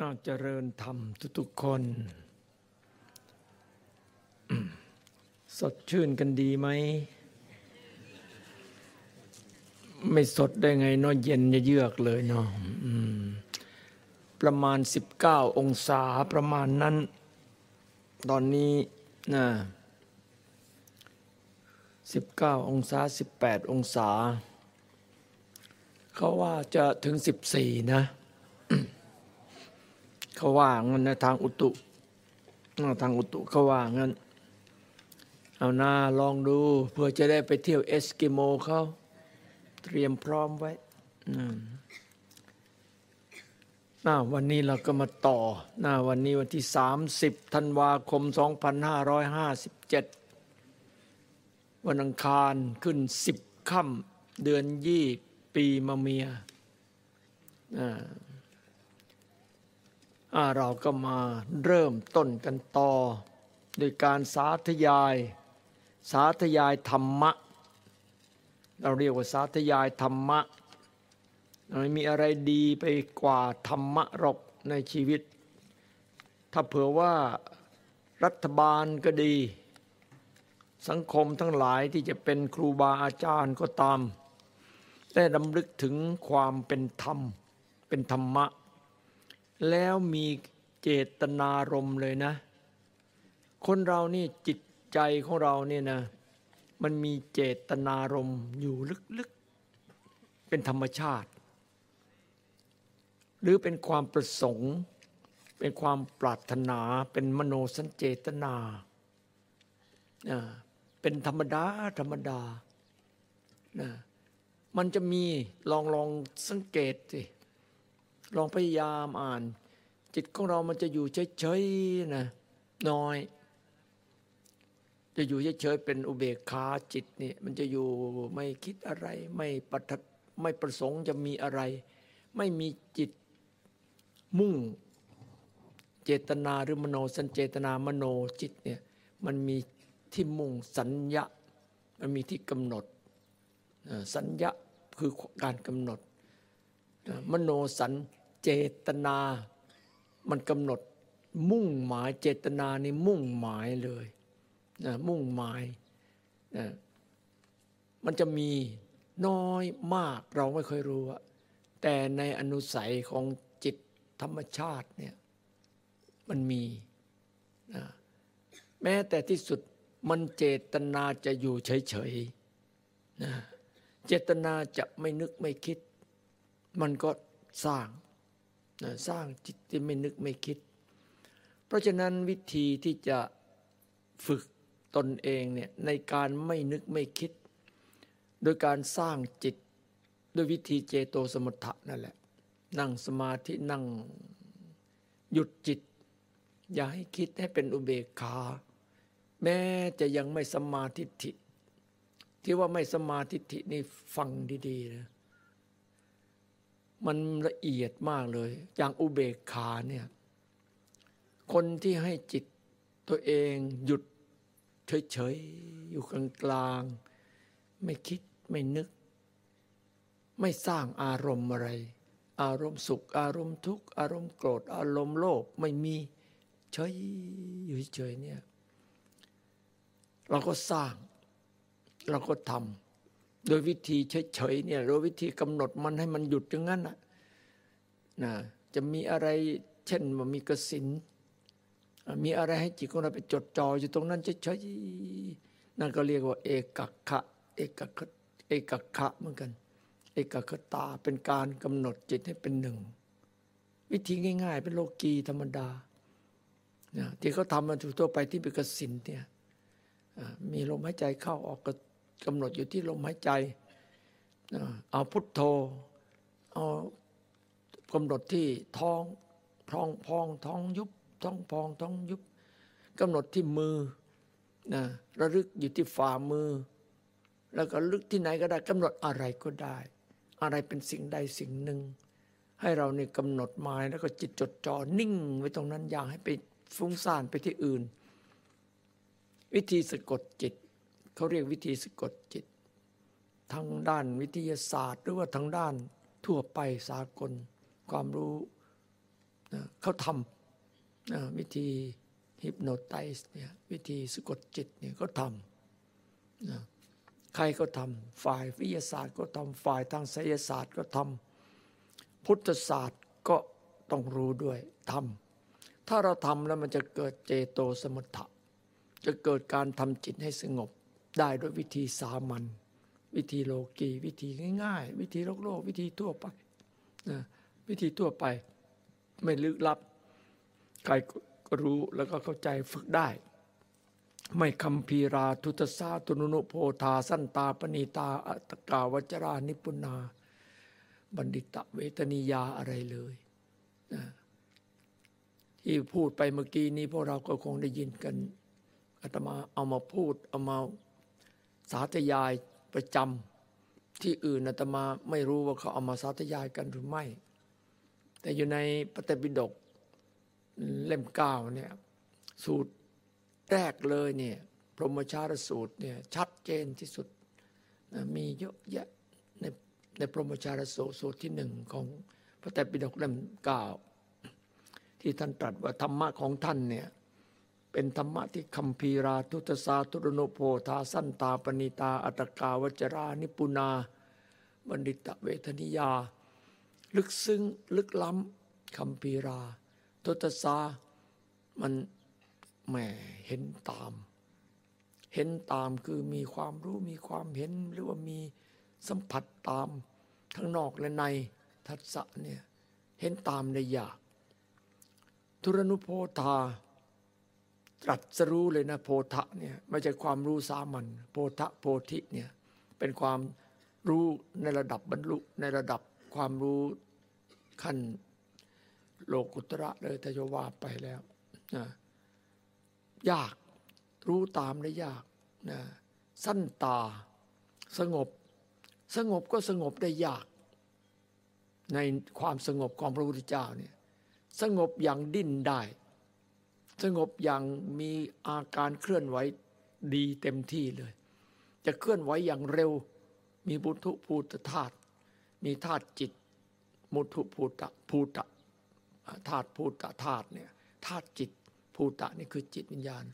เอาเจริญธรรมทุกๆคน สดชื่นกันดีไหม ไม่สดได้ไงเนาะเย็นเยือกเลยเนาะประมาณ 19 องศาประมาณนั้น ตอนนี้นะ19 องศา 18 องศา เขาว่าจะถึง 14 นะ เขาว่างั้นนะทางอุตุทางอุตุเขาว่างันเอาหน้าลองดูเพื่อจะได้ไปเที่ยวเอสกิโมเขาเตรียมพร้อมไว้น่าวันนี้เราก็มาต่อหน้าวันนี้วันที่ 30ธันวาคม 2557 วันอังคารขึ้น 10ค่ำเดือนยี่ปีมะเมียอ่า เราก็มาเริ่มต้นกันต่อโดยการสาธยาย สาธยายธรรมะ เราเรียกว่าสาธยายธรรมะไม่มีอะไรดีไปกว่าธรรมะหรอกในชีวิต ถ้าเผื่อว่ารัฐบาลก็ดี สังคมทั้งหลายที่จะเป็นครูบาอาจารย์ก็ตาม ได้ดำลึกถึงความเป็นธรรม เป็นธรรมะ แล้วมีเจตนารมเลยนะ คนเรานี่จิตใจของเราเนี่ยนะ มันมีเจตนารมอยู่ลึกๆ เป็นธรรมชาติ หรือเป็นความประสงค์ เป็นความปรารถนา เป็นมโนสัญเจตนา เป็นธรรมดา ธรรมดานะมันจะมีลองลองสังเกตสิ ลองพยายามอ่าน จิตของเรามันจะอยู่เฉยๆนะน้อย จะอยู่เฉยๆเป็นอุเบกขาจิตนี่มันจะอยู่ไม่คิดอะไร ไม่ปัทไม่ประสงค์จะมีอะไร ไม่มีจิตมุ่งเจตนาหรือมโนสัญเจตนามโนจิตเนี่ยมันมีที่มุ่งสัญญามันมีที่กำหนดสัญญาคือการกำหนด มโนสัญ เจตนา มันกำหนดมุ่งหมายเจตนานี่มุ่งหมายเลยนะมุ่งหมายนะมันจะมีน้อยมากเราไม่เคยรู้ แต่ในอนุสัยของจิตธรรมชาติเนี่ยมันมีนะแม้แต่ที่สุดมันเจตนาจะอยู่เฉยๆนะเจตนาจะไม่นึกไม่คิด มันก็สร้าง สร้างจิตที่ไม่นึกไม่คิด เพราะฉะนั้นวิธีที่จะฝึกตนเองเนี่ยในการไม่นึกไม่คิด โดยการสร้างจิตด้วยวิธีเจโตสมุทฐะนั่นแหละ นั่งสมาธินั่งหยุดจิต อย่าให้คิดให้เป็นอุเบกขา แม้จะยังไม่สมาธิิที่ว่าไม่สมาธิินี่ฟังดีๆนะ มันละเอียดมากเลย อย่างอุเบกขาเนี่ย คนที่ให้จิตตัวเองหยุดเฉยๆ อยู่กลางๆ ไม่คิดไม่นึก ไม่สร้างอารมณ์อะไร อารมณ์สุข อารมณ์ทุกข์ อารมณ์โกรธ อารมณ์โลภไม่มีเฉยอยู่เฉยเนี่ย เราก็สร้าง เราก็ทำ โดยวิธีเฉยๆเนี่ยโดยวิธีกำหนดมันให้มันหยุดอย่างนั้นนะนะจะมีอะไรเช่นว่ามีกสินมีอะไรให้จิตของเราไปจดจ่ออยู่ตรงนั้นเฉยๆนั่นก็เรียกว่า เอกขะเอกขะเอกขะเหมือนกัน เอกขตาเป็นการกำหนดจิตให้เป็นหนึ่ง วิธีง่าย ๆ เป็นโลกีธรรมดาที่เขาทำมันทั่วไปที่เป็นกสินเนี่ยมีลมหายใจเข้าออกก็ กำหนดอยู่ที่ลมหายใจ เอาพุทโธ เอากำหนดที่ท้องพองพองท้องยุบท้องพองท้องยุบกำหนดที่มือนะระลึกอยู่ที่ฝ่ามือ แล้วก็ลึกที่ไหนก็ได้กำหนดอะไรก็ได้ อะไรเป็นสิ่งใดสิ่งหนึ่ง ให้เราเนี่กำหนดหมายแล้วก็จิตจดจ่อนิ่งไว้ตรงนั้นอย่าให้ไปฟุ้งซ่านไปที่อื่น วิธีสะกดจิต เขาเรียกวิธีสะกดจิต ทางด้านวิทยาศาสตร์ หรือว่าทางด้านทั่วไปสากล ความรู้นะเขาทำนะวิธีฮิปโนไตส์เนี่ยวิธีสะกดจิตเนี่ยเขาทำนะใครก็ทำฝ่ายวิทยาศาสตร์ก็ทำฝ่ายทางไสยศาสตร์ก็ทำพุทธศาสตร์ก็ต้องรู้ด้วยทำถ้าเราทำแล้วมันจะเกิดเจโตสมุทถะจะเกิดการทำจิตให้สงบ ได้โดยวิธีสามัญวิธีโลกีวิธีง่าย ๆ วิธีโลกโลกวิธีทั่วไปนะวิธีทั่วไปไม่ลึกลับใครก็รู้แล้วก็เข้าใจฝึกได้ ไม่คำพีราทุตสาตุนุนุโพธาสันตาปณีตาอัตกาวจรานิปุนา บัณฑิตเวทนิยาอะไรเลยนะที่พูดไปเมื่อกี้นี้พวกเราก็คงได้ยินกันอาตมาเอามาพูดเอามา สาธยายประจำที่อื่นอาตมาไม่รู้ว่าเขาเอามาสาธยายกันหรือไม่ แต่อยู่ในปฏิปิฎกเล่มเก้าเนี่ยสูตรแรกเลยเนี่ยพรหมชาติสูตรเนี่ยชัดเจนที่สุดมีเยอะแยะในในพรหมชาติสูตรสูตรที่หนึ่งของพระไตรปิฎกเล่มเก้าที่ท่านตรัสว่าธรรมะของท่านเนี่ย เป็นธรรมะที่คัมภีราทุตสาทุรโนโพธาสันตาปณิตา อัตกาวจรานิปุนาบัณฑิตเวทนิยา ลึกซึ้งลึกล้ำคัมภีราทุตสามันแหมเห็นตาม เห็นตามคือมีความรู้มีความเห็นหรือว่ามีสัมผัสตามทั้งนอกและในทัศะเนี่ยเห็นตามในอยาก ทุรนุโพธา ตรัสรู้เลยนะโพธะเนี่ยไม่ใช่ความรู้สามัญโพธะโพธิเนี่ยเป็นความรู้ในระดับบรรลุในระดับความรู้ขั้นโลกุตระเลยถ้าจะว่าไปแล้วนะยากรู้ตามได้ยากนะสั้นตาสงบ สงบก็สงบได้ยาก ในความสงบของพระพุทธเจ้าเนี่ยสงบอย่างดิ้นได้ สงบอย่างมีอาการเคลื่อนไหวดีเต็มที่เลย จะเคลื่อนไหวอย่างเร็ว มีบุทุภูตธาตุมีธาตุจิต มุทุภูตะภูตะธาตุภูตะธาตุเนี่ยธาตุจิตภูตะนี่คือจิตวิญญาณ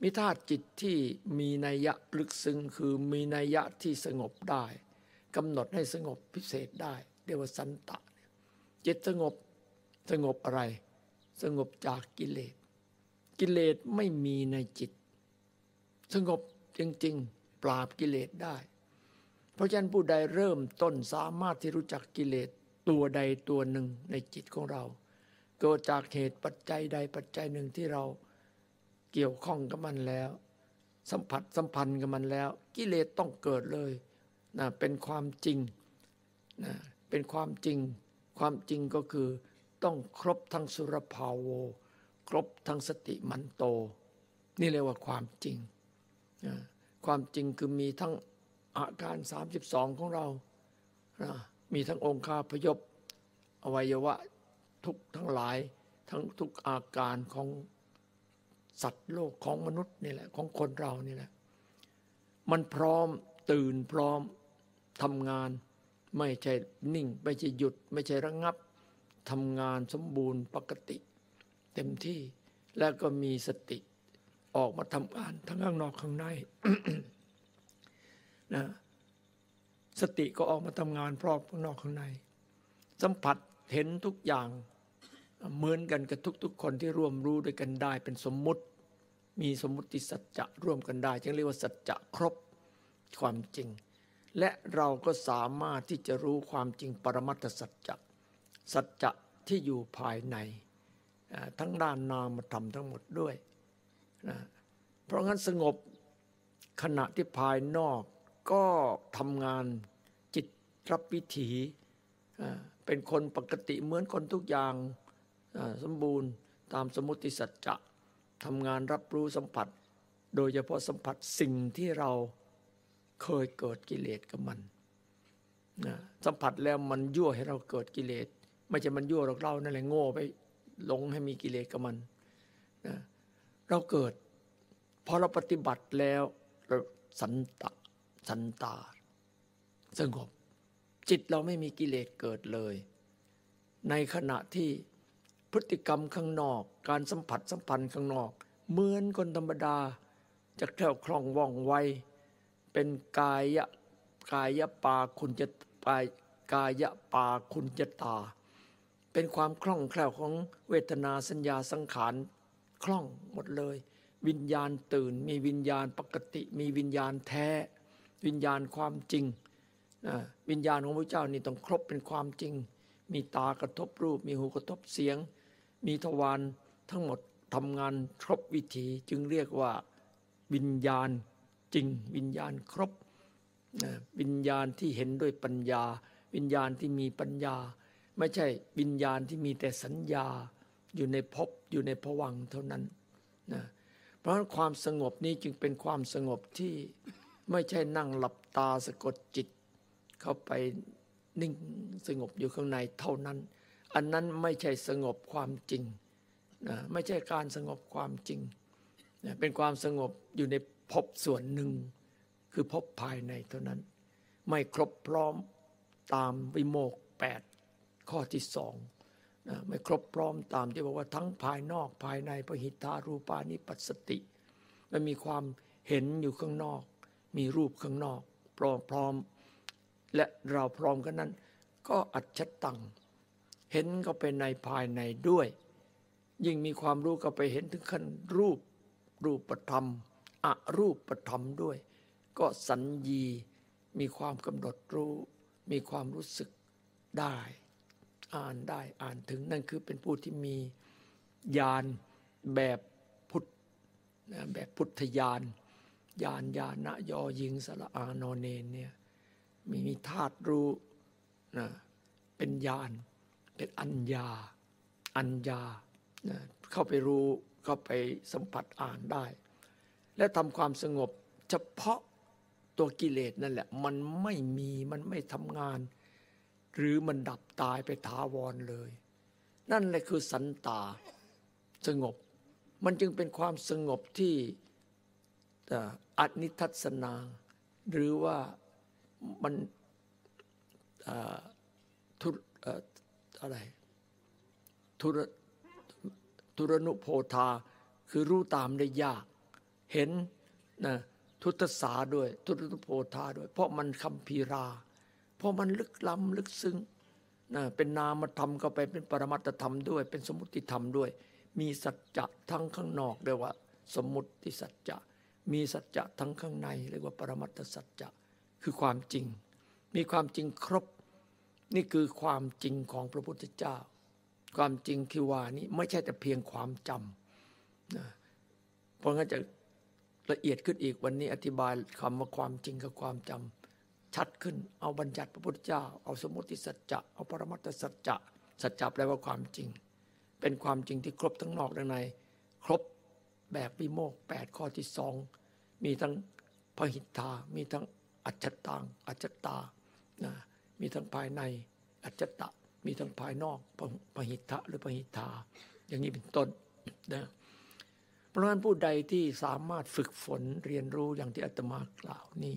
มีธาตุจิตที่มีนัยยะลึกซึ้งคือมีนัยยะที่สงบได้กำหนดให้สงบพิเศษได้เรียกว่าสันตะจิตสงบสงบอะไร สงบจากกิเลส กิเลสไม่มีในจิต สงบจริง ๆ ปราบกิเลสได้ เพราะฉะนั้นผู้ใดเริ่มต้นสามารถที่รู้จักกิเลสตัวใดตัวหนึ่งในจิตของเรา เกิดจากเหตุปัจจัยใดปัจจัยหนึ่งที่เราเกี่ยวข้องกับมันแล้ว สัมผัสสัมพันธ์กับมันแล้ว กิเลสต้องเกิดเลยนะเป็นความจริงนะเป็นความจริง ความจริงก็คือต้องครบทั้งสุรภาโว ครบทั้งสติมันโต นี่เรียกว่าความจริง ความจริงคือมีทั้งอาการ 32 ของเรา มีทั้งองค์คาพยพอวัยวะทุกทั้งหลาย ทั้งทุกอาการของสัตว์โลกของมนุษย์นี่แหละของคนเรานี่แหละ มันพร้อมตื่นพร้อมทำงาน ไม่ใช่นิ่ง ไม่ใช่หยุด ไม่ใช่ระงงับทำงานสมบูรณ์ปกติ เต็มที่ แล้วก็มีสติออกมาทำงานทั้งข้างนอกข้างในนะสติก็ออกมาทำงานพร้อมข้างนอกข้างใน สัมผัสเห็นทุกอย่างเหมือนกันกับทุก ๆ คนที่ร่วมรู้ด้วยกันได้เป็นสมมุติ มีสมมุติสัจจะร่วมกันได้จึงเรียกว่าสัจจะครบความจริง และเราก็สามารถที่จะรู้ความจริงปรมัตถสัจจะสัจจะที่อยู่ภายใน ทั้งด้านนามธรรมทั้งหมดด้วยนะเพราะงั้นสงบขณะที่ภายนอกก็ทำงานจิตรับวิถีเป็นคนปกติเหมือนคนทุกอย่างสมบูรณ์ตามสมมติสัจจะทำงานรับรู้สัมผัส โดยเฉพาะสัมผัสสิ่งที่เราเคยเกิดกิเลสกับมันนะสัมผัสแล้วมันยั่วให้เราเกิดกิเลส ไม่ใช่มันยั่วเราเรานั่นแหละโง่ไป หลงให้มีกิเลสกับมันนะเราเกิดพอเราปฏิบัติแล้วเราสันตะสันตาสงบจิตเราไม่มีกิเลสเกิดเลย ในขณะที่พฤติกรรมข้างนอก การสัมผัสสัมพันธ์ข้างนอก เหมือนคนธรรมดาจะแคล่วคล่องว่องไวเป็นกายะกายะปาคุณจะปายกายะปาคุณจะตา เป็นความคล่องแคล่วของเวทนาสัญญาสังขารคล่องหมดเลย วิญญาณตื่น มีวิญญาณปกติ มีวิญญาณแท้ วิญญาณความจริงวิญญาณของพระเจ้านี่ต้องครบเป็นความจริง มีตากระทบรูป มีหูกระทบเสียง มีทวารทั้งหมดทำงานครบวิถีจึงเรียกว่าวิญญาณจริง วิญญาณครบวิญญาณที่เห็นด้วยปัญญา วิญญาณที่มีปัญญา ไม่ใช่วิญญาณที่มีแต่สัญญาอยู่ในภพอยู่ในภวังเท่านั้นนะเพราะฉะนั้นความสงบนี้จึงเป็นความสงบที่ไม่ใช่นั่งหลับตาสะกดจิต เข้าไปนิ่งสงบอยู่ข้างในเท่านั้น อันนั้นไม่ใช่สงบความจริงนะไม่ใช่การสงบความจริงนะเป็นความสงบอยู่ในภพส่วนหนึ่ง คือภพภายในเท่านั้น ไม่ครบพร้อมตามวิโมกแปด ข้อที่สองนะไม่ครบพร้อมตามที่บอกว่าทั้งภายนอกภายในปหิทธารูปานิปัสสติ มันมีความเห็นอยู่ข้างนอก มีรูปข้างนอกพร้อมพร้อม และเราพร้อมกันนั้น ก็อัจฉตัง เห็นก็ไปในภายในด้วย ยิ่งมีความรู้ก็ไปเห็นถึงขั้นรูปรูปธรรมอรูปธรรมด้วย ก็สัญญีมีความกำหนดรู้ มีความรู้สึกได้ อ่านได้อ่านถึงนั่นคือเป็นผู้ที่มีญาณแบบพุทธแบบพุทธญาณญาณญาณยอยิงสระอานอนเนนเนี่ยมีมีธาตุรู้นะเป็นญาณเป็นอัญญาอัญญานะเข้าไปรู้เข้าไปสัมผัสอ่านได้ และทำความสงบเฉพาะตัวกิเลสนั่นแหละ มันไม่มีมันไม่ทำงาน หรือมันดับตายไปถาวรเลย นั่นแหละคือสันตาสงบ มันจึงเป็นความสงบที่อนิทัศนาหรือว่ามันเอ่อทุเอ่ออะไรทุรทุรนุโพธาคือรู้ตามได้ยาก เห็นนะทุตสาด้วย ทุรนุโพธาด้วย เพราะมันคำพีรา เพราะมันลึกล้ำลึกซึ้งนะเป็นนามธรรมก็ไปเป็นปรมัตถธรรมด้วย เป็นสมมติธรรมด้วย มีสัจจะทั้งข้างนอกเรียกว่าสมมุติสัจจะมีสัจจะทั้งข้างในเรียกว่าปรมัตถสัจจะคือความจริง มีความจริงครบ นี่คือความจริงของพระพุทธเจ้า ความจริงคือว่านี้ไม่ใช่แต่เพียงความจำนะเพราะงั้นจะละเอียดขึ้นอีกวันนี้อธิบายคำว่าความจริงกับความจำ ชัดขึ้น เอาบัญญัติพระพุทธเจ้า เอาสมมติสัจจะ เอาปรมัตถสัจจะ สัจจะแปลว่าความจริง เป็นความจริงที่ครบทั้งนอกและใน ครบแบบวิโมกข์แปดข้อที่สองมีทั้งพหิทธา มีทั้งอัจฉตังอัจฉตานะมีทั้งภายในอัจฉตะ มีทั้งภายนอกพพหิทธะหรือพหิทธา อย่างนี้เป็นต้นนะเพราะฉะนั้นผู้ใดที่สามารถฝึกฝนเรียนรู้อย่างที่อาตมากล่าวนี้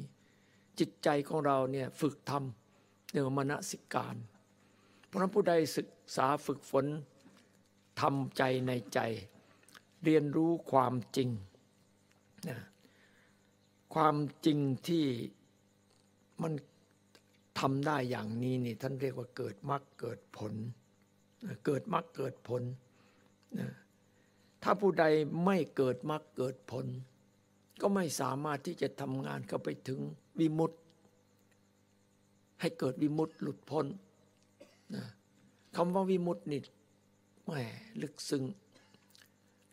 จิตใจของเราเนี่ยฝึกทำเรียกว่ามนสิการ เพราะฉะนั้นผู้ใดศึกษาฝึกฝนทำใจในใจ เรียนรู้ความจริงนะความจริงที่มันทำได้อย่างนี้นี่ท่านเรียกว่าเกิดมรรคเกิดผลนะเกิดมรรคเกิดผลนะถ้าผู้ใดไม่เกิดมรรคเกิดผล ก็ไม่สามารถที่จะทำงานเข้าไปถึงวิมุตติให้เกิดวิมุตติหลุดพ้นนะคำว่าวิมุตตินี่แหมลึกซึ้ง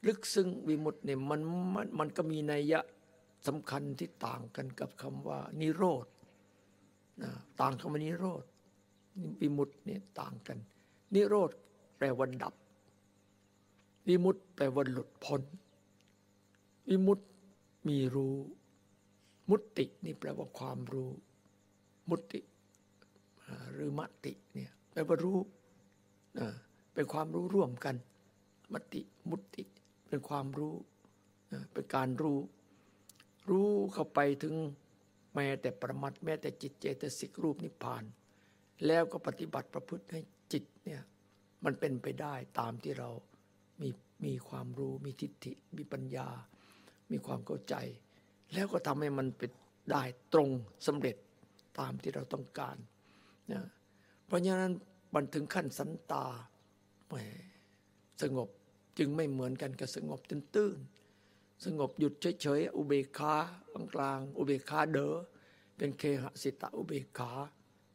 ลึกซึ้งวิมุตติเนี่ยมันมันมันก็มีนัยยะสำคัญที่ต่างกันกับคำว่านิโรธนะต่างคำว่านิโรธวิมุตติเนี่ยต่างกัน นิโรธแปลว่าดับ วิมุตติแปลว่าหลุดพ้น วิมุตติ มีรู้ มุตติ นี่แปลว่าความรู้ มุตติหรือมติเนี่ยแปลว่ารู้อ่าเป็นความรู้ร่วมกัน มติมุตติเป็นความรู้อ่าเป็นการรู้ รู้เข้าไปถึงแม้แต่ประมัดแม้แต่จิตเจตสิกรูปนิพพาน แล้วก็ปฏิบัติประพฤติให้จิตเนี่ยมันเป็นไปได้ตามที่เรามีมีความรู้มีทิฏฐิมีปัญญา มีความเข้าใจ แล้วก็ทำให้มันเป็นได้ตรงสำเร็จตามที่เราต้องการนะเพราะฉะนั้นบันถึงขั้นสันตาแหมสงบจึงไม่เหมือนกันกับสงบตื้นๆสงบหยุดเฉยๆอุเบกขากลางๆอุเบกขาเดอเป็นเคหสิตะอุเบกขา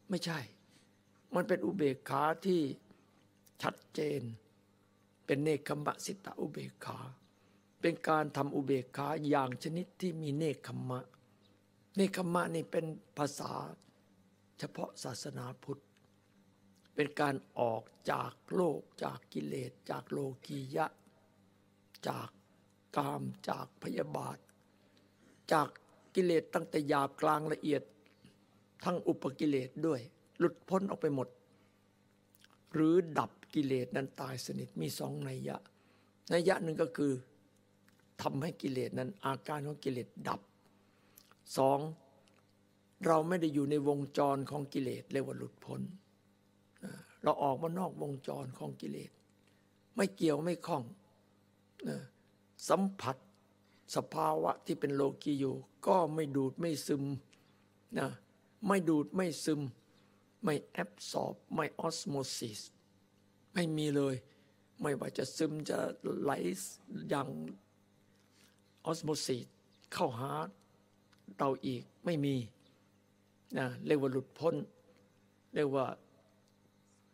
ไม่ใช่ มันเป็นอุเบกขาที่ชัดเจน เป็นเนคขมะสิตะอุเบกขา เป็นการทำอุเบกขาอย่างชนิดที่มีเนคขมะ เนคขมะนี่เป็นภาษาเฉพาะศาสนาพุทธ เป็นการออกจากโลกจากกิเลส จากโลกียะ จากกามจากพยาบาท จากกิเลสตั้งแต่หยาบกลางละเอียด ทั้งอุปกิเลสด้วย หลุดพ้นออกไปหมด หรือดับกิเลสนั้นตายสนิทมีสองนัยยะ นัยยะหนึ่งก็คือ ทำให้กิเลสนั้น อาการของกิเลสดับสองเราไม่ได้อยู่ในวงจรของกิเลสเรียกว่าหลุดพ้น เราออกมานอกวงจรของกิเลส ไม่เกี่ยวไม่คล้อง สัมผัสสภาวะที่เป็นโลกีอยู่ ก็ไม่ดูดไม่ซึมนะไม่ดูดไม่ซึม ไม่แอบสอบ ไม่ออสโมซิสไม่มีเลย ไม่ว่าจะซึมจะไหลอย่าง ออสโมซิสเข้าหาเราอีกไม่มีนะเรียกว่าหลุดพ้น เรียกว่า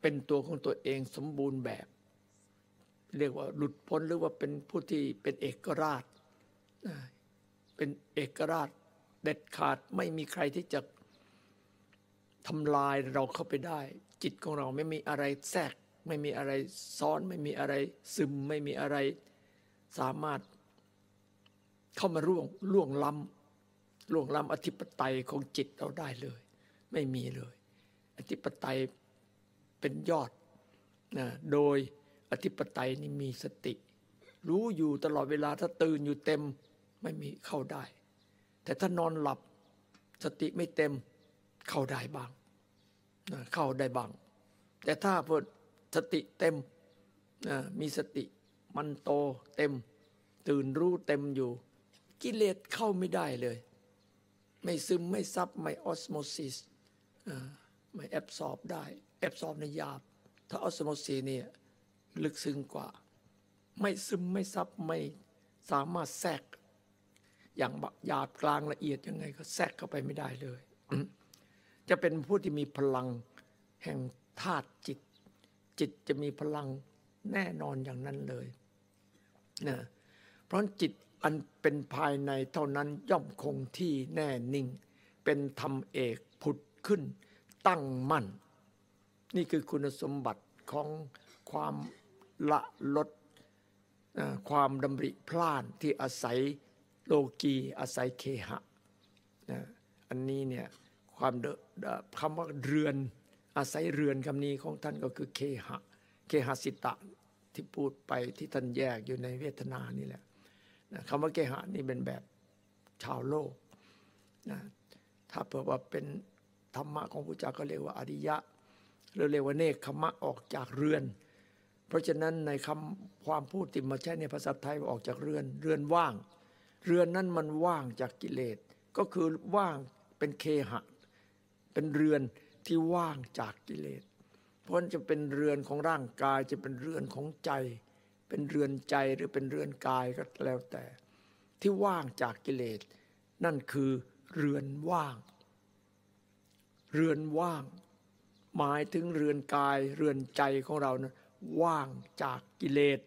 เป็นตัวของตัวเองสมบูรณ์แบบ เรียกว่าหลุดพ้นหรือว่าเป็นผู้ที่เป็นเอกราชนะเป็นเอกราชเด็ดขาดไม่มีใครที่จะทำลายเราเข้าไปได้ จิตของเราไม่มีอะไรแทรก ไม่มีอะไรซ้อน ไม่มีอะไรซึม ไม่มีอะไรสามารถ เข้ามาร่วงล่วงล้ำล่วงล้ำอธิปไตยของจิตเราได้เลย ไม่มีเลย อธิปไตยเป็นยอดนะโดยอธิปไตยนี่มีสติ รู้อยู่ตลอดเวลาถ้าตื่นอยู่เต็มไม่มีเข้าได้ แต่ถ้านอนหลับสติไม่เต็มเข้าได้บ้างนะเข้าได้บ้าง แต่ถ้าพอสติเต็มนะมีสติมันโตเต็ม ตื่นรู้เต็มอยู่ กิเลสเข้าไม่ได้เลย ไม่ซึมไม่ซับไม่ osmosis ไม่ absorb ได้ absorb ในหยาบ ถ้า osmosis เนี่ยลึกซึ้งกว่า ไม่ซึมไม่ซับไม่สามารถแทรกอย่างหยาบกลางละเอียดยังไงก็แทรกเข้าไปไม่ได้เลย จะเป็นผู้ที่มีพลังแห่งธาตุจิต จิตจะมีพลังแน่นอนอย่างนั้นเลยนะเพราะจิต อันเป็นภายในเท่านั้นย่อมคงที่แน่นิ่ง เป็นธรรมเอกผุดขึ้น ตั้งมั่น นี่คือคุณสมบัติของความละลดความดำริพล่านที่อาศัยโลกีอาศัยเคหะนะอันนี้เนี่ยความคำว่าเรือนอาศัยเรือนคำนี้ของท่านก็คือเคหะ เคหสิตะที่พูดไปที่ท่านแยกอยู่ในเวทนานี่แหละ นะคำว่าเคหะนี่เป็นแบบชาวโลกนะถ้าเผื่อว่าเป็นธรรมะของพระเจ้าก็เรียกว่าอริยะหรือเรียกว่าเนคขมะออกจากเรือน เพราะฉะนั้นในคำความพูดที่มาใช้ในภาษาไทยว่าออกจากเรือน เรือนว่าง เรือนนั้นมันว่างจากกิเลส ก็คือว่างเป็นเคหะ เป็นเรือนที่ว่างจากกิเลส เพราะจะเป็นเรือนของร่างกายจะเป็นเรือนของใจ เป็นเรือนใจหรือเป็นเรือนกายก็แล้วแต่ ที่ว่างจากกิเลส นั่นคือเรือนว่าง เรือนว่าง หมายถึงเรือนกายเรือนใจของเรานะว่างจากกิเลส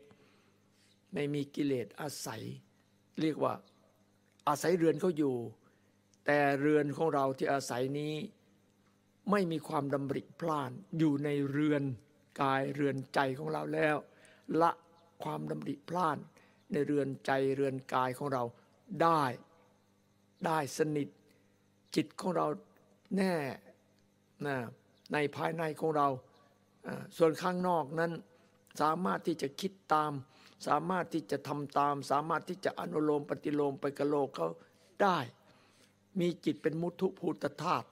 ไม่มีกิเลสอาศัย เรียกว่า อาศัยเรือนเขาอยู่ แต่เรือนของเราที่อาศัยนี้ ไม่มีความดำริพลานอยู่ในเรือนกายเรือนใจของเราแล้ว ละ ความดำริพลานในเรือนใจเรือนกายของเราได้ ได้สนิท จิตของเราแน่นะในภายในของเรา ส่วนข้างนอกนั้นสามารถที่จะคิดตาม สามารถที่จะทำตาม สามารถที่จะอนุโลมปฏิโลมไปกระโลกเขาได้ มีจิตเป็นมุทุภูตธาตุ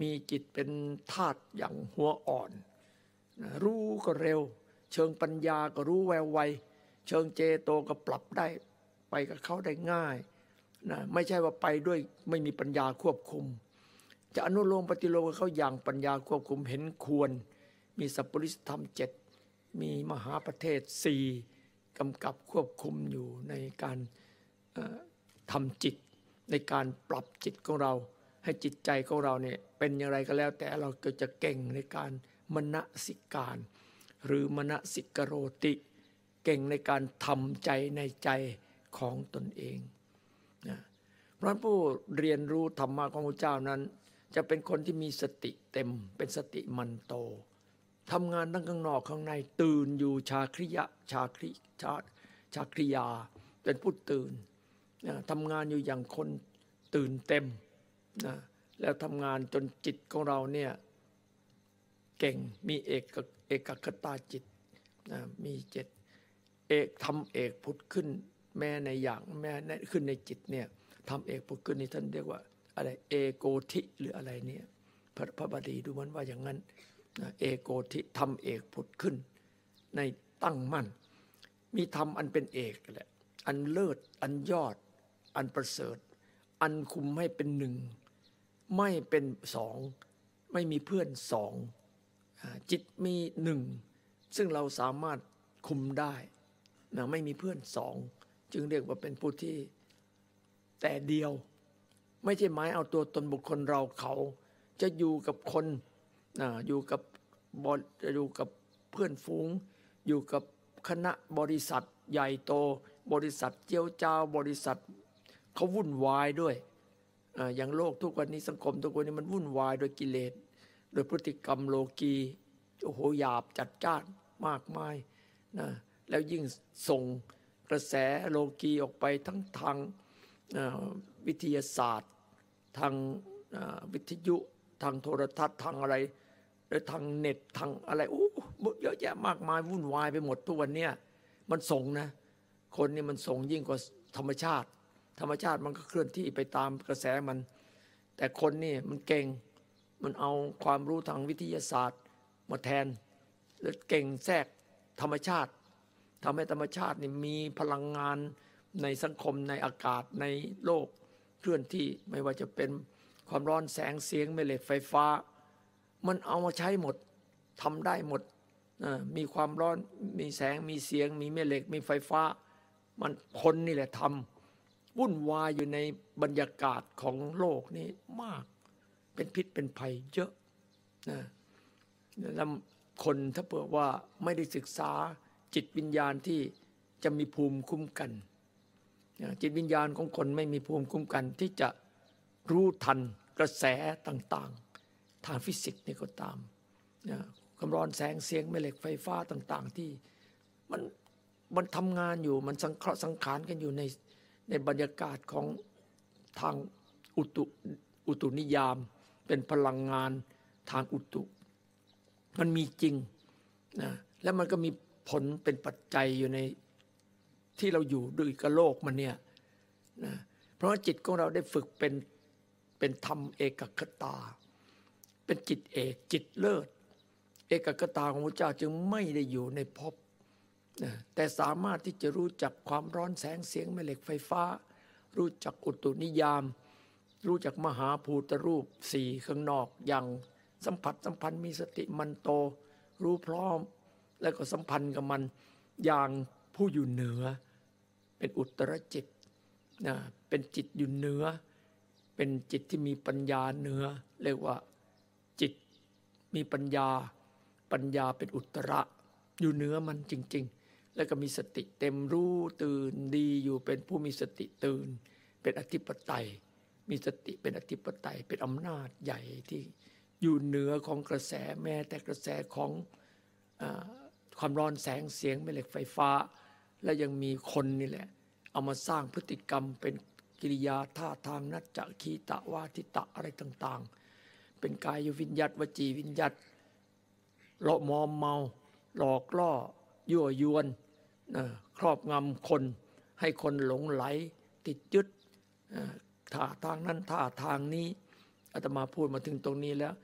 มีจิตเป็นธาตุอย่างหัวอ่อน รู้ก็เร็ว เชิงปัญญาก็รู้แววไวเชิงเจโตก็ปรับได้ไปกับเขาได้ง่ายนะไม่ใช่ว่าไปด้วยไม่มีปัญญาควบคุม จะอนุโลมปฏิโลมกับเขาอย่างปัญญาควบคุมเห็นควร มีสัพปริสธรรมเจ็ดมีมหาประเทศสี่กำกับควบคุมอยู่ในการทำจิต ในการปรับจิตของเรา ให้จิตใจของเราเนี่ยเป็นอย่างไรก็แล้วแต่เราก็จะเก่งในการมณสิการ หรือมณสิกโรติ เก่งในการทำใจในใจของตนเองนะเพราะฉะนั้นผู้เรียนรู้ธรรมะของพระเจ้านั้น จะเป็นคนที่มีสติเต็ม เป็นสติมันโตทำงานทั้งข้างนอกข้างในตื่นอยู่ชาคริยะชาคริชาชาคริยา เป็นผู้ตื่นนะทำงานอยู่อย่างคนตื่นเต็มนะแล้วทำงานจนจิตของเราเนี่ย เก่ง มีเอกเอกคตาจิตนะมีเจ็ดเอกทำเอกผุดขึ้น แม้ในอย่างแม้ในขึ้นในจิตเนี่ยทำเอกผุดขึ้นนี่ท่านเรียกว่าอะไรเอโกทิหรืออะไรเนี่ยพระพระบาลีดูเหมันว่าอย่างนั้นนะเอโกทิทำเอกผุดขึ้น ในตั้งมั่น มีธรรมอันเป็นเอกแหละอันเลิศอันยอด อันประเสริฐ อันคุมให้เป็นหนึ่งไม่เป็นสองไม่มีเพื่อนสอง จิตมีหนึ่งซึ่งเราสามารถคุมได้นะไม่มีเพื่อนสองจึงเรียกว่าเป็นผู้ที่แต่เดียว ไม่ใช่หมายเอาตัวตนบุคคลเราเขาจะอยู่กับคนนะอยู่กับบริจะอยู่กับเพื่อนฝูง อยู่กับคณะบริษัทใหญ่โต บริษัทเจียวจ้าวบริษัทเขาวุ่นวายด้วยอย่างโลกทุกวันนี้สังคมทุกวันนี้มันวุ่นวายโดยกิเลส โดยพฤติกรรมโลกีโอ้โหหยาบจัดจ้านมากมายนะแล้วยิ่งส่งกระแสโลกีออกไปทั้งทางวิทยาศาสตร์ ทางวิทยุทางโทรทัศน์ทางอะไรหรือทางเน็ตทางอะไรโอ้เยอะแยะมากมายวุ่นวายไปหมดทุกวันเนี้ยมันส่งนะ คนนี่มันส่งยิ่งกว่าธรรมชาติ ธรรมชาติมันก็เคลื่อนที่ไปตามกระแสมัน แต่คนนี่มันเก่ง มันเอาความรู้ทางวิทยาศาสตร์มาแทน แล้วเก่งแทรกธรรมชาติทำให้ธรรมชาตินี่มีพลังงานในสังคมในอากาศในโลกเคลื่อนที่ไม่ว่าจะเป็นความร้อนแสงเสียงแม่เหล็กไฟฟ้า มันเอามาใช้หมดทำได้หมดมีความร้อนมีแสงมีเสียง มีแม่เหล็กมีไฟฟ้า มันคนนี่แหละทำวุ่นวายอยู่ในบรรยากาศของโลกนี้มาก เป็นพิษเป็นภัยเยอะนะแล้วคนถ้าเผื่อว่าไม่ได้ศึกษาจิตวิญญาณที่จะมีภูมิคุ้มกันนะจิตวิญญาณของคนไม่มีภูมิคุ้มกัน ที่จะรู้ทันกระแสต่างๆ ทางฟิสิกส์นี่ก็ตามนะความร้อนแสงเสียงแม่เหล็กไฟฟ้าต่าง ๆ ที่มันมันทำงานอยู่มันสังเคราะห์สังขารกันอยู่ในในบรรยากาศของทางอุตุอุตุนิยาม เป็นพลังงานทางอุตุ มันมีจริงนะแล้วมันก็มีผลเป็นปัจจัยอยู่ในที่เราอยู่ด้วยกับโลกมันเนี่ยนะเพราะว่าจิตของเราได้ฝึกเป็นเป็นธรรมเอกคตา เป็นจิตเอกจิตเลิศ เอกคตาของพระเจ้าจึงไม่ได้อยู่ในภพนะแต่สามารถที่จะรู้จักความร้อนแสงเสียงแม่เหล็กไฟฟ้า รู้จักอุตุนิยาม รู้จักมหาภูตรูปสี่ข้างนอกอย่างสัมผัสสัมพันธ์มีสติมันโต รู้พร้อม แล้วก็สัมพันธ์กับมันอย่างผู้อยู่เหนือ เป็นอุตรจิตนะเป็นจิตอยู่เหนือ เป็นจิตที่มีปัญญาเหนือ เรียกว่าจิตมีปัญญา ปัญญาเป็นอุตระอยู่เหนือมันจริง ๆ แล้วก็มีสติเต็มรู้ตื่นดีอยู่เป็นผู้มีสติตื่น เป็นอธิปไตย มีสติเป็นอธิปไตยเป็นอำนาจใหญ่ที่อยู่เหนือของกระแสแม้แต่กระแสของอความร้อนแสงเสียงแม่เหล็กไฟฟ้า และยังมีคนนี่แหละ เอามาสร้างพฤติกรรมเป็นกิริยาท่าทางนัจจคีตะวาทิตะอะไรต่างๆ เป็นกายวิญญัตวจีวิญญัตเลาะมอมเมา หลอกล่อ ยั่วยวนครอบงำคน ให้คนหลงไหลติดยึดอ่า ท่าทางนั้นท่าทางนี้อาตมาพูดมาถึงตรงนี้แล้ว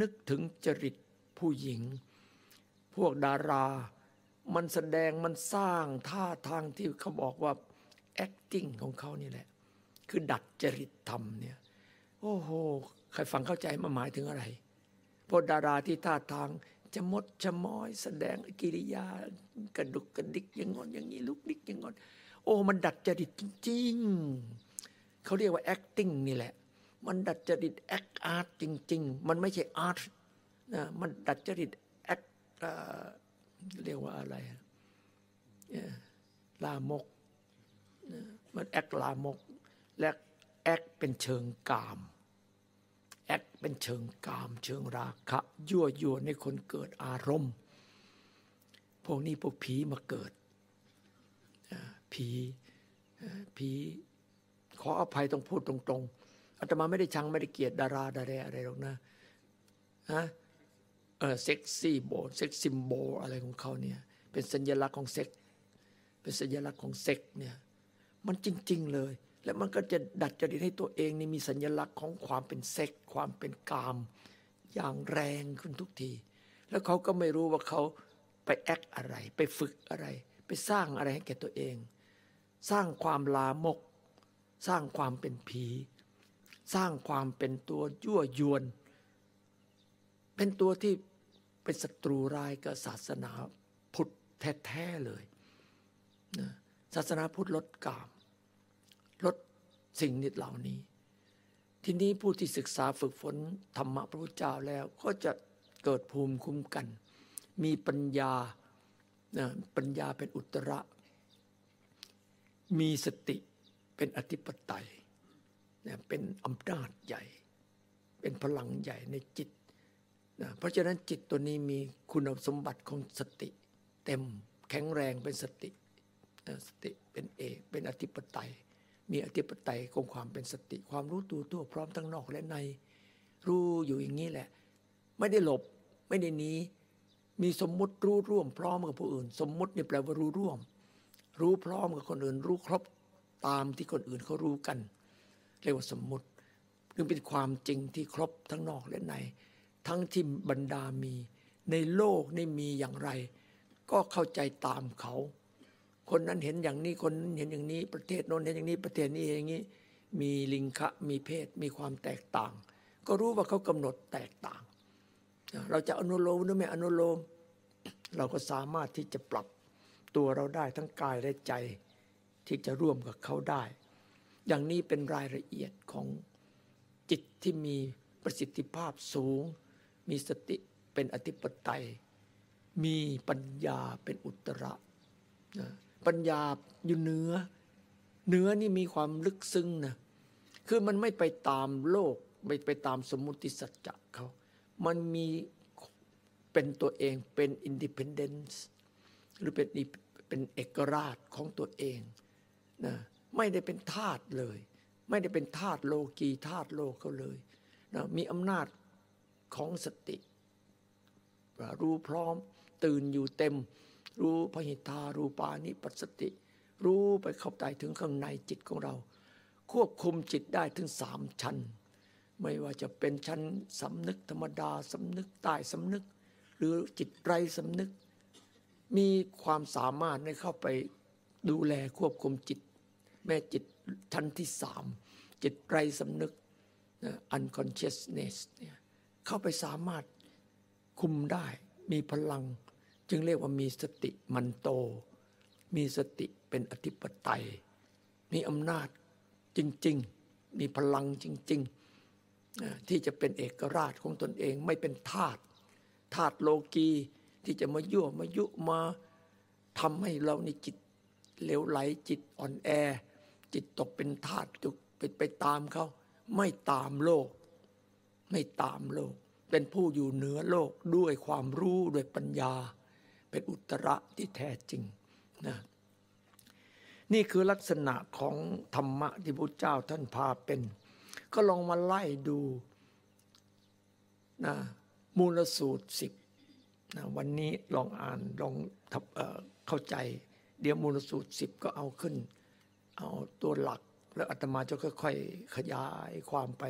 นึกถึงจริตผู้หญิง พวกดารา มันแสดงมันสร้างท่าทางที่เขาบอกว่า acting ของเขานี่แหละ คือดัดจริตธรรมเนี่ยโอ้โหใครฟังเข้าใจมาหมายถึงอะไรพวกดาราที่ท่าทางจะมดจะม้อย แสดงกิริยากระดุกกระดิกอย่างงอนอย่างนี้ลุกดิกอย่างงอนโอ้มันดัดจริตจริงๆ เขาเรียกว่า acting นี่แหละ มันดัดจริต act art จริง ๆ มันไม่ใช่ art นะมันดัดจริต act เรียกว่าอะไรลามกมันแอคลามก และแอคเป็นเชิงกาม แอคเป็นเชิงกาม เชิงราคะ ยั่วยวนในคนเกิดอารมณ์ พวกนี้พวกผีมาเกิดผีผี ขออภัยต้องพูดตรงๆอาตมาไม่ได้ชังไม่ได้เกลียดดาราดาราอะไรหรอกนะฮะเออ sex symbol sex symbolอะไรของเขาเนี่ยเป็นสัญลักษณ์ของเซ็กเป็นสัญลักษณ์ของเซ็กเนี่ยมันจริง ๆเลย แล้วมันก็จะดัดจริตให้ตัวเองนี่มีสัญลักษณ์ของความเป็นเซ็กความเป็นกาม อย่างแรงขึ้นทุกที แล้วเขาก็ไม่รู้ว่าเขาไป act อะไร ไปฝึกอะไร ไปสร้างอะไรให้แก่ตัวเอง สร้างความลามก สร้างความเป็นผี สร้างความเป็นตัวยั่วยวน เป็นตัวที่เป็นศัตรูร้ายกับศาสนาพุทธแท้ๆเลยนะศาสนาพุทธลดกาม ลดสิ่งนิดเหล่านี้ ทีนี้ผู้ที่ศึกษาฝึกฝนธรรมะพระพุทธเจ้าแล้วก็จะเกิดภูมิคุ้มกัน มีปัญญาปัญญาเป็นอุตระ มีสติ เป็นอธิปไตยเป็นอำนาจใหญ่ เป็นพลังใหญ่ในจิตนะเพราะฉะนั้นจิตตัวนี้มีคุณสมบัติของสติ เต็มแข็งแรงเป็นสติสติเป็นเอกเป็นอธิปไตย มีอธิปไตยของความเป็นสติ ความรู้ตัวตัวพร้อมทั้งนอกและใน รู้อยู่อย่างนี้แหละ ไม่ได้หลบไม่ได้หนีมีสมมุติรู้ร่วมพร้อมกับผู้อื่น สมมุตินี่แปลว่ารู้ร่วม รู้พร้อมกับคนอื่น รู้ครบ ตามที่คนอื่นเขารู้กัน เรียกว่าสมมุติจึงเป็นความจริงที่ครบทั้งนอกและใน ทั้งที่บรรดามี ในโลกนี่มีอย่างไร ก็เข้าใจตามเขา คนนั้นเห็นอย่างนี้คนนั้นเห็นอย่างนี้ประเทศโน้นเห็นอย่างนี้ประเทศนี้อย่างนี้ มีลิงคะมีเพศมีความแตกต่าง ก็รู้ว่าเขากำหนดแตกต่าง เราจะอนุโลมหรือไม่อนุโลม เราก็สามารถที่จะปรับตัวเราได้ทั้งกายและใจ ที่จะร่วมกับเขาได้ อย่างนี้เป็นรายละเอียดของจิตที่มีประสิทธิภาพสูง มีสติเป็นอธิปไตย มีปัญญาเป็นอุตระนะปัญญาอยู่เหนือเหนือนี่มีความลึกซึ้งนะคือมันไม่ไปตามโลกไม่ไปตามสมมุติสัจจะเขา มันมีเป็นตัวเองเป็น independence หรือเป็นเป็นเอกราชของตัวเอง นะไม่ได้เป็นทาสเลย ไม่ได้เป็นทาสโลกีทาสโลกเขาเลยนะมีอำนาจของสติ รู้พร้อมตื่นอยู่เต็ม รู้พหิทธารูปานิปัสสติ รู้ไปเข้าใจถึงข้างในจิตของเรา ควบคุมจิตได้ถึงสามชั้น ไม่ว่าจะเป็นชั้นสำนึกธรรมดาสำนึกใต้สำนึก หรือจิตไรสำนึก มีความสามารถในเข้าไป ดูแลควบคุมจิต แม่จิตชั้นที่สามจิตไรสำนึก unconsciousness เนี่ยเข้าไปสามารถคุมได้ มีพลัง จึงเรียกว่ามีสติมันโต มีสติเป็นอธิปไตย มีอำนาจจริง ๆ มีพลังจริง ๆ ที่จะเป็นเอกราชของตนเองไม่เป็นทาสทาสโลกีที่จะมายั่วมายุมาทำให้เรานี่จิต เลวไหลจิตอ่อนแอ จิตตกเป็นทาสจุกไปไปตามเขาไม่ตามโลก ไม่ตามโลก เป็นผู้อยู่เหนือโลกด้วยความรู้ด้วยปัญญา เป็นอุตระที่แท้จริงนะนี่คือลักษณะของธรรมะที่พระเจ้าท่านพาเป็น ก็ลองมาไล่ดูนะมูลสูตรสิบนะวันนี้ลองอ่านลองเเข้าใจ เดี๋ยวมูลสูตรสิบก็เอาขึ้น เอาตัวหลักแล้วอาตมาจะค่อยๆขยายความไป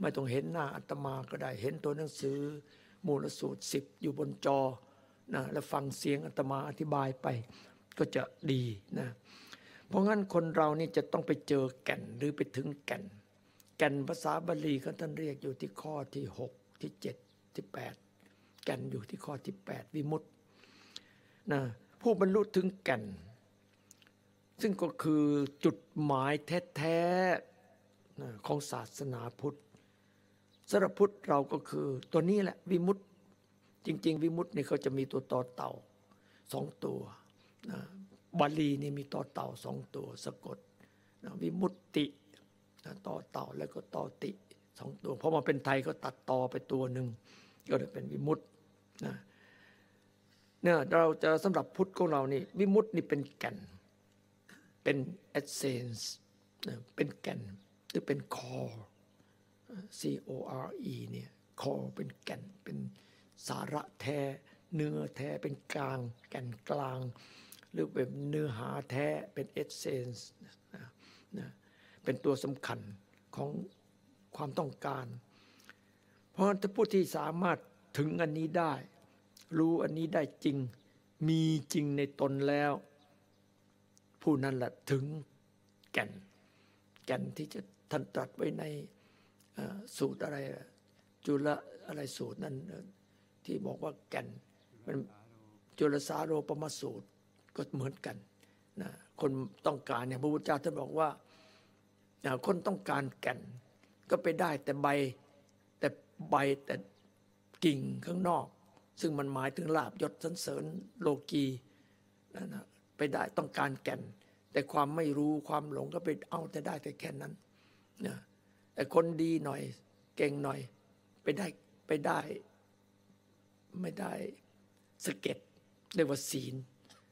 ไม่ต้องเห็นหน้าอาตมาก็ได้ เห็นตัวหนังสือ มูลสูตรสิบอยู่บนจอนะแล้วฟังเสียงอาตมาอธิบายไปก็จะดีนะเพราะงั้นคนเรานี่จะต้องไปเจอแก่นหรือไปถึงแก่น แก่นภาษาบาลีเขาท่านเรียกอยู่ที่ข้อที่หกที่เจ็ดที่แปดแก่นอยู่ที่ข้อที่แปดวิมุตตินะผู้บรรลุถึงแก่น ซึ่งก็คือจุดหมายแท้ๆของศาสนาพุทธสำหรับพุทธเราก็คือตัวนี้แหละวิมุตติจริง ๆ วิมุตตินี่เขาจะมีตัวต่อเต่าสองตัวนะบาลีนี่มีต่อเต่าสองตัวสะกดนะวิมุตตินะต่อเต่าแล้วก็ต่อติสองตัวเพราะมาเป็นไทยก็ตัดต่อไปตัวหนึ่งก็เลยเป็นวิมุตตินะเนี่ยเราจะสำหรับพุทธของเรานี่วิมุตตินี่เป็นแก่น เป็นเอเซนส์เป็นแก่นหรือเป็นคอ C O R E เนี่ยคอเป็นแก่นเป็นสาระแท้ เนื้อแท้เป็นกลาง แก่นกลาง หรือเป็นเนื้อหาแท้เป็นเอเซนส์นะเป็นตัวสำคัญของความต้องการ เพราะถ้าผู้ที่สามารถถึงอันนี้ได้ รู้อันนี้ได้จริง มีจริงในตนแล้ว ผู้นั้นแหละถึงแก่น แก่นที่จะท่านตรัสไว้ในสูตรอะไรจุลอะไรสูตรนั้นที่บอกว่าแก่นมันจุลสาโรปมาสูตรก็เหมือนกันนะคนต้องการเนี่ยพระพุทธเจ้าท่านบอกว่าคนต้องการแก่นก็ไปได้แต่ใบแต่ใบแต่กิ่งข้างนอก ซึ่งมันหมายถึงลาบยศสันเสริญโลกีนะ ไปได้ต้องการแก่น แต่ความไม่รู้ความหลงก็ไปเอาแต่ได้แต่แค่นั้นนะแต่คนดีหน่อยเก่งหน่อย ไปได้ไปได้ ไม่ได้สะเก็ดเรียกว่าศีล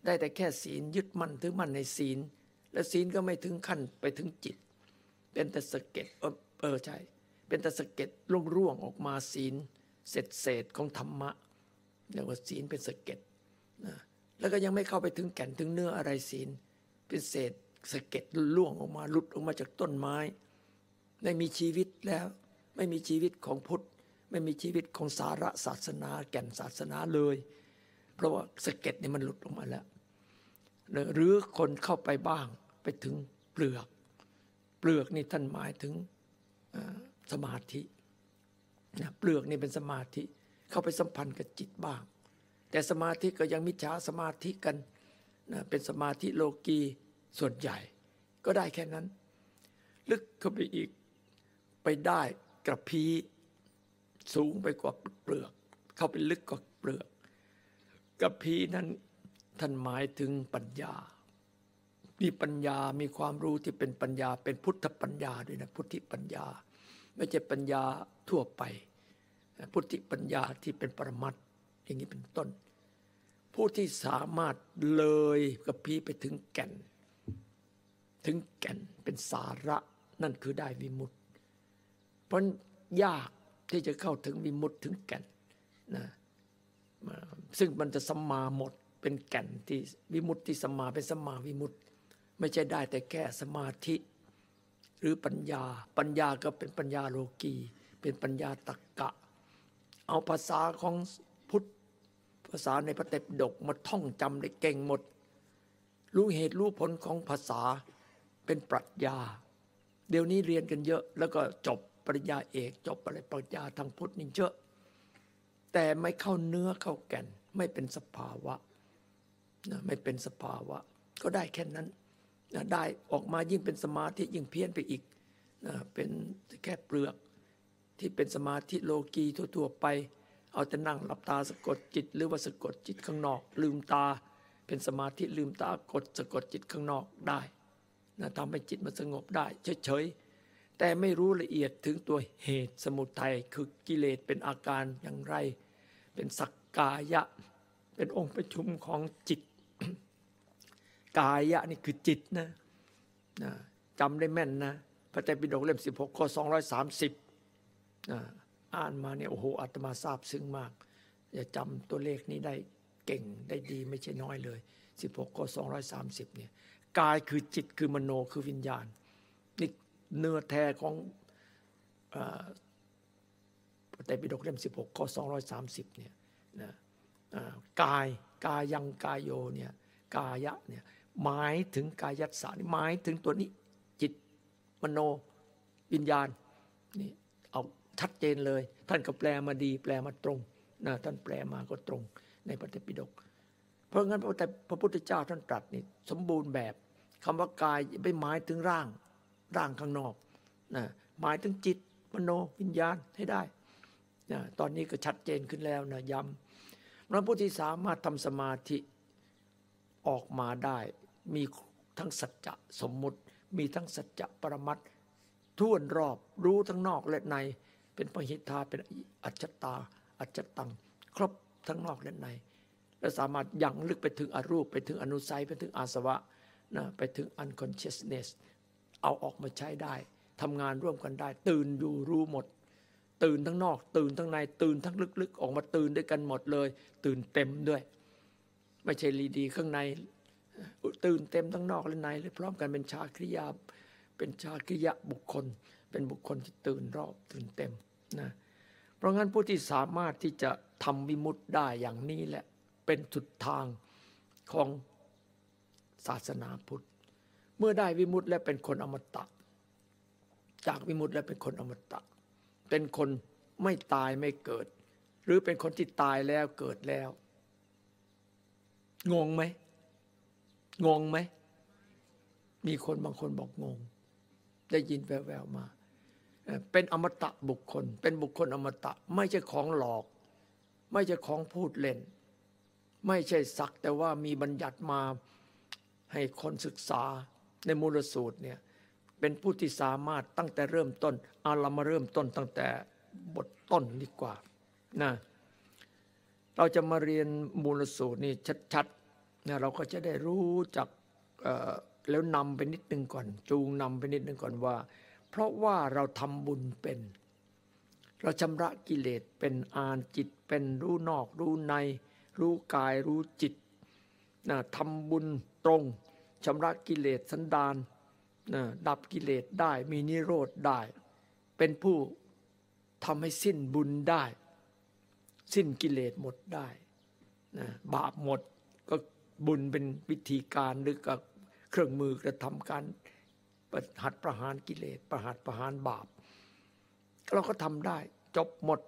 ได้แต่แค่ศีลยึดมั่นถือมั่นในศีล และศีลก็ไม่ถึงขั้นไปถึงจิต เป็นแต่สะเก็ดเออเออใช่เป็นแต่สะเก็ดร่วงร่วงออกมาศีลเศษเศษของธรรมะเรียกว่าศีลเป็นสเก็ตนะ แล้วก็ยังไม่เข้าไปถึงแก่นถึงเนื้ออะไรศีลเป็นเศษสะเก็ตล่วงออกมาหลุดออกมาจากต้นไม้ ไม่มีชีวิตแล้ว ไม่มีชีวิตของพุทธ ไม่มีชีวิตของสาระศาสนา แก่นศาสนาเลย เพราะว่าสะเก็ตนี่มันหลุดออกมาแล้วหรือคนเข้าไปบ้างไปถึงเปลือก เปลือกนี่ท่านหมายถึงสมาธิเปลือกนี่เป็นสมาธิ เข้าไปสัมพันธ์กับจิตบ้าง แต่สมาธิก็ยังมิจฉาสมาธิกันนะเป็นสมาธิโลกีส่วนใหญ่ ก็ได้แค่นั้น ลึกเข้าไปอีกไปได้กระพีสูงไปกว่าเปลือก เข้าไปลึกกว่าเปลือกกระพีนั้นท่านหมายถึงปัญญา มีปัญญามีความรู้ที่เป็นปัญญา เป็นพุทธปัญญาด้วยนะพุทธิปัญญา ไม่ใช่ปัญญาทั่วไป พุทธิปัญญาที่เป็นปรมัตอย่างนี้เป็นต้น ผู้ที่สามารถเลยกระพีไปถึงแก่น ถึงแก่นเป็นสาระนั่นคือได้วิมุตติ เพราะยากที่จะเข้าถึงวิมุตถึงแก่นนะซึ่งมันจะสัมมาหมดเป็นแก่นที่วิมุตติสัมมาเป็นสัมมาวิมุตติ ไม่ใช่ได้แต่แค่สมาธิหรือปัญญาปัญญาก็เป็นปัญญาโลกี เป็นปัญญาตรกกะ เอาภาษาของ ภาษาในพระเตปดกมาท่องจำได้เก่งหมด รู้เหตุรู้ผลของภาษาเป็นปรัชญา เดี๋ยวนี้เรียนกันเยอะ แล้วก็จบปริญญาเอก จบอะไรปริญญาทางพุทธนี่เยอะ แต่ไม่เข้าเนื้อเข้าแก่น ไม่เป็นสภาวะนะไม่เป็นสภาวะ ก็ได้แค่นั้นนะได้ออกมายิ่งเป็นสมาธิยิ่งเพี้ยนไปอีกนะเป็นแค่เปลือกที่เป็นสมาธิโลกีทั่วๆไป เอาแต่นั่งหลับตาสะกดจิต หรือว่าสะกดจิตข้างนอก ลืมตา เป็นสมาธิลืมตากดสะกดจิตข้างนอกได้นะทำให้จิตมันสงบได้เฉยๆแต่ไม่รู้ละเอียดถึงตัวเหตุสมุทัยคือกิเลสเป็นอาการอย่างไร เป็นสักกายะ เป็นองค์ประชุมของจิต กายะนี่คือจิตนะนะจำได้แม่นนะพระไตรปิฎกเล่ม 16 ข้อ 230นะ อ่านมาเนี่ยโอ้โหอาตมาทราบซึ้งมากอย่าจำตัวเลขนี้ได้เก่งได้ดีไม่ใช่น้อยเลย 16ข้อ230เนี่ยกายคือจิตคือมโนคือวิญญาณนี่เนื้อแท้ของพระไตรปิฎกเล่ม 16 ข้อ 230เนี่ยนะกายกายังกายโยเนี่ยกายะเนี่ยหมายถึงกายัสสานหมายถึงตัวนี้จิตมโนวิญญาณนี่เอา ชัดเจนเลย ท่านก็แปลมาดี แปลมาตรงนะท่านแปลมาก็ตรงในปฏิปิฎกเพราะงั้นแต่พระพุทธเจ้าท่านตรัสนี่สมบูรณ์แบบคำว่ากายไม่หมายถึงร่างร่างข้างนอกนะหมายถึงจิตมโนวิญญาณให้ได้นะตอนนี้ก็ชัดเจนขึ้นแล้วนะย้ำพระพุทธสามารถทำสมาธิออกมาได้มีทั้งสัจจะสมมุติ มีทั้งสัจจะปรมัตท่วนรอบรู้ทั้งนอกและใน เป็นปหิทาเป็นอัจจตา อัจจตัง ครบทั้งนอกและใน และสามารถยังลึกไปถึงอรูป ไปถึงอนุสัย ไปถึงอาสวะนะไปถึง unconsciousness เอาออกมาใช้ได้ทำงานร่วมกันได้ ตื่นอยู่รู้หมด ตื่นทั้งนอก ตื่นทั้งใน ตื่นทั้งลึกๆ ออกมาตื่นด้วยกันหมดเลย ตื่นเต็มด้วย ไม่ใช่ลีดีข้างใน ตื่นเต็มทั้งนอกและในเลยพร้อมกันเป็นชาคริยาเป็นชาคริยะบุคคล เป็นบุคคลที่ตื่นรอบตื่นเต็ม นะเพราะงั้นผู้ที่สามารถที่จะทำวิมุตได้อย่างนี้แหละเป็นจุดทางของศาสนาพุทธ เมื่อได้วิมุตแล้วเป็นคนอมตะ จากวิมุตแล้วเป็นคนอมตะ เป็นคนไม่ตายไม่เกิด หรือเป็นคนที่ตายแล้วเกิดแล้ว งงไหมงงไหมมีคนบางคนบอกงง ได้ยินแววๆมา เป็นอมตะบุคคล เป็นบุคคลอมตะ ไม่ใช่ของหลอก ไม่ใช่ของพูดเล่น ไม่ใช่สักแต่ว่ามีบัญญัติมาให้คนศึกษาในมูลสูตรเนี่ยเป็นผู้ที่สามารถตั้งแต่เริ่มต้นเอาเรามาเริ่มต้นตั้งแต่บทต้นดีกว่านะเราจะมาเรียนมูลสูตรนี่ชัดๆนะเราก็จะได้รู้จักแล้วนำไปนิดนึงก่อน จูงนำไปนิดนึงก่อนว่า เพราะว่าเราทำบุญเป็น เราชำระกิเลสเป็นอ่านจิตเป็นรู้นอกรู้ใน รู้กายรู้จิตนะทำบุญตรงชำระกิเลสสันดานนะดับกิเลสได้มีนิโรธได้ เป็นผู้ทำให้สิ้นบุญได้ สิ้นกิเลสหมดได้นะบาปหมดก็บุญเป็นวิธีการหรือกับเครื่องมือกระทำการ ประหัดประหารกิเลสประหัดประหารบาป เราก็ทำได้ จบหมด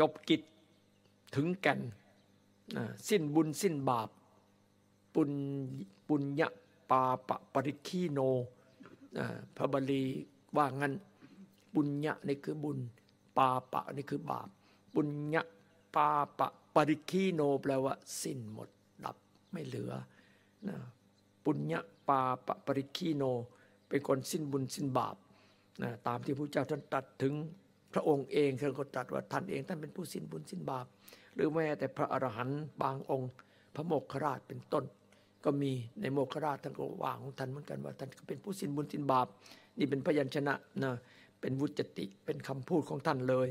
จบกิจถึงแก่นสิ้นบุญสิ้นบาป ปุญปุญญาปาปะปริคีโนพระบาลีว่างั้นปุญญะนี่คือบุญ ปาปะนี่คือบาป ปุญญะปาปะปริคีโนแปลว่าสิ้นหมดดับไม่เหลือนะปุญญะปาปะปริคีโน เป็นคนสิ้นบุญสิ้นบาปนะตามที่พระเจ้าท่านตรัสถึงพระองค์เองท่านก็ตรัสว่าท่านเองท่านเป็นผู้สิ้นบุญสิ้นบาป หรือแม้แต่พระอรหันต์บางองค์ พระโมกขราชเป็นต้น ก็มีในโมคราชท่านก็ว่าของท่านเหมือนกันว่าท่านก็เป็นผู้สิ้นบุญสิ้นบาป นี่เป็นพยัญชนะนะเป็นวุจติเป็นคำพูดของท่านเลย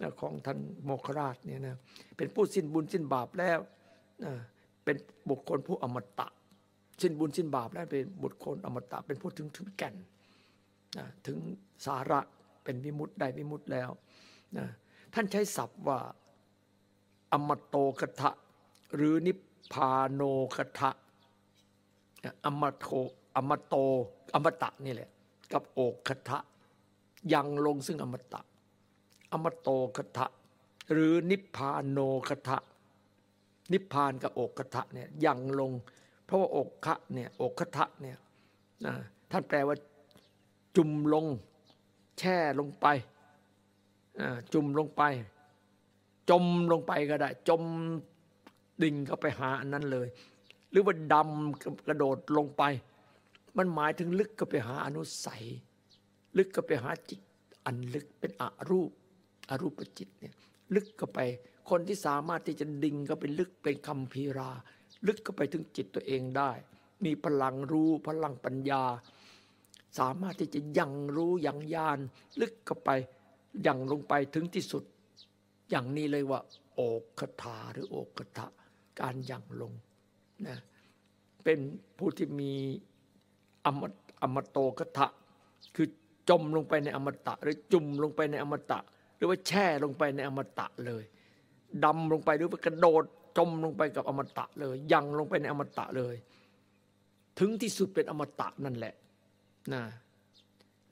นะของท่านโมคราชเนี่ยนะเป็นผู้สิ้นบุญสิ้นบาปแล้วนะเป็นบุคคลผู้อมตะ สิ้นบุญสิ้นบาปแล้วเป็นบุคคลอมตะเป็นผู้ถึงถึงแก่นนะถึงสาระเป็นวิมุตได้วิมุตแล้วนะท่านใช้ศัพท์ว่าอมโตคทะหรือนิพพาโนคทะอมโทอมโตอมตะนี่แหละ กับโอกคทะยังลงซึ่งอมตะ อมโตคทะหรือนิพพานโนคทะนิพพานกับโอกคทะเนี่ยยังลง ราะว่าอกคะเนี่ยอกคทะเนี่ยท่านแปลว่าจุ่มลง แช่ลงไปจุ่มลงไป จมลงไปก็ได้ จมดิ่งเข้าไปหาอันนั้นเลย หรือว่าดำกระโดดลงไป มันหมายถึงลึกก็ไปหาอนุสัย ลึกก็ไปหาจิตอันลึกเป็นอรูปอรูปจิตเนี่ยลึกก็ไป คนที่สามารถที่จะดิ่งก็ไปลึกเป็นคำพีรา ลึกก็ไปถึงจิตตัวเองได้ มีพลังรู้พลังปัญญา สามารถที่จะยังรู้ยังญาณลึกก็ไปยังลงไปถึงที่สุด อย่างนี้เลยว่า โอกคถาหรือโอกคถะการยังลงนะเป็นผู้ที่มีอมอมโตกทะคือจมลงไปในอมตะ หรือจุ่มลงไปในอมตะ หรือว่าแช่ลงไปในอมตะเลยดำลงไปหรือว่ากระโดด จมลงไปกับอมตะเลย ยังลงไปในอมตะเลย ถึงที่สุดเป็นอมตะนั่นแหละนะ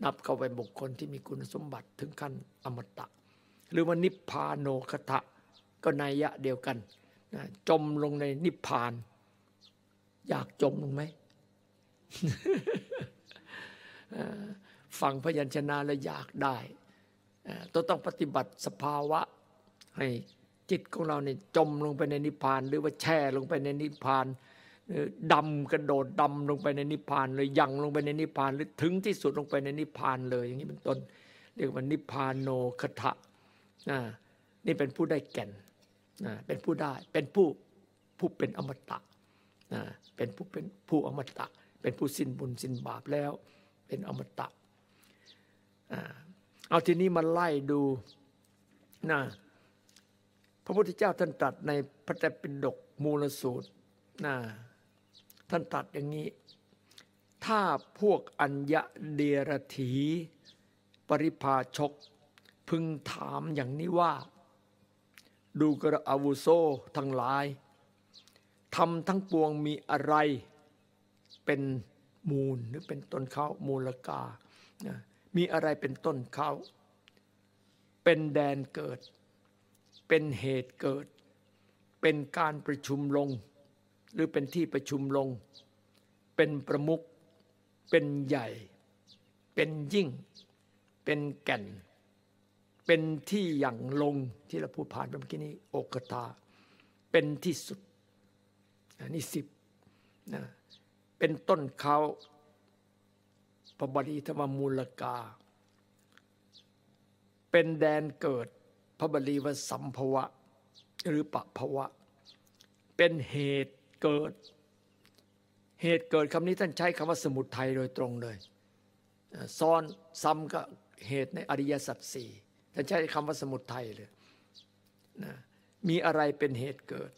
นับเข้าไปบุคคลที่มีคุณสมบัติถึงขั้นอมตะ หรือว่านิพพานโนคทะก็นัยยะเดียวกันนะจมลงในนิพพาน อยากจมลงไหมฟังพยัญชนะแล้วอยากได้ต้องต้องปฏิบัติสภาวะให้ จิตของเราเนี่ยจมลงไปในนิพพาน หรือว่าแช่ลงไปในนิพพานดำกระโดดดำลงไปในนิพพานเลยยังลงไปในนิพพานหรือถึงที่สุดลงไปในนิพพานเลย อย่างนี้เป็นต้น เรียกว่านิพพานโนคทะนี่เป็นผู้ได้แก่นเป็นผู้ได้เป็นผู้ผู้เป็นอมตะเป็นผู้เป็นผู้อมตะ เป็นผู้สิ้นบุญสิ้นบาปแล้ว เป็นอมตะเอาทีนี้มาไล่ดูนะ ระพุทธเจ้าท่านตรัสในพระไตรปิฎกมูลสูตรนะท่านตรัสอย่างนี้ ถ้าพวกอัญญะเดรถีปริพาชก พึงถามอย่างนี้ว่า ดูกระอาวุโซทั้งหลายทำทั้งปวงมีอะไร เป็นมูลหรือเป็นต้นเขามูลกานะมีอะไรเป็นต้นเขา เป็นแดนเกิด เป็นเหตุเกิด เป็นการประชุมลง หรือเป็นที่ประชุมลง เป็นประมุขเป็นใหญ่ เป็นยิ่ง เป็นแก่น เป็นที่อย่างลงที่เราพูดผ่านไปเมื่อกี้นี้โอกตา เป็นที่สุดอันนี้สิบนะเป็นต้นเขาพระบดีธรรมมูลกา เป็นแดนเกิด พระบดีว่าสัมภวะ หรือปะภวะ เป็นเหตุเกิด เหตุเกิดคำนี้ท่านใช้คำว่าสมุทัยโดยตรงเลยซ้อนซ้ำกับเหตุในอริยสัจสี่ท่านใช้คำว่าสมุทัยเลยนะมีอะไรเป็นเหตุเกิด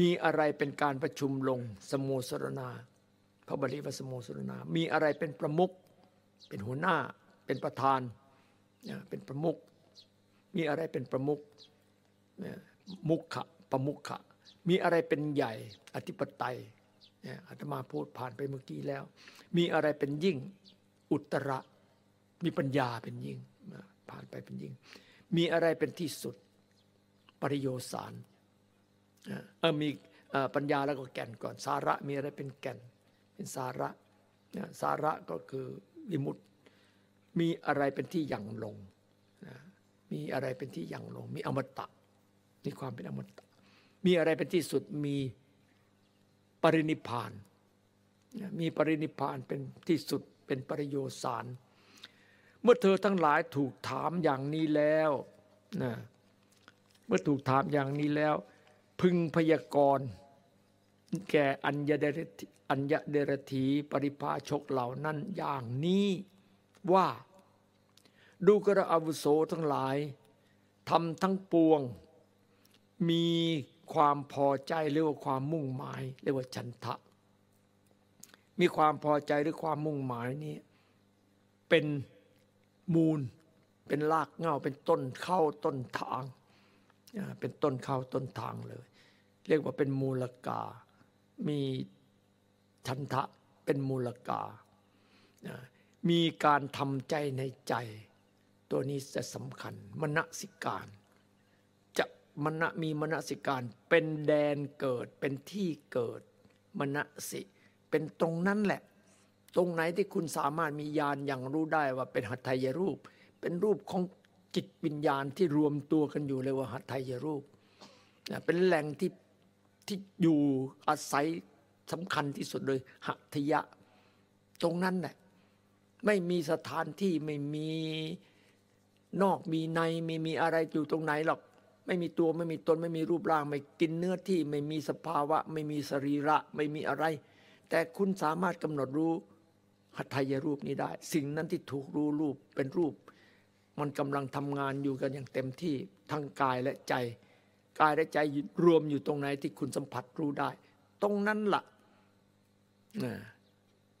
มีอะไรเป็นการประชุมลงสมุสรนาพระบริวสโมสุรนามีอะไรเป็นประมุขเป็นหัวหน้าเป็นประธานเป็นประมุข มีอะไรเป็นประมุขมุขะประมุขะมีอะไรเป็นใหญ่อธิปไตยอาตมาพูดผ่านไปเมื่อกี้แล้ว มีอะไรเป็นยิ่งอุตระ มีปัญญาเป็นยิ่งผ่านไปเป็นยิ่ง มีอะไรเป็นที่สุดปริโยสารเออมีปัญญาแล้วก็แก่นก่อน สาระมีอะไรเป็นแก่น เป็นสาระสาระก็คือวิมุตติมีอะไรเป็นที่ยั่งลง มีอะไรเป็นที่ยั่งลง มีอมตะ มีความเป็นอมตะ มีอะไรเป็นที่สุดมีปรินิพาน มีปรินิพานเป็นที่สุดเป็นปริโยสาร เมื่อเธอทั้งหลายถูกถามอย่างนี้แล้วนะเมื่อถูกถามอย่างนี้แล้ว พึงพยากรณ์แก่อัญญเดรอัญญเดรถีปริภาชกเหล่านั้นอย่างนี้ว่า ดูกระอาวุโสทั้งหลายทำทั้งปวง มีความพอใจหรือว่าความมุ่งหมายเรียกว่าฉันทะ มีความพอใจหรือความมุ่งหมายนี้เป็นมูล เป็นรากเงาเป็นต้นเข้าต้นทาง เป็นต้นเข้าต้นทางเลย เรียกว่าเป็นมูลกา มีชันทะเป็นมูลกา มีการทำใจในใจ ตัวนี้จะสำคัญมณสิการจะมณมีมณสิการเป็นแดนเกิดเป็นที่เกิดมณสิ เป็นตรงนั้นแหละ ตรงไหนที่คุณสามารถมีญาณอย่างรู้ได้ว่าเป็นหัตถยรูป เป็นรูปของจิตวิญญาณที่รวมตัวกันอยู่เลยว่าหัตถยรูปเป็นแหล่งที่ที่อยู่อาศัยสำคัญที่สุดเลยหัตถยะ ตรงนั้นแหละไม่มีสถานที่ไม่มี นอกมีในไม่มีอะไรอยู่ตรงไหนหรอก ไม่มีตัวไม่มีตนไม่มีรูปร่าง ไม่กินเนื้อที่ไม่มีสภาวะ ไม่มีสรีระไม่มีอะไร แต่คุณสามารถกำหนดรู้หัตถยรูปนี้ได้ สิ่งนั้นที่ถูกรู้รูปเป็นรูป มันกำลังทำงานอยู่กันอย่างเต็มที่ทั้งกายและใจ กายและใจรวมอยู่ตรงไหนที่คุณสัมผัสรู้ได้ ตรงนั้นละ่ะ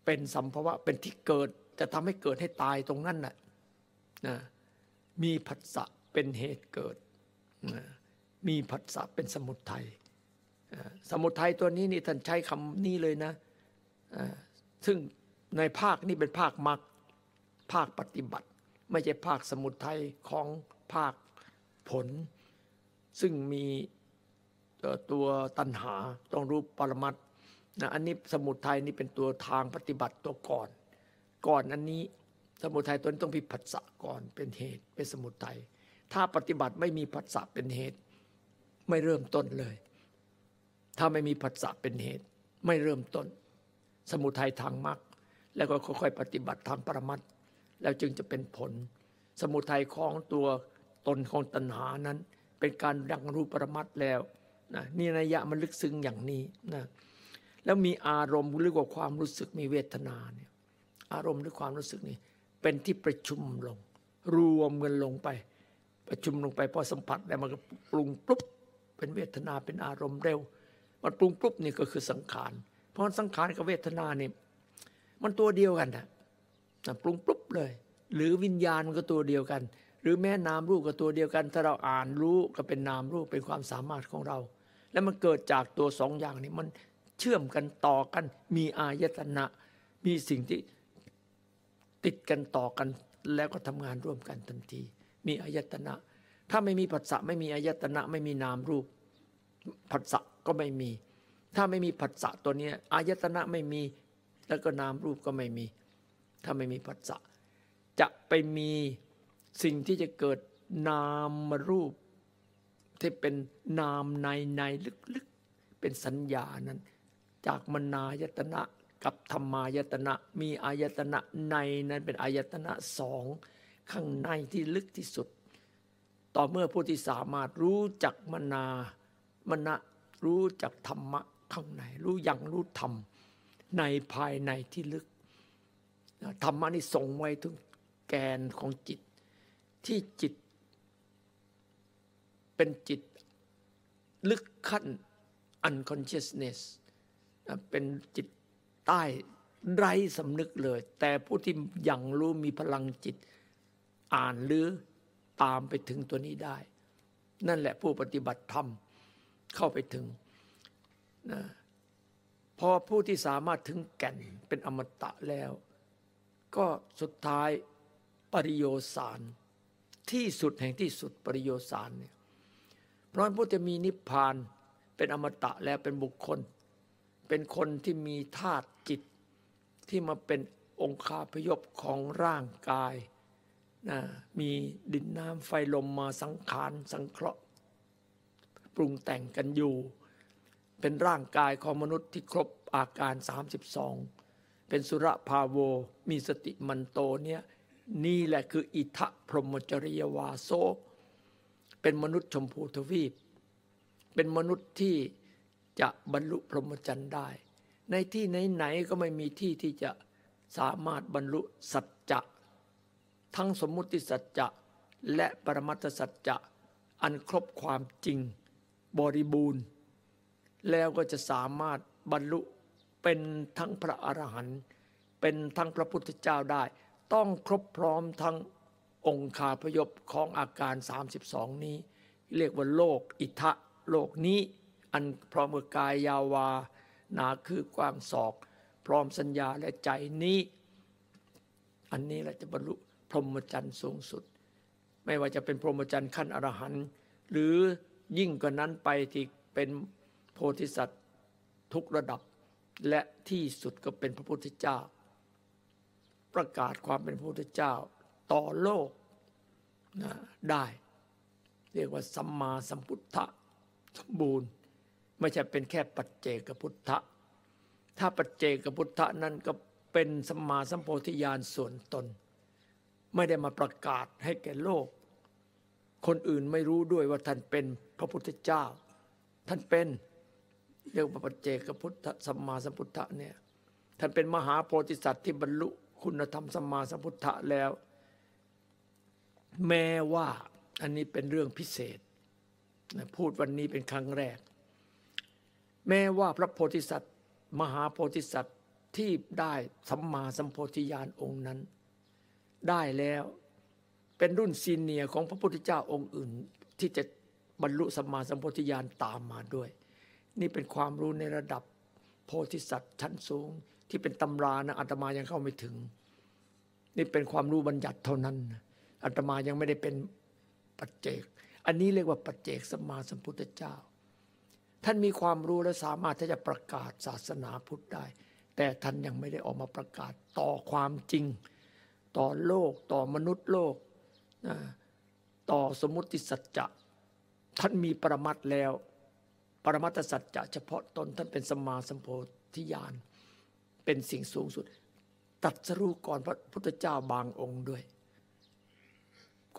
เป็นสัมภาวะเป็นที่เกิดจะทำให้เกิดให้ตายตรงนั้นน่ะนะ มีผัสสะเป็นเหตุเกิด มีผัสสะเป็นสมุทัยสมุทัยตัวนี้นี่ท่านใช้คำนี้เลยนะซึ่งในภาคนี้เป็นภาคมรรคภาคปฏิบัติ ไม่ใช่ภาคสมุทัยของภาคผล ซึ่งมีตัวตัณหาต้องรู้ปรมัตนะอันนี้สมุทัยนี่เป็นตัวทางปฏิบัติตัวก่อน ก่อนอันนี้ สมุทัยตัวนี้ต้องมีผัสสะก่อนเป็นเหตุเป็นสมุทัยถ้าปฏิบัติไม่มีผัสสะเป็นเหตุ ไม่เริ่มต้นเลย ถ้าไม่มีผัสสะเป็นเหตุ ไม่เริ่มต้น สมุทัยทางมรรคแล้วก็ค่อยๆ ปฏิบัติทางปรมัตถ์แล้วจึงจะเป็นผล สมุทัยของตัวตนของตัณหานั้น เป็นการดังรู้ปรมัตถ์แล้วนะนี่นัยยะมันลึกซึ้งอย่างนี้นะแล้วมีอารมณ์หรือว่าความรู้สึกมีเวทนาเนี่ยอารมณ์หรือความรู้สึกนี่ เป็นที่ประชุมลง รวมกันลงไป ประชุมลงไปพอสัมผัสแล้วมันก็ปรุงปุ๊บเป็นเวทนาเป็นอารมณ์เร็ว มันปรุงปุ๊บนี่ก็คือสังขาร เพราะสังขารกับเวทนานี่มันตัวเดียวกันนะนะปรุงปุ๊บเลย หรือวิญญาณมันก็ตัวเดียวกัน หรือแม่นามรูปก็ตัวเดียวกัน ถ้าเราอ่านรู้ก็เป็นนามรูปเป็นความสามารถของเรา แล้วมันเกิดจากตัวสองอย่างนี้มันเชื่อมกันต่อกัน มีอายตนะ มีสิ่งที่ ติดกันต่อกันแล้วก็ทำงานร่วมกันทันที มีอายตนะ ถ้าไม่มีผัสสะไม่มีอายตนะไม่มีนามรูปผัสสะก็ไม่มี ถ้าไม่มีผัสสะตัวนี้อายตนะไม่มีแล้วก็นามรูปก็ไม่มี ถ้าไม่มีผัสสะจะไปมีสิ่งที่จะเกิดนามรูป ที่เป็นนามในในลึกๆเป็นสัญญานั้น จากมนายตนะ กับธรรมายตนะมีอายตนะในนั้นเป็นอายตนะสองข้างในที่ลึกที่สุด ต่อเมื่อผู้ที่สามารถรู้จักมนามณะรู้จักธรรมะข้างในรู้ยังรู้ธรรมในภายในที่ลึกธรรมะนี่ส่งไว้ถึงแกนของจิต ที่จิต เป็นจิตลึกขั้น unconsciousness นะเป็นจิต ใต้ไร้สำนึกเลย แต่ผู้ที่ยังรู้มีพลังจิต อ่านหรือตามไปถึงตัวนี้ได้ นั่นแหละผู้ปฏิบัติธรรมเข้าไปถึงนะพอผู้ที่สามารถถึงแก่นเป็นอมตะแล้ว ก็สุดท้ายปริโยสารที่สุดแห่งที่สุดปริโยสารเนี่ยเพราะผู้จะมีนิพพานเป็นอมตะแล้วเป็นบุคคล เป็นคนที่มีธาตุจิต ที่มาเป็นองคาพยพของร่างกายนะมีดินน้ำไฟลมมาสังขารสังเคราะห์ ปรุงแต่งกันอยู่ เป็นร่างกายของมนุษย์ที่ครบอาการ 32 เป็นสุรภาโวมีสติมันโตเนี่ยนี่แหละคืออิทะพรหมจริยวาโซเป็นมนุษย์ชมพูทวีป เป็นมนุษย์ที่จะบรรลุพรหมจรรย์ได้ ในที่ไหนๆก็ไม่มีที่ที่จะสามารถบรรลุสัจจะทั้งสมมุติสัจจะและปรมัตถสัจจะอันครบความจริงบริบูรณ์ แล้วก็จะสามารถบรรลุเป็นทั้งพระอรหันต์เป็นทั้งพระพุทธเจ้าได้ ต้องครบพร้อมทั้งองค์คาพยพของอาการ 32 นี้ เรียกว่าโลกอิทะโลกนี้ อันพร้อมกับกายยาวา หนาคือกว้างศอก พร้อมสัญญาและใจนี้ อันนี้แหละจะบรรลุพรหมจรรย์สูงสุด ไม่ว่าจะเป็นพรหมจรรย์ขั้นอรหันต์หรือยิ่งกว่านั้นไปที่เป็นโพธิสัตว์ทุกระดับ และที่สุดก็เป็นพระพุทธเจ้า ประกาศความเป็นพระพุทธเจ้าต่อโลกนะได้ เรียกว่าสัมมาสัมพุทธะสมบูรณ์ ไม่ใช่เป็นแค่ปัจเจกพุทธะ ถ้าปัจเจกพุทธะนั้นก็เป็นสัมมาสัมโพธิญาณส่วนตน ไม่ได้มาประกาศให้แก่โลก คนอื่นไม่รู้ด้วยว่าท่านเป็นพระพุทธเจ้า ท่านเป็นเรียกว่าปัจเจกพุทธสัมมาสัมพุทธะเนี่ยท่านเป็นมหาโพธิสัตว์ที่บรรลุคุณธรรมสัมมาสัมพุทธะแล้ว แม้ว่าอันนี้เป็นเรื่องพิเศษนะพูดวันนี้เป็นครั้งแรก แม้ว่าพระโพธิสัตว์ มหาโพธิสัตว์ที่ได้สัมมาสัมโพธิญาณองค์นั้น ได้แล้วเป็นรุ่นซีเนียร์ของพระพุทธเจ้าองค์อื่น ที่จะบรรลุสัมมาสัมโพธิญาณตามมาด้วย นี่เป็นความรู้ในระดับโพธิสัตว์ชั้นสูงที่เป็นตำรานะอาตมายังเข้าไม่ถึง นี่เป็นความรู้บัญญัติเท่านั้นอาตมายังไม่ได้เป็นปัจเจก อันนี้เรียกว่าปัจเจกสัมมาสัมพุทธเจ้า ท่านมีความรู้และสามารถที่จะประกาศศาสนาพุทธได้ แต่ท่านยังไม่ได้ออกมาประกาศต่อความจริง ต่อโลกต่อมนุษย์โลกนะต่อสมมติสัจจะท่านมีปรมัตถ์แล้ว ปรมัตถสัจจะเฉพาะตนท่านเป็นสมมาสัมโพธิญาณเป็นสิ่งสูงสุด ตัดสรู้ก่อนพระพุทธเจ้าบางองค์ด้วย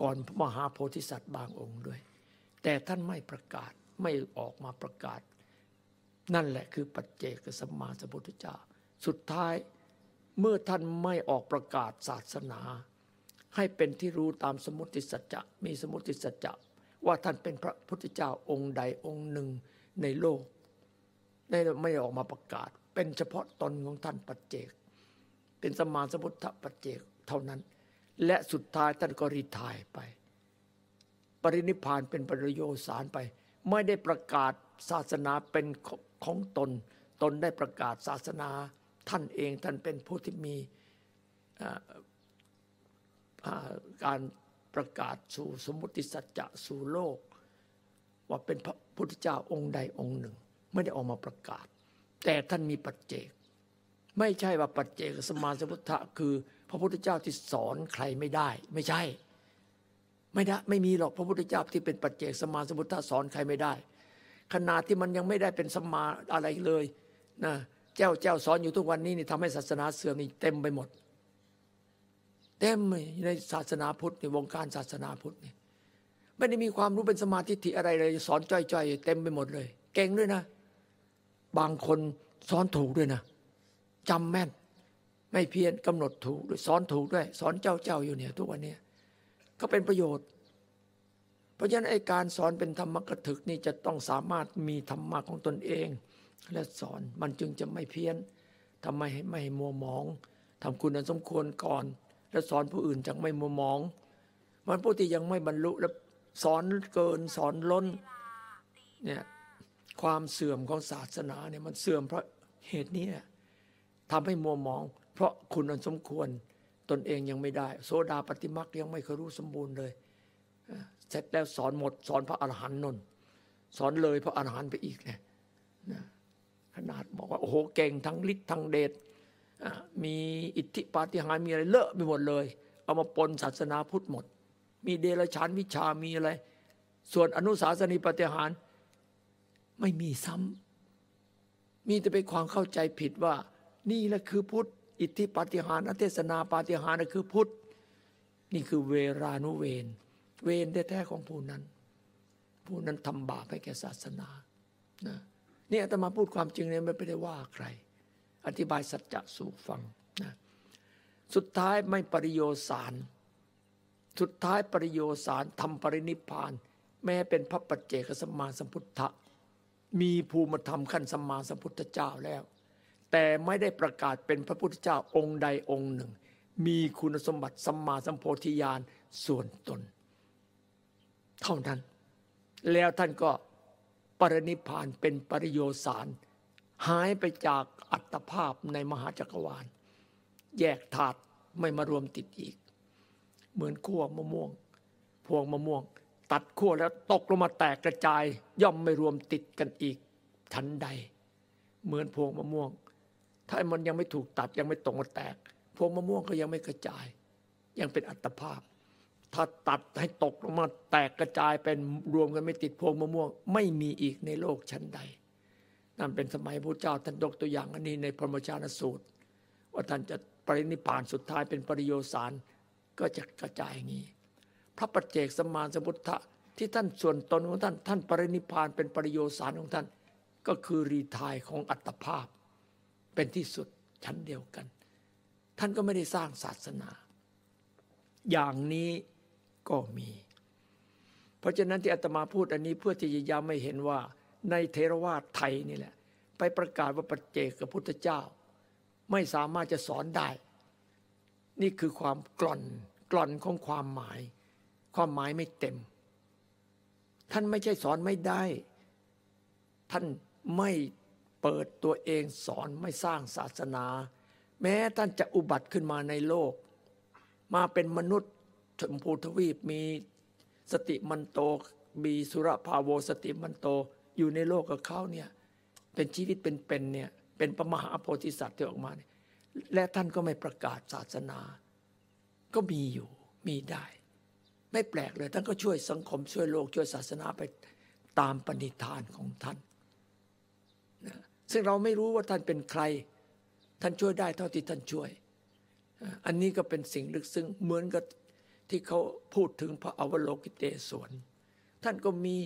ก่อนพระมหาโพธิสัตว์บางองค์ด้วย แต่ท่านไม่ประกาศ ไม่ออกมาประกาศ นั่นแหละคือปัจเจกสัมมาสัมพุทธเจ้า สุดท้ายเมื่อท่านไม่ออกประกาศศาสนา ให้เป็นที่รู้ตามสมุติสัจจะมีสมุติสัจจะว่าท่านเป็นพระพุทธเจ้าองค์ใดองค์หนึ่งในโลกได้ไม่ออกมาประกาศ เป็นเฉพาะตนของท่านปัจเจก เป็นสมมาสมุทธปัจเจกเท่านั้น และสุดท้ายท่านก็รีทายไป ปรินิพานเป็นปริโยสารไป ไม่ได้ประกาศศาสนาเป็นของตน ตนได้ประกาศศาสนาท่านเองท่านเป็นผู้ที่มีการประกาศสู่สมมติสัจจะสู่โลก ว่าเป็นพระพุทธเจ้าองค์ใดองค์หนึ่ง ไม่ได้ออกมาประกาศ แต่ท่านมีปัจเจก ไม่ใช่ว่าปัจเจกสมาสมุทธะคือ พระพุทธเจ้าที่สอนใครไม่ได้ ไม่ใช่ ไม่ได้ไม่มีหรอกพระพุทธเจ้าที่เป็นปัจเจกสมาสมุทธะสอนใครไม่ได้ ขนาดที่มันยังไม่ได้เป็นสมาอะไรเลยนะเจ้าเจ้าสอนอยู่ทุกวันนี้นี่ทำให้ศาสนาเสื่อมนี่เต็มไปหมด เต็มในศาสนาพุทธในวงการศาสนาพุทธนี่ไม่ได้มีความรู้เป็นสมาธิอะไรเลย สอนจ้อยๆเต็มไปหมดเลย เก่งด้วยนะ บางคนสอนถูกด้วยนะจำแม่น ไม่เพี้ยนกำหนดถูกด้วยสอนถูกด้วย สอนเจ้าเจ้าอยู่เนี่ย ทุกวันนี้ ก็เป็นประโยชน์ เพราะฉะนั้นไอ้การสอนเป็นธรรมกถึกนี่จะต้องสามารถมีธรรมะของตนเอง และสอนมันจึงจะไม่เพี้ยนทำไมไม่มัวหมองทำคุณอันสมควรก่อน แล้วสอนผู้อื่นจังไม่มัวหมอง มันผู้ที่ยังไม่บรรลุแล้วสอนเกินสอนล้นเนี่ยความเสื่อมของศาสนาเนี่ยมันเสื่อมเพราะเหตุนี้ทำให้มัวหมอง เพราะคุณอันสมควร ตนเองยังไม่ได้โซดาปฏิมักยังไม่เคยรู้สมบูรณ์เลย เสร็จแล้วสอนหมด สอนพระอรหันต์นนสอนเลยพระอรหันต์ไปอีกเนี่ยขนาดบอกว่าโอ้โหเก่งทั้งฤทธิ์ทั้งเดชมีอิทธิปาฏิหาริย์มีอะไรเลอะไปหมดเลย เอามาปนศาสนาพุทธหมด มีเดรัจฉานวิชามีอะไร ส่วนอนุสาสนีปาฏิหาริย์ไม่มีซ้ำมีแต่เป็นความเข้าใจผิดว่า นี่แหละคือพุทธ อิทธิปาฏิหาริย์อเทศนาปาฏิหาริย์คือพุทธ นี่คือเวรานุเวน เวนแท้ๆของผู้นั้น ผู้นั้นทำบาปให้แก่ศาสนานะนี่อาตมาพูดความจริงเนี่ยไม่ได้ว่าใคร อธิบายสัจจะสู่ฟังนะสุดท้ายไม่ปริโยสารสุดท้ายปริโยสารทำปรินิพาน แม้เป็นพระปัจเจกสมมาสัมพุทธะมีภูมิธรรมขั้นสัมมาสัมพุทธเจ้าแล้ว แต่ไม่ได้ประกาศเป็นพระพุทธเจ้าองค์ใดองค์หนึ่ง มีคุณสมบัติสัมมาสัมโพธิญาณส่วนตน เท่านั้น แล้วท่านก็ปรินิพานเป็นปริโยสาร หายไปจากอัตภาพในมหาจักรวาล แยกถาดไม่มารวมติดอีก เหมือนขั้วมะม่วง พวงมะม่วง ตัดขั้วแล้วตกลงมาแตกกระจาย ย่อมไม่รวมติดกันอีก ทันใด เหมือนพวงมะม่วง ถ้ามันยังไม่ถูกตัดยังไม่ตรงมาแตกพวงมะม่วงก็ยังไม่กระจาย ยังเป็นอัตภาพ ถ้าตัดให้ตกลงมาแตกกระจายเป็นรวมกันไม่ติดพวงมะม่วง ไม่มีอีกในโลกชั้นใดนั่นเป็นสมัยพระเจ้าท่านยกตัวอย่างอันนี้ในพระมชานสูตร ว่าท่านจะปรินิพานสุดท้ายเป็นปริโยสารก็จะกระจายอย่างนี้ พระปัจเจกสมานสมุทธะที่ท่านส่วนตนของท่าน ท่านปรินิพานเป็นปริโยสารของท่าน ก็คือรีทายของอัตภาพ เป็นที่สุดชั้นเดียวกัน ท่านก็ไม่ได้สร้างศาสนา อย่างนี้ก็มี เพราะฉะนั้นที่อาตมาพูดอันนี้เพื่อที่จะย้ำไม่เห็นว่า ในเทรวาทไทยนี่แหละ ไปประกาศว่าปัจเจกับพุทธเจ้า ไม่สามารถจะสอนได้ นี่คือความกล่อนกล่อนของความหมาย ความหมายไม่เต็ม ท่านไม่ใช่สอนไม่ได้ ท่านไม่ เปิดตัวเองสอนไม่สร้างศาสนา แม้ท่านจะอุบัติขึ้นมาในโลก มาเป็นมนุษย์ชมพูทวีปมีสติมันโตมีสุรภาโวสติมันโตอยู่ในโลกกับเขาเนี่ยเป็นชีวิตเป็นๆเนี่ยเป็นปมหาโพธิสัตว์ที่ออกมาเนี่ยและท่านก็ไม่ประกาศศาสนา ก็มีอยู่มีได้ ไม่แปลกเลยท่านก็ช่วยสังคมช่วยโลกช่วยศาสนาไปตามปณิธานของท่าน ซึ่งเราไม่รู้ว่าท่านเป็นใคร ท่านช่วยได้เท่าที่ท่านช่วย อันนี้ก็เป็นสิ่งลึกซึ้งเหมือนกับที่เขาพูดถึงพระอวโลกิเตศวรท่านก็มี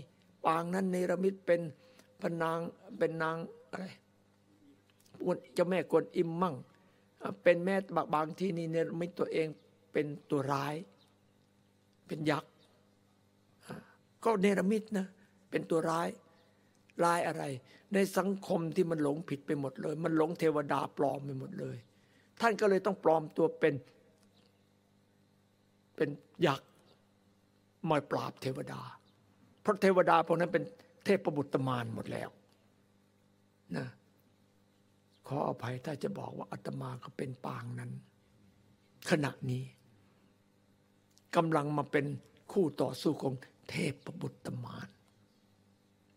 ปางนั้นเนรมิตเป็นพนางเป็นนางอะไรเจ้าแม่กวนอิมมั่ง เป็นแม่บางที่นี่เนรมิตตัวเองเป็นตัวร้าย เป็นยักษ์ก็เนรมิตนะเป็นตัวร้าย ร้ายอะไร ในสังคมที่มันหลงผิดไปหมดเลย มันหลงเทวดาปลอมไปหมดเลย ท่านก็เลยต้องปลอมตัวเป็น เป็นยักษ์มาปราบเทวดา เพราะเทวดาพวกนั้นเป็นเทพประบุตรมารหมดแล้วนะขออภัยถ้าจะบอกว่าอาตมาก็เป็นปางนั้น ขณะนี้กำลังมาเป็นคู่ต่อสู้ของเทพประบุตรมาร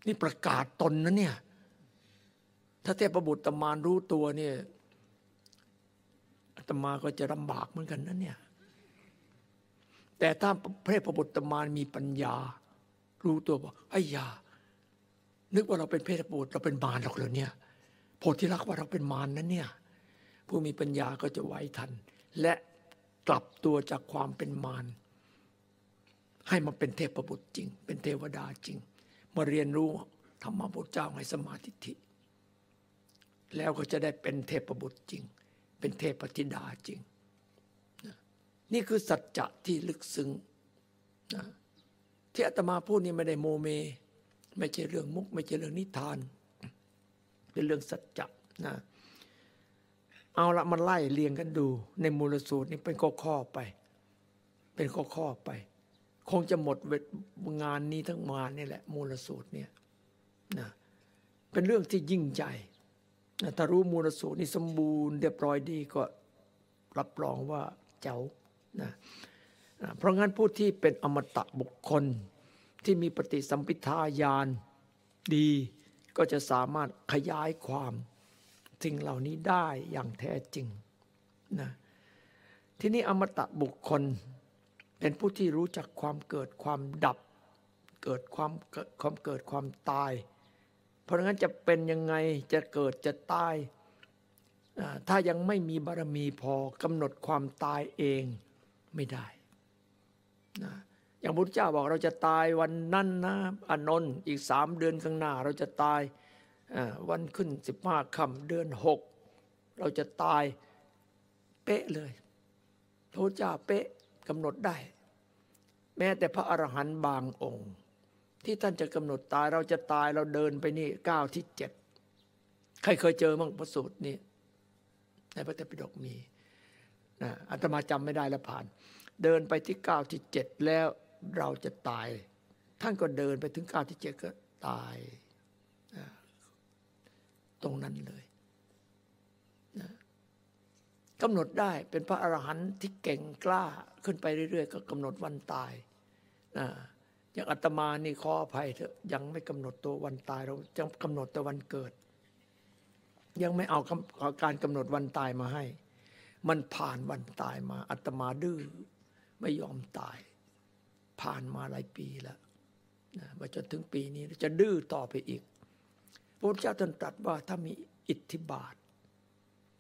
นี่ประกาศตนนะเนี่ย ถ้าเทพประบุตรมารรู้ตัวเนี่ยอาตมาก็จะลำบากเหมือนกันนะเนี่ย แต่ถ้าเทพประบุตรมารมีปัญญา รู้ตัวว่าไอ้ยา นึกว่าเราเป็นเพศบุตรเราเป็นมารหรอกเลยเนี่ยโพธิลักษ์ว่าเราเป็นมารนนั้นเนี่ย ผู้มีปัญญาก็จะไหวทัน และกลับตัวจากความเป็นมารให้มาเป็นเทพบุตรจริง เป็นเทวดาจริง มาเรียนรู้ธรรมบุตรเจ้าให้สมาธิิแล้วก็จะได้เป็นเทพบุตรจริง เป็นเทพธิดาจริง นี่คือสัจจะที่ลึกซึ้งนะที่อาตมาพูดนี่ไม่ได้โมเม ไม่ใช่เรื่องมุก ไม่ใช่เรื่องนิทาน เป็นเรื่องสัจจะนะเอาละมันไล่เรียงกันดู ในมูลสูตรนี่เป็นข้อๆไป เป็นข้อๆไป คงจะหมดงานนี้ทั้งงานนี่แหละ มูลสูตรเนี่ยนะเป็นเรื่องที่ยิ่งใหญ่นะถ้ารู้มูลสูตรนี่สมบูรณ์เรียบร้อยดีก็รับรองว่าเจ้านะเพราะงั้นผู้ที่เป็นอมตะบุคคลที่มีปฏิสัมพิทายานดีก็จะสามารถขยายความสิ่งเหล่านี้ได้อย่างแท้จริงนะที่นี้อมตะบุคคล เป็นผู้ที่รู้จักความเกิดความดับ เกิดความความเกิดความตาย เพราะงั้นจะเป็นยังไงจะเกิดจะตายถ้ายังไม่มีบารมีพอกำหนดความตายเองไม่ได้นะอย่างพุทธเจ้าบอกเราจะตายวันนั้นนะอนนท์อีกสามเดือนข้างหน้า เราจะตายวันขึ้นสิบห้าค่ำเดือนหกเราจะตายเป๊ะเลยพระพุทธเจ้าเป๊ะ กำหนดได้ แม้แต่พระอรหันต์บางองค์ ที่ท่านจะกำหนดตายเราจะตายเราเดินไปนี่ก้าวที่เจ็ดใครเคยเจอมั่งพระสูตรนี้ในพระเตปิฎกมีนะอาตมาจำไม่ได้แล้วผ่าน เดินไปที่ก้าวที่เจ็ดแล้วเราจะตาย ท่านก็เดินไปถึงก้าวที่เจ็ดก็ตาย ตรงนั้นเลย กำหนดได้เป็นพระอรหันต์ที่เก่งกล้าขึ้นไปเรื่อย ๆ ก็กำหนดวันตายนะอย่างอาตมานี่ขออภัยเถอะยังไม่กำหนดตัววันตายเราจะกำหนดแต่วันเกิด ยังไม่เอาการกำหนดวันตายมาให้ มันผ่านวันตายมาอาตมาดื้อไม่ยอมตาย ผ่านมาหลายปีแล้วนะมาจนถึงปีนี้จะดื้อต่อไปอีกพระพุทธเจ้าตรัสว่าถ้ามีอิทธิบาท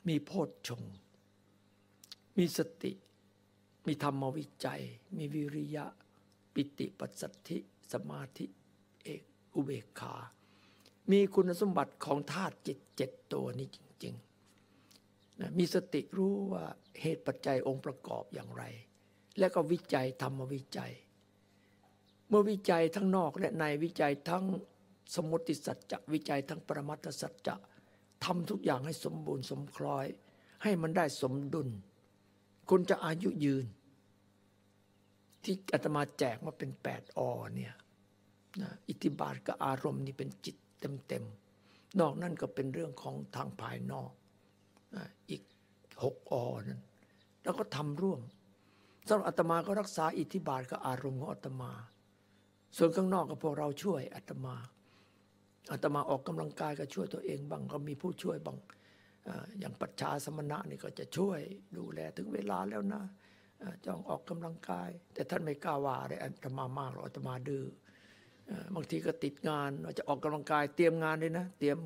มีโพชฌงค์ มีสติ มีธรรมวิจัย มีวิริยะ ปิติปัสสัทธิ สมาธิ เอกอุเบกขา มีคุณสมบัติของธาตุจิตเจ็ดตัวนี้จริงๆนะมีสติรู้ว่าเหตุปัจจัยองค์ประกอบอย่างไร และก็วิจัยธรรมวิจัย เมื่อวิจัยทั้งนอกและในวิจัยทั้งสมมติสัจจะวิจัยทั้งปรมัตถสัจจะทำทุกอย่างให้สมบูรณ์สมคล้อย ให้มันได้สมดุล คุณจะอายุยืน ที่อาตมาแจกมาเป็นแปดอเนี่ยนะอิทธิบาทกับอารมณ์นี่เป็นจิตเต็มๆ นอกนั่นก็เป็นเรื่องของทางภายนอกอีกหกอนั้น แล้วก็ทำร่วมสำหรับอาตมาก็รักษาอิทธิบาทกับอารมณ์ของอาตมา ส่วนข้างนอกก็พวกเราช่วยอาตมาอาตมาออกกำลังกายก็ช่วยตัวเองบ้างก็มีผู้ช่วยบ้าง อย่างปัจฉาสมณะนี่ก็จะช่วยดูแลถึงเวลาแล้วนะจองออกกำลังกาย แต่ท่านไม่กล้าว่าอะไรอาตมามากหรอกอาตมาดื้อบางทีก็ติดงานเราจะออกกำลังกายเตรียมงานเลยนะ เตรียม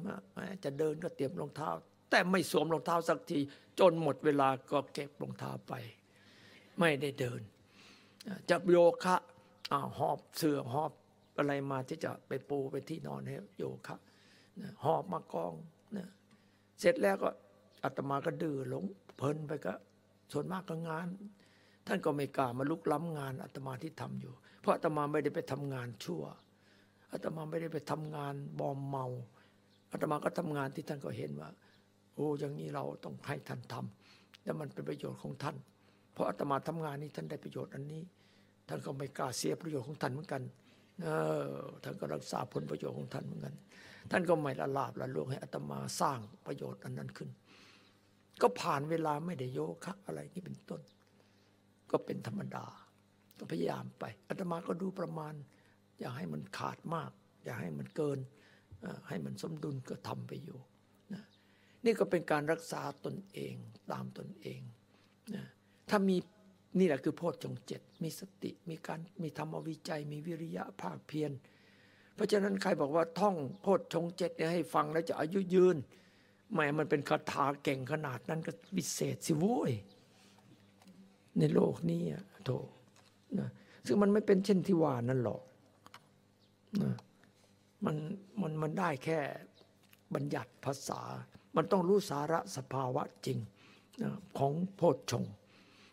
จะเดินก็เตรียมรองเท้า แต่ไม่สวมรองเท้าสักที จนหมดเวลาก็เก็บรองเท้าไป ไม่ได้เดินจะโยคะหอบเสื่อหอบอะไรมาที่จะไปปูไปที่นอนให้โยคะหอบมากอง เสร็จแล้วก็อาตมาก็ดื้อหลงเพลินไปก็ส่วนมากก็งาน ท่านก็ไม่กล้ามาลุกล้ำงานอาตมาที่ทำอยู่ เพราะอาตมาไม่ได้ไปทำงานชั่วอาตมาไม่ได้ไปทำงานบอมเมาอาตมาก็ทำงานที่ท่านก็เห็นว่า โอ้อย่างนี้เราต้องให้ท่านทำแล้วมันเป็นประโยชน์ของท่าน เพราะอาตมาทำงานนี้ท่านได้ประโยชน์อันนี้ ท่านก็ไม่กล้าเสียประโยชน์ของท่านเหมือนกันเออท่านก็รักษาผลประโยชน์ของท่านเหมือนกัน ท่านก็ไม่ละลาบละลวงให้อาตมาสร้างประโยชน์อันนั้นขึ้น ก็ผ่านเวลาไม่ได้โยคะอะไรนี่เป็นต้น ก็เป็นธรรมดาก็พยายามไปอาตมาก็ดูประมาณ อย่าให้มันขาดมาก อย่าให้มันเกินให้มันสมดุลก็ทำไปอยู่นะนี่ก็เป็นการรักษาตนเองตามตนเองนะถ้ามีนี่แหละคือโพชฌงเจ็ดมีสติมีการมีธรรมวิจัย มีวิริยะภาคเพียร เพราะฉะนั้นใครบอกว่าท่องโพชฌงเจ็ดเนี่ยให้ฟังแล้วจะอายุยืนแม้มันเป็นคาถาเก่งขนาดนั้นก็วิเศษสิโว้ยในโลกนี้อะโถนะซึ่งมันไม่เป็นเช่นที่ว่านั่นหรอกนะมันมันมันได้แค่บัญญัติภาษา มันต้องรู้สาระสภาวะจริงนะของโพชฌง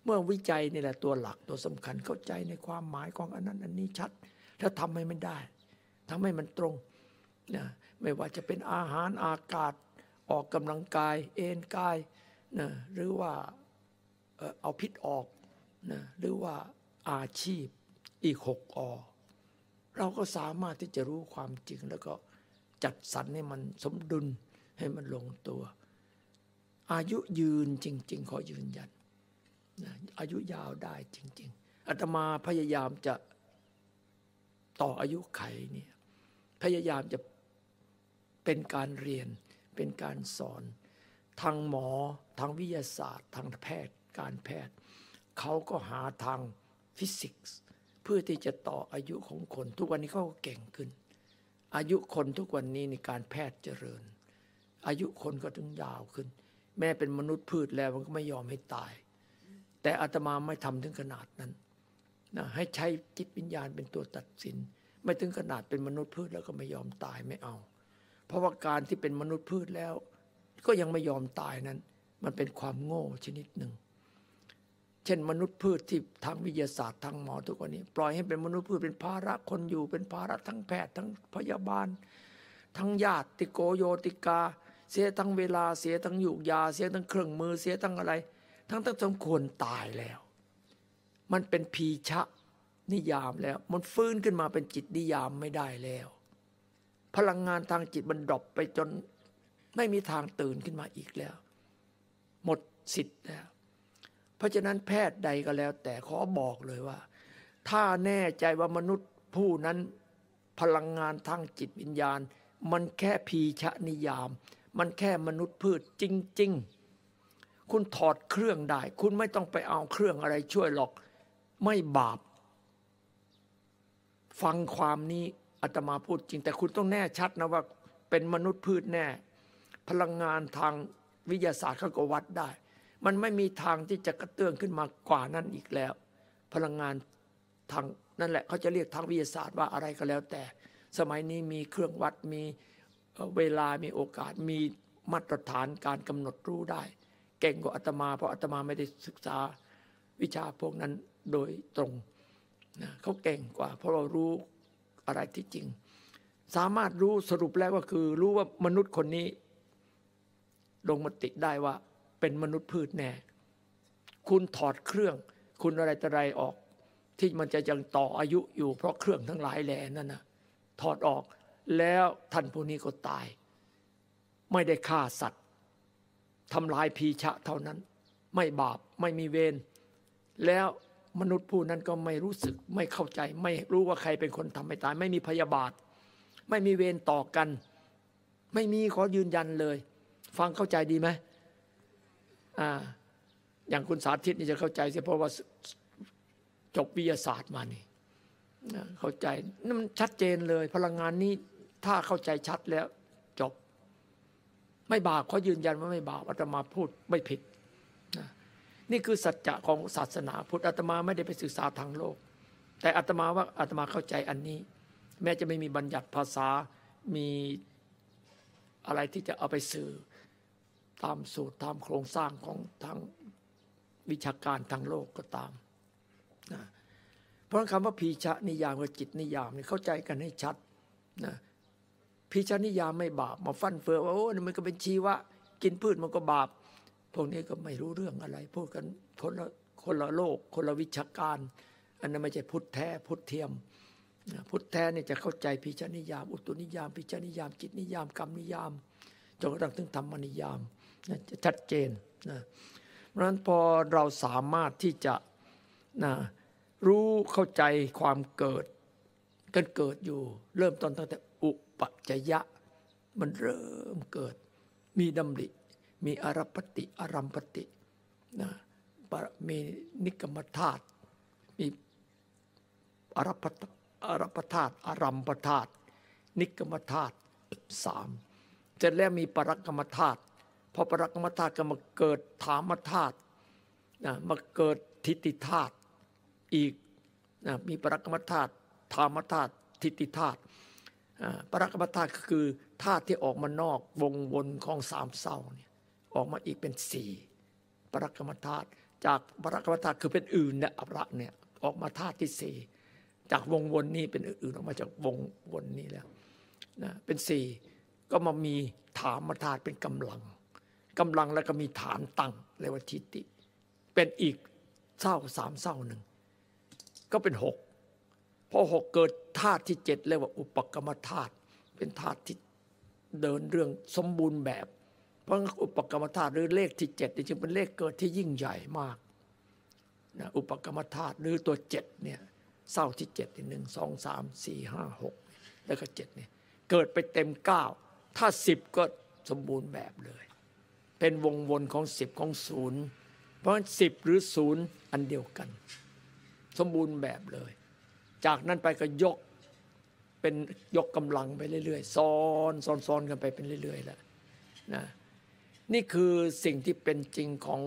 เมื่อวิจัยนี่แหละตัวหลักตัวสำคัญเข้าใจในความหมายของอันนั้นอันนี้ชัด ถ้าทำให้มันได้ ทำให้มันตรงนะไม่ว่าจะเป็นอาหารอากาศออกกำลังกาย เอนกายนะหรือว่าเอาพิษออกนะหรือว่าอาชีพอีกหกอเราก็สามารถที่จะรู้ความจริง แล้วก็จัดสรรให้มันสมดุลให้มันลงตัว อายุยืนจริง ๆ ขอยืนยันอายุยาวได้จริง ๆอาตมาพยายามจะต่ออายุไขเนี่ย พยายามจะเป็นการเรียน เป็นการสอน ทางหมอ ทางวิทยาศาสตร์ ทางแพทย์ การแพทย์ เขาก็หาทางฟิสิกส์ เพื่อที่จะต่ออายุของคน ทุกวันนี้เขาก็เก่งขึ้น อายุคนทุกวันนี้ในการแพทย์เจริญ อายุคนก็ถึงยาวขึ้น แม้เป็นมนุษย์พืชแล้วมันก็ไม่ยอมให้ตาย แต่อาตมาไม่ทำถึงขนาดนั้นนะให้ใช้จิตวิญญาณเป็นตัวตัดสิน ไม่ถึงขนาดเป็นมนุษย์พืชแล้วก็ไม่ยอมตายไม่เอา เพราะว่าการที่เป็นมนุษย์พืชแล้ว ก็ยังไม่ยอมตายนั้น มันเป็นความโง่ชนิดหนึ่ง เช่นมนุษย์พืชที่ทางวิทยาศาสตร์ทางหมอทุกวันนี้ ปล่อยให้เป็นมนุษย์พืชเป็นภาระคนอยู่ เป็นภาระทั้งแพทย์ทั้งพยาบาล ทั้งญาติโกโยติกา เสียทั้งเวลาเสียทั้งยุกยาเสียทั้งเครื่องมือเสียทั้งอะไร ทั้งทั้งสมควรตายแล้ว มันเป็นพีชะ นิยามแล้ว มันฟื้นขึ้นมาเป็นจิตนิยามไม่ได้แล้ว พลังงานทางจิตมันดรอปไปจนไม่มีทางตื่นขึ้นมาอีกแล้ว หมดสิทธิ์แล้ว เพราะฉะนั้นแพทย์ใดก็แล้ว แต่ขอบอกเลยว่า ถ้าแน่ใจว่ามนุษย์ผู้นั้นพลังงานทางจิตวิญญาณ มันแค่พีชะนิยาม มันแค่มนุษย์พืชจริง ๆ คุณถอดเครื่องได้ คุณไม่ต้องไปเอาเครื่องอะไรช่วยหรอก ไม่บาป ฟังความนี้อาตมาพูดจริง แต่คุณต้องแน่ชัดนะว่าเป็นมนุษย์พืชแน่ พลังงานทางวิทยาศาสตร์เขาก็วัดได้ มันไม่มีทางที่จะกระเตื้องขึ้นมากว่านั้นอีกแล้ว พลังงานทางนั่นแหละเขาจะเรียกทางวิทยาศาสตร์ว่าอะไรก็แล้วแต่ สมัยนี้มีเครื่องวัดมีเวลามีโอกาสมีมาตรฐานการกำหนดรู้ได้ เก่งกว่าอาตมาเพราะอาตมาไม่ได้ศึกษาวิชาพวกนั้นโดยตรง นะเขาเก่งกว่า เพราะเรารู้อะไรที่จริง สามารถรู้สรุปแล้วก็คือ รู้ว่ามนุษย์คนนี้ ลงมติได้ว่า เป็นมนุษย์พืชแน่ คุณถอดเครื่อง คุณอะไรต่อะไรออก ที่มันจะยังต่ออายุอยู่ เพราะเครื่องทั้งหลายแหล่นั่นนะถอดออกแล้วท่านผู้นี้ก็ตาย ไม่ได้ฆ่าสัตว์ทำลายพีชะเท่านั้น ไม่บาปไม่มีเวรแล้ว มนุษย์ผู้นั้นก็ไม่รู้สึกไม่เข้าใจ ไม่รู้ว่าใครเป็นคนทำให้ตาย ไม่มีพยาบาท ไม่มีเวรต่อกัน ไม่มีขอยืนยันเลย ฟังเข้าใจดีไหมอ่าอย่างคุณสาธิตนี่จะเข้าใจเสียเพราะว่าจบวิทยาศาสตร์มานี่เข้าใจนั่นมันชัดเจนเลย พลังงานนี้ถ้าเข้าใจชัดแล้วจบ ไม่บาปเขายืนยันว่าไม่บาปอาตมาพูดไม่ผิด นี่คือสัจจะของศาสนาพุทธอาตมาไม่ได้ไปศึกษาทางโลก แต่อาตมาว่าอาตมาเข้าใจอันนี้ แม้จะไม่มีบัญญัติภาษามีอะไรที่จะเอาไปสื่อตามสูตรตามโครงสร้างของทางวิชาการทางโลกก็ตามนะเพราะคำว่าพีชะนิยามกับจิตนิยามนี่เข้าใจกันให้ชัดนะพีชะนิยามไม่บาปมาฟันเฟือว่าโอ้นี่มันก็เป็นชีวะ กินพืชมันก็บาป พวกนี้ก็ไม่รู้เรื่องอะไร พูดกันคนละคนละโลก คนละวิชาการ อันนั้นไม่ใช่พุทธแท้พุทธเทียมพุทธแท้เนี่ยจะเข้าใจพิจนิยาม อุตุนิยาม พิจนิยาม จิตนิยาม กรรมนิยามจนกระทั่งถึงธรรมนิยามจะชัดเจนนะเพราะฉะนั้นพอเราสามารถที่จะนะรู้เข้าใจความเกิดกันเกิดอยู่ เริ่มต้นตั้งแต่อุปจยะ มันเริ่มเกิดมีดำริ มีอารปติอารัมปตินะมีนิกรรมธาตุมีอารปอารปธาตุอารัมปธาตุนิกรรมธาตุสามเสร็จแล้วมีปรักกรรมธาตุพอปรักกรรมธาตุก็มาเกิดถามธาตุนะมาเกิดทิฏฐิธาตุอีกนะมีปรักกรรมธาตุธรรมธาตุทิฏฐิธาตุปรักกรรมธาตุก็คือธาตุที่ออกมานอกวงวนของสามเศร้าเนี่ย ออกมาอีกเป็นสี่ปรกรรมธาตุจากปรกรรมธาตุคือเป็นอื่นเนี่ยอภระเนี่ยออกมาธาตุที่สี่จากวงวนนี้เป็นอื่นออกมาจากวงวนนี้แล้วนะเป็นสี่ก็มามีฐานมาธาตุเป็นกำลังกำลังแล้วก็มีฐานตั้งเรียกว่าทิฏฐิเป็นอีกเศร้าสามเศร้าหนึ่งก็เป็นหกพอหกเกิดธาตุที่เจ็ดเรียกว่าอุปกรรมธาตุเป็นธาตุที่เดินเรื่องสมบูรณ์แบบ ราะอุปกรรมธาตุหรือเลขที่เจ็ดจึงเป็นเลขเกิดที่ยิ่งใหญ่มากนะอุปกรรมธาตุหรือตัวเจ็ดเนี่ยเศร้าที่เจ็ดหนึ่งสองสามสี่ห้าหกแล้วก็เจ็ดเนี่ยเกิดไปเต็มเก้าถ้าสิบก็สมบูรณ์แบบเลย เป็นวงวนของสิบของศูนย์เพราะฉะนั้นสิบหรือศูนย์อันเดียวกัน สมบูรณ์แบบเลย จากนั้นไปก็ยกเป็นยกกำลังไปเรื่อยๆซ้อนซ้อนซ้อนกันไปเป็นเรื่อยๆแล้วนะ นี่คือสิ่งที่เป็นจริงของ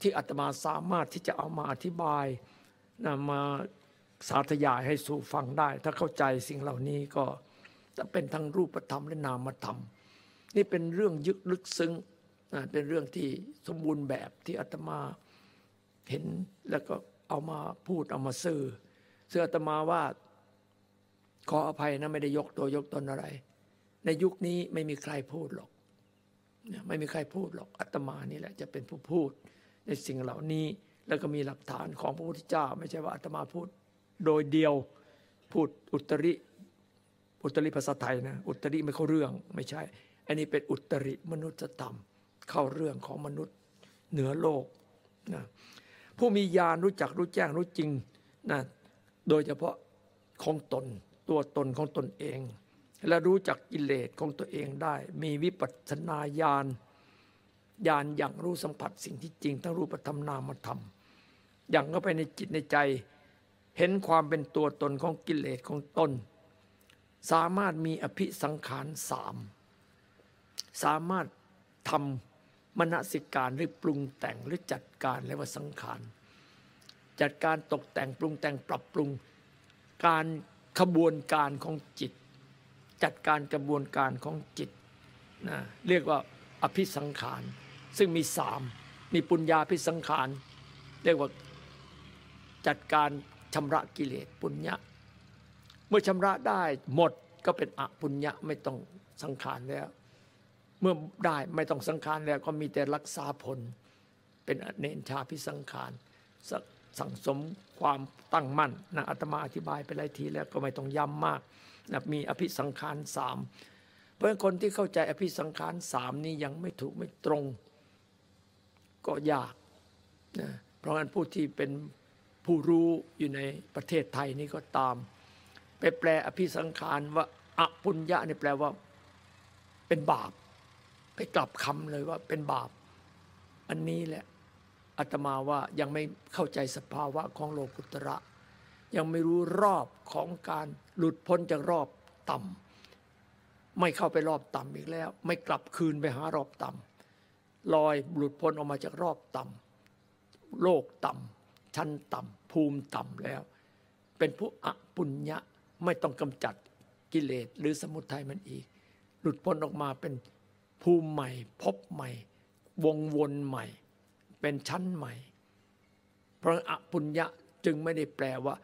ที่อาตมาสามารถที่จะเอามาอธิบายนะมาสาธยายให้สู่ฟังได้ ถ้าเข้าใจสิ่งเหล่านี้ก็จะเป็นทั้งรูปธรรมและนามธรรม นี่เป็นเรื่องยึกลึกซึ้งเป็นเรื่องที่สมบูรณ์แบบที่อาตมาเห็นแล้วก็เอามาพูดเอามาสื่อเสื้ออาตมาว่าขออภัยนะไม่ได้ยกตัวยกตนอะไร ในยุคนี้ไม่มีใครพูดหรอก ไม่มีใครพูดหรอกอาตมานี่แหละจะเป็นผู้พูด ในสิ่งเหล่านี้แล้วก็มีหลักฐานของพระพุทธเจ้า ไม่ใช่ว่าอาตมาพูด โดยเดียวพูดอุตริอุตริภาษาไทยนะอุตริไม่เข้าเรื่องไม่ใช่ อันนี้เป็นอุตริมนุษยธรรม เข้าเรื่องของมนุษย์เหนือโลกนะผู้มีญาณรู้จักรู้แจ้งรู้จริงนะโดยเฉพาะของตนตัวตนของตนเอง และรู้จักกิเลสของตัวเองได้ มีวิปัสสนาญาณญาณอย่างรู้สัมผัสสิ่งที่จริง ทั้งรูปธรรมนามธรรมอย่างเข้าไปในจิตในใจ เห็นความเป็นตัวตนของกิเลสของตน สามารถมีอภิสังขารสามสามารถทำมณสิการหรือปรุงแต่งหรือจัดการเรียกว่าสังขารจัดการตกแต่งปรุงแต่งปรับปรุงการขบวนการของจิต จัดการกระบวนการของจิตนะเรียกว่าอภิสังขาร ซึ่งมีสามมีปุญญาภิสังขาร เรียกว่าจัดการชำระกิเลสปุญญะ เมื่อชำระได้หมดก็เป็นอปุญญะไม่ต้องสังขารแล้ว เมื่อได้ไม่ต้องสังขารแล้วก็มีแต่รักษาผล เป็นเนนชาพิสังขารสั่งสมความตั้งมั่นนะอาตมาอธิบายไปหลายทีแล้วก็ไม่ต้องย้ำมาก มีอภิสังขารสามเพราะคนที่เข้าใจอภิสังขารสามนี้ยังไม่ถูกไม่ตรงก็ยากนะเพราะงั้นผู้ที่เป็นผู้รู้อยู่ในประเทศไทยนี้ก็ตาม ไปแปลอภิสังขารว่าอปุญญะนี่แปลว่าเป็นบาป ไปกลับคำเลยว่าเป็นบาป อันนี้แหละอาตมาว่ายังไม่เข้าใจสภาวะของโลกุตระ ยังไม่รู้รอบของการ หลุดพ้นจากรอบต่ำไม่เข้าไปรอบต่ำอีกแล้ว ไม่กลับคืนไปหารอบต่ำลอยหลุดพ้นออกมาจากรอบต่ำโลกต่ำชั้นต่ำภูมิต่ำแล้ว เป็นผู้อปุญญะไม่ต้องกำจัดกิเลสหรือสมุทัยมันอีก หลุดพ้นออกมาเป็นภูมิใหม่พบใหม่ วงวนใหม่ เป็นชั้นใหม่ เพราะอปุญญะจึงไม่ได้แปลว่า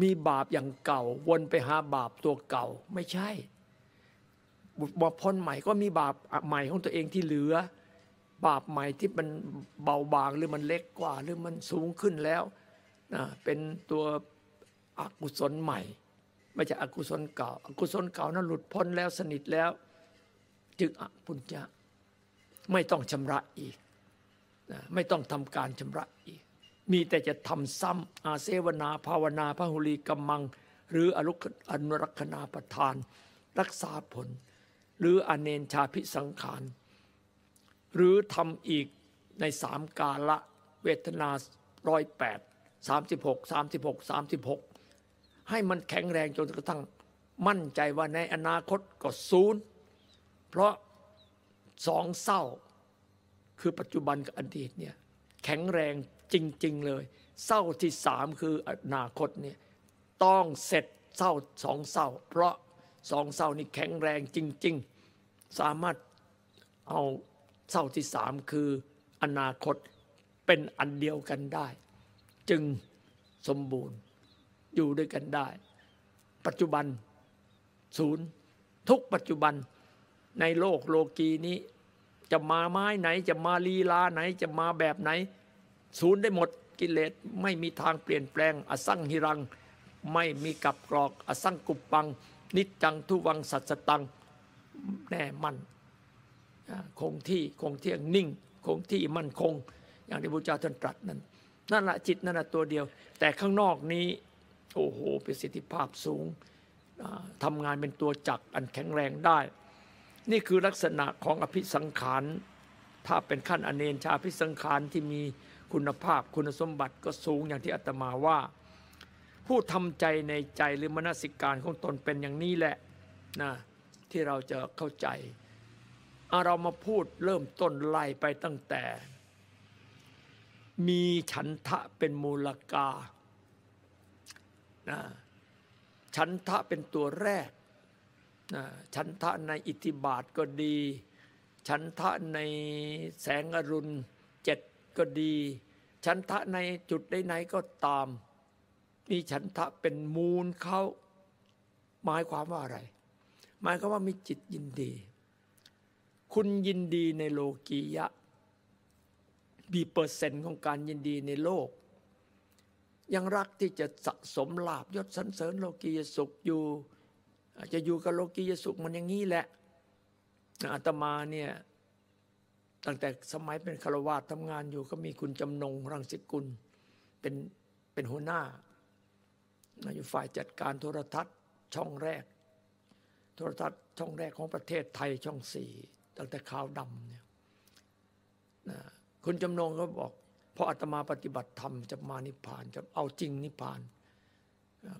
มีบาปอย่างเก่า วนไปหาบาปตัวเก่าไม่ใช่บาพ้นใหม่ก็มีบาปใหม่ของตัวเองที่เหลือ บาปใหม่ที่มันเบาบางหรือมันเล็กกว่าหรือมันสูงขึ้นแล้วนะเป็นตัวอกุศลใหม่ ไม่ใช่อกุศลเก่าอกุศลเก่านั้นหลุดพ้นแล้วสนิทแล้ว จึงอปุญญะไม่ต้องชำระอีกนะไม่ต้องทำการชำระอีก มีแต่จะทำซ้ำอาเสวนาภาวนาพระหุลีกัมมัง หรืออรุอนุรักษณาประทาน รักษาผล หรืออเนนชาพิสังขาร หรือทำอีกในสามกาละเวทนาร้อยแปดสามสิบหกสามสิบหกสามสิบหกให้มันแข็งแรงจนกระทั่งมั่นใจว่าในอนาคตก็ศูนย์เพราะสองเศร้าคือปัจจุบันกับอดีตเนี่ยแข็งแรง จริง ๆ เลย เศร้าที่สามคืออนาคตเนี่ยต้องเสร็จเศร้าสองเศร้า เพราะสองเศร้านี่แข็งแรงจริง ๆ สามารถเอาเศร้าที่สามคืออนาคตเป็นอันเดียวกันได้ จึงสมบูรณ์อยู่ด้วยกันได้ ปัจจุบันศูนย์ทุกปัจจุบันในโลกโลกีนี้ จะมาไม้ไหนจะมาลีลาไหนจะมาแบบไหน ศูนย์ได้หมดกิเลสไม่มีทางเปลี่ยนแปลง อสั่งหิรัง ไม่มีกับกรอก อสั่งกุปปัง นิจจังทุวังสัจสตังแน่มั่นคงที่คงเที่ยงนิ่ง คงที่มั่นคง อย่างที่พระเจ้าท่านตรัสนั้นนั่นแหละจิตนั่นแหละตัวเดียว แต่ข้างนอกนี้โอ้โหประสิทธิภาพสูงทำงานเป็นตัวจักอันแข็งแรงได้ นี่คือลักษณะของอภิสังขาร ถ้าเป็นขั้นอเนนชาพิสังขารที่มี คุณภาพคุณสมบัติก็สูงอย่างที่อาตมาว่า ผู้ทำใจในใจหรือมนสิการของตนเป็นอย่างนี้แหละนะที่เราจะเข้าใจเอาเรามาพูดเริ่มต้นไล่ไปตั้งแต่ มีฉันทะเป็นมูลกานะฉันทะเป็นตัวแรกนะฉันทะในอิทธิบาทก็ดี ฉันทะในแสงอรุณ ก็ดี ฉันทะในจุดใดไหนก็ตาม มีฉันทะเป็นมูลเขาหมายความว่าอะไร หมายความว่ามีจิตยินดี คุณยินดีในโลกียะมีเปอร์เซ็นต์ของการยินดีในโลก ยังรักที่จะสะสมลาบยศสันเสริญโลกียสุขอยู่อาจจะอยู่กับโลกียสุขมันอย่างนี้แหละอาตมาเนี่ย ตั้งแต่สมัยเป็นคารวาสทำงานอยู่ก็มีคุณจำนงรังสิกุลเป็นเป็นหัวหน้าอยู่ฝ่ายจัดการโทรทัศน์ช่องแรก โทรทัศน์ช่องแรกของประเทศไทยช่องสี่ตั้งแต่ขาวดำเนี่ยนะคุณจำนงก็บอกพออาตมาปฏิบัติธรรมจะมานิพพานจะเอาจริงนิพพาน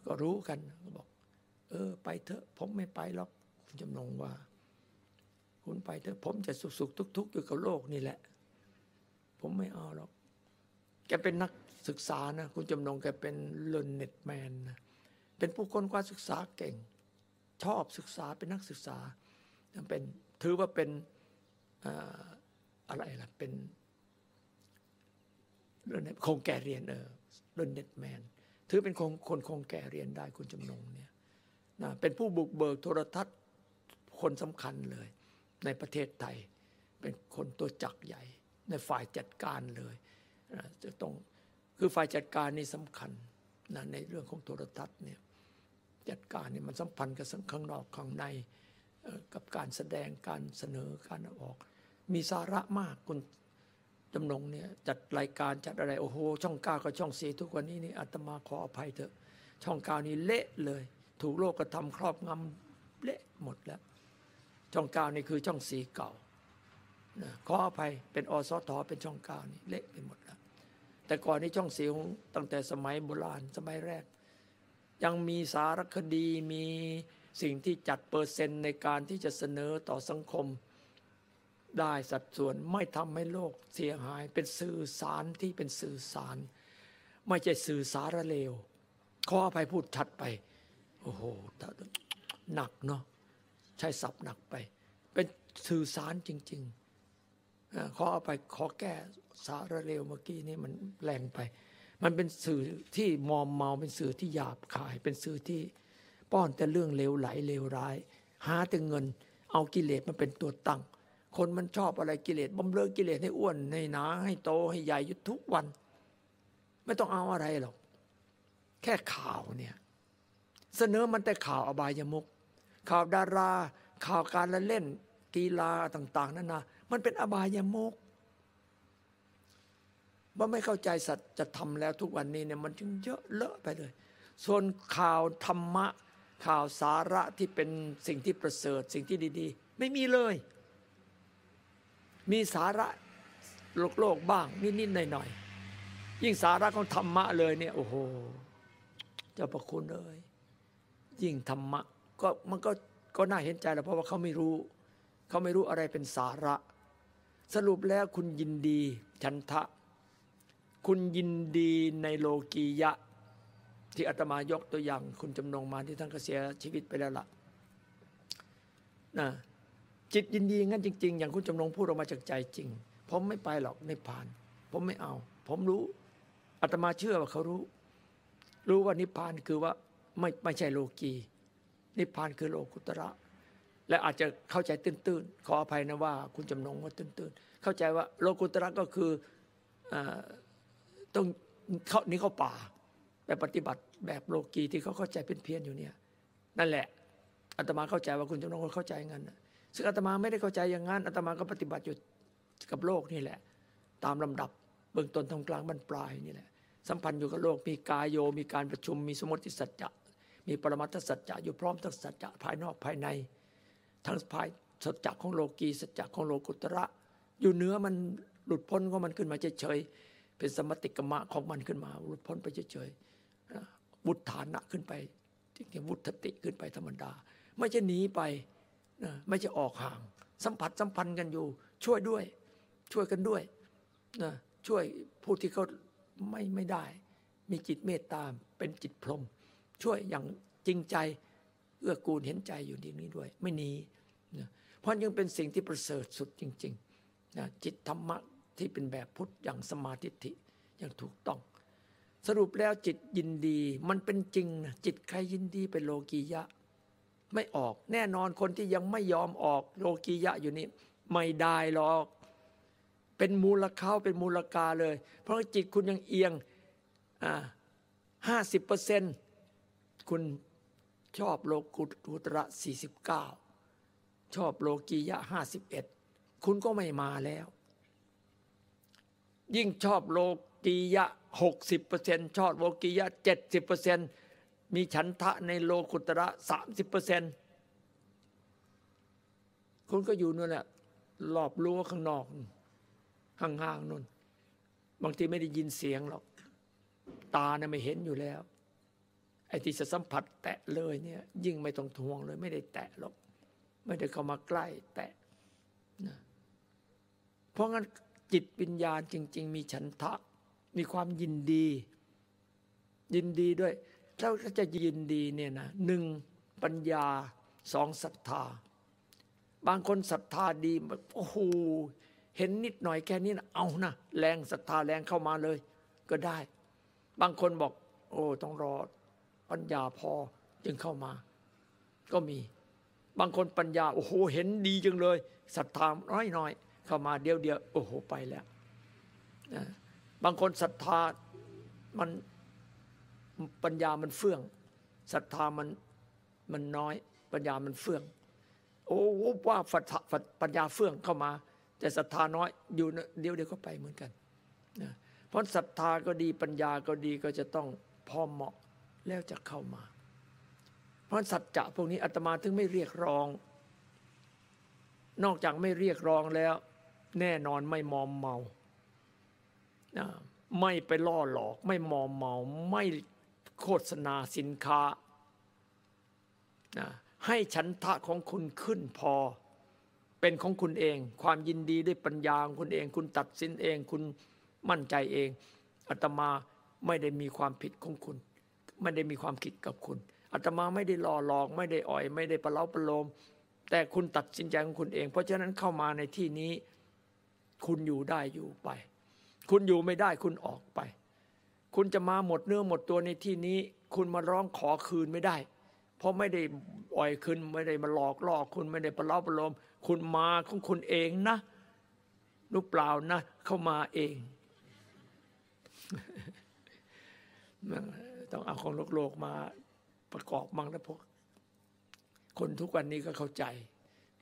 ก็รู้กันก็บอก เออ ไปเถอะผมไม่ไปหรอกคุณจำนงว่า คุณไปเถอะผมจะสุขสุขทุกทุกอยู่กับโลกนี่แหละ ผมไม่เอาหรอก แกเป็นนักศึกษานะ คุณจำนงแกเป็นเลนเน็ตแมนนะเป็นผู้คนกว่าศึกษาเก่ง ชอบศึกษาเป็นนักศึกษาเป็นถือว่าเป็นอะไรล่ะเป็นเรื่องคงแก่เรียนเออเลนเน็ตแมนถือเป็นคนคนคงแก่เรียนได้คุณจำนงเนี่ยนะเป็นผู้บุกเบิกโทรทัศน์คนสำคัญเลย ในประเทศไทย เป็นคนตัวจักใหญ่ ในฝ่ายจัดการเลยจะต้องคือฝ่ายจัดการนี่สำคัญนะในเรื่องของโทรทัศน์เนี่ยจัดการนี่มันสัมพันธ์กับสังข้างนอกข้างในกับการแสดงการเสนอการออก มีสาระมากคุณจำนงเนี่ยจัดรายการจัดอะไรโอ้โห ช่องเก้ากับช่องสีทุกวันนี้นี่อาตมาขออภัยเถอะ ช่องเก้านี่เละเลย ถูกโลกกระทำครอบงำเละหมดแล้ว ช่องเก้านี่คือช่องสีเก่านะขออภัยเป็นอสทเป็นช่องเก้านี่เละไปหมดแล้วแต่ก่อนนี้ช่องสีของตั้งแต่สมัยโบราณสมัยแรก ยังมีสารคดีมีสิ่งที่จัดเปอร์เซ็นต์ในการที่จะเสนอต่อสังคม ได้สัดส่วนไม่ทำให้โลกเสียหาย เป็นสื่อสารที่เป็นสื่อสาร ไม่ใช่สื่อสารเลวขออภัยพูดชัดไป โอ้โหหนักเนาะ ช้ศัพท์หนักไป เป็นสื่อสารจริงๆขอเอาไปขอแก้สารเลวเมื่อกี้นี้มันแรงไป มันเป็นสื่อที่มอมเมาเป็นสื่อที่หยาบคาย เป็นสื่อที่ป้อนแต่เรื่องเลวไหลเลวร้าย หาแต่เงิน เอากิเลสมันเป็นตัวตั้ง คนมันชอบอะไรกิเลสบำเรอกิเลสให้อ้วนให้หนาให้โตให้ใหญ่ยู่ทุกวัน ไม่ต้องเอาอะไรหรอกแค่ข่าวเนี่ยเสนอมันแต่ข่าวอบายมุก ข่าวดารา ข่าวการละเล่น กีฬาต่าง ๆนั่นนะมันเป็นอบายมุกว่าไม่เข้าใจสัจธรรมแล้วทุกวันนี้เนี่ยมันจึงเยอะเลอะไปเลย ส่วนข่าวธรรมะ ข่าวสาระที่เป็นสิ่งที่ประเสริฐสิ่งที่ดี ๆ ไม่มีเลย มีสาระโลกโลกบ้าง นิดๆหน่อยๆยิ่งสาระของธรรมะเลยเนี่ยโอ้โหเจ้าประคุณเลยยิ่งธรรมะ ก็มันก็ก็น่าเห็นใจแหละเพราะว่าเขาไม่รู้เขาไม่รู้อะไรเป็นสาระ สรุปแล้วคุณยินดีฉันทะ คุณยินดีในโลกียะ ที่อาตมายกตัวอย่าง คุณจำนงมาที่ท่านก็เสียชีวิตไปแล้วล่ะนะจิตยินดีงั้นจริง ๆ อย่างคุณจำลองพูดออกมาจากใจจริง ผมไม่ไปหรอกในผ่าน ผมไม่เอา ผมรู้อาตมาเชื่อว่าเขารู้ รู้ว่านิพพานคือว่าไม่ไม่ใช่โลกี นิพพานคือโลกุตระ และอาจจะเข้าใจตื้นๆ ขออภัยนะว่า คุณจำนงว่าตื้นๆ เข้าใจว่าโลกุตระก็คืออต้องเขานี่เขาป่าแบบปฏิบัติแบบโลกีที่เขาเข้าใจเป็นเพี้ยนอยู่เนี่ยนั่นแหละอาตมาเข้าใจว่าคุณจำนงเข้าใจงั้นซึ่งอาตมาไม่ได้เข้าใจอย่างนั้นอาตมาก็ปฏิบัติอยู่กับโลกนี่แหละ ตามลำดับเบื้องต้นทางกลางบรรปลายนี่แหละสัมพันธ์อยู่กับโลกมีกายโยมีการประชุมมีสมมติสัจจะ มีปรมัตถสัจจะอยู่พร้อมทั้งสัจจะภายนอกภายใน ทั้งภายสัจจะของโลกีสัจจะของโลกุตระ อยู่เนื้อมันหลุดพ้นของมันขึ้นมาเฉยๆเป็นสมติกมะของมันขึ้นมา หลุดพ้นไปเฉยๆวุฒฐานะขึ้นไปจริงๆวุฒติขึ้นไปธรรมดา ไม่จะหนีไปนะไม่ใช่ออกห่าง สัมผัสสัมพันธ์กันอยู่ ช่วยด้วย ช่วยกันด้วยนะช่วยผู้ที่เขาไม่ไม่ได้ มีจิตเมตตาเป็นจิตพรหม ช่วยอย่างจริงใจเอื้อกูลเห็นใจอยู่ที่นี้ด้วย ไม่หนีนะเพราะยังเป็นสิ่งที่ประเสริฐสุดจริงๆนะจิตธรรมะที่เป็นแบบพุทธอย่างสมาธิิอย่างถูกต้อง สรุปแล้วจิตยินดีมันเป็นจริงนะจิตใครยินดีเป็นโลกียะ ไม่ออกแน่นอนคนที่ยังไม่ยอมออกโลกียะอยู่นี่ไม่ได้หรอก เป็นมูลค่าเป็นมูลกาเลย เพราะจิตคุณยังเอียงอ่าห้าสิบเปอร์เซ็นต์ คุณชอบโลกุตระสี่สิบเก้าชอบโลกียะห้าสิบเอ็ดคุณก็ไม่มาแล้ว ยิ่งชอบโลกียะหกสิบเปอร์เซ็นต์ชอบโลกียะเจ็ดสิบเปอร์เซ็นต์มีฉันทะในโลกุตระสามสิบเปอร์เซ็นต์คุณก็อยู่นั่นแหละรอบรั้วข้างนอกห่างๆนู่น บางทีไม่ได้ยินเสียงหรอก ตาเนี่ยไม่เห็นอยู่แล้ว ไอ้ที่จะสัมผัสแตะเลยเนี่ยยิ่งไม่ต้องทวงเลย ไม่ได้แตะหรอกไม่ได้เข้ามาใกล้แตะนะเพราะงั้นจิตวิญญาณจริง ๆ มีฉันทะ มีความยินดี ยินดีด้วยถ้าจะยินดีเนี่ยนะหนึ่งปัญญาสองศรัทธา บางคนศรัทธาดีโอ้โหเห็นนิดหน่อยแค่นี้นะเอานะแรงศรัทธาแรงเข้ามาเลย ก็ได้ บางคนบอก โอ้ต้องรอ ปัญญาพอจึงเข้ามา ก็มีบางคนปัญญาโอ้โหเห็นดีจังเลยศรัทธาน้อยน้อยเข้ามาเดียวเดียวโอ้โหไปแล้วนะบางคนศรัทธามันปัญญามันเฟื่องศรัทธามันมันน้อย ปัญญามันเฟื่อง โอโอ้ว่าฝัดฝัดปัญญาเฟื่องเข้ามา แต่ศรัทธาน้อยอยู่เดียวเดียวก็ไปเหมือนกันนะเพราะศรัทธาก็ดีปัญญาก็ดีก็จะต้องพอเหมาะ แล้วจะเข้ามา เพราะสัจจะพวกนี้อาตมาถึงไม่เรียกร้อง นอกจากไม่เรียกร้องแล้ว แน่นอนไม่มอมเมานะไม่ไปล่อหลอก ไม่มอมเมา ไม่โฆษณาสินค้านะให้ฉันทะของคุณขึ้นพอ เป็นของคุณเอง ความยินดีด้วยปัญญาของคุณเอง คุณตัดสินเอง คุณมั่นใจเองอาตมาไม่ได้มีความผิดของคุณ ไม่ได้มีความคิดกับคุณอาตมาไม่ได้ล่อหลอก ไม่ได้อ่อย ไม่ได้ประเล้าประโลม แต่คุณตัดสินใจของคุณเอง เพราะฉะนั้นเข้ามาในที่นี้ คุณอยู่ได้อยู่ไป คุณอยู่ไม่ได้คุณออกไป คุณจะมาหมดเนื้อหมดตัวในที่นี้ คุณมาร้องขอคืนไม่ได้ เพราะไม่ได้อ่อยคืนไม่ได้มาหลอกล่อคุณไม่ได้ประเล้าประโลม คุณมาของคุณเองนะรู้เปล่านะ เข้ามาเอง ต้องเอาของโลกโลกมาประกอบมั่งนะพวกคนทุกวันนี้ก็เข้าใจ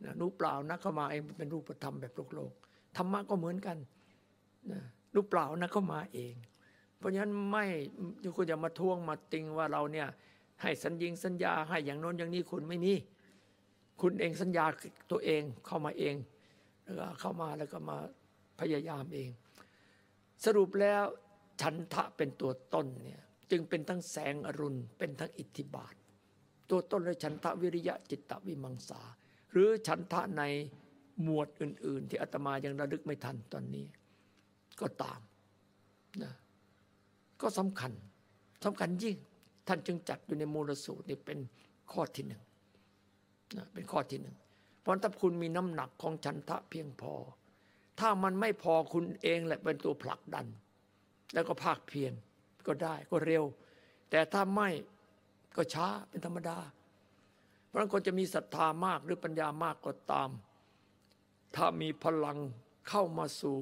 นะรู้เปล่านะเข้ามาเองเป็นรูปธรรมแบบโลกโลกธรรมะก็เหมือนกันนะรู้เปล่านะเข้ามาเอง เพราะฉะนั้นไม่คุณจะมาทวงมาติงว่าเราเนี่ยให้สัญญิงสัญญาให้อย่างโน้นอย่างนี้คุณไม่มี คุณเองสัญญาตัวเองเข้ามาเองแล้วก็เข้ามาแล้วก็มาพยายามเอง สรุปแล้วฉันทะเป็นตัวต้นเนี่ย จึงเป็นทั้งแสงอรุณ เป็นทั้งอิทธิบาท ตัวต้นเลยฉันทะวิริยะจิตตวิมังสา หรือฉันทะในหมวดอื่น ๆ ที่อาตมายังระลึกไม่ทันตอนนี้ ก็ตามนะก็สำคัญสำคัญยิ่งท่านจึงจัดอยู่ในมูลสูตรนี่เป็นข้อที่หนึ่งนะเป็นข้อที่หนึ่งเพราะถ้าคุณมีน้ำหนักของฉันทะเพียงพอ ถ้ามันไม่พอคุณเองแหละเป็นตัวผลักดัน แล้วก็ภาคเพียร ก็ได้ก็เร็ว แต่ถ้าไม่ก็ช้าเป็นธรรมดา เพราะคนจะมีศรัทธามากหรือปัญญามากก็ตาม ถ้ามีพลังเข้ามาสู่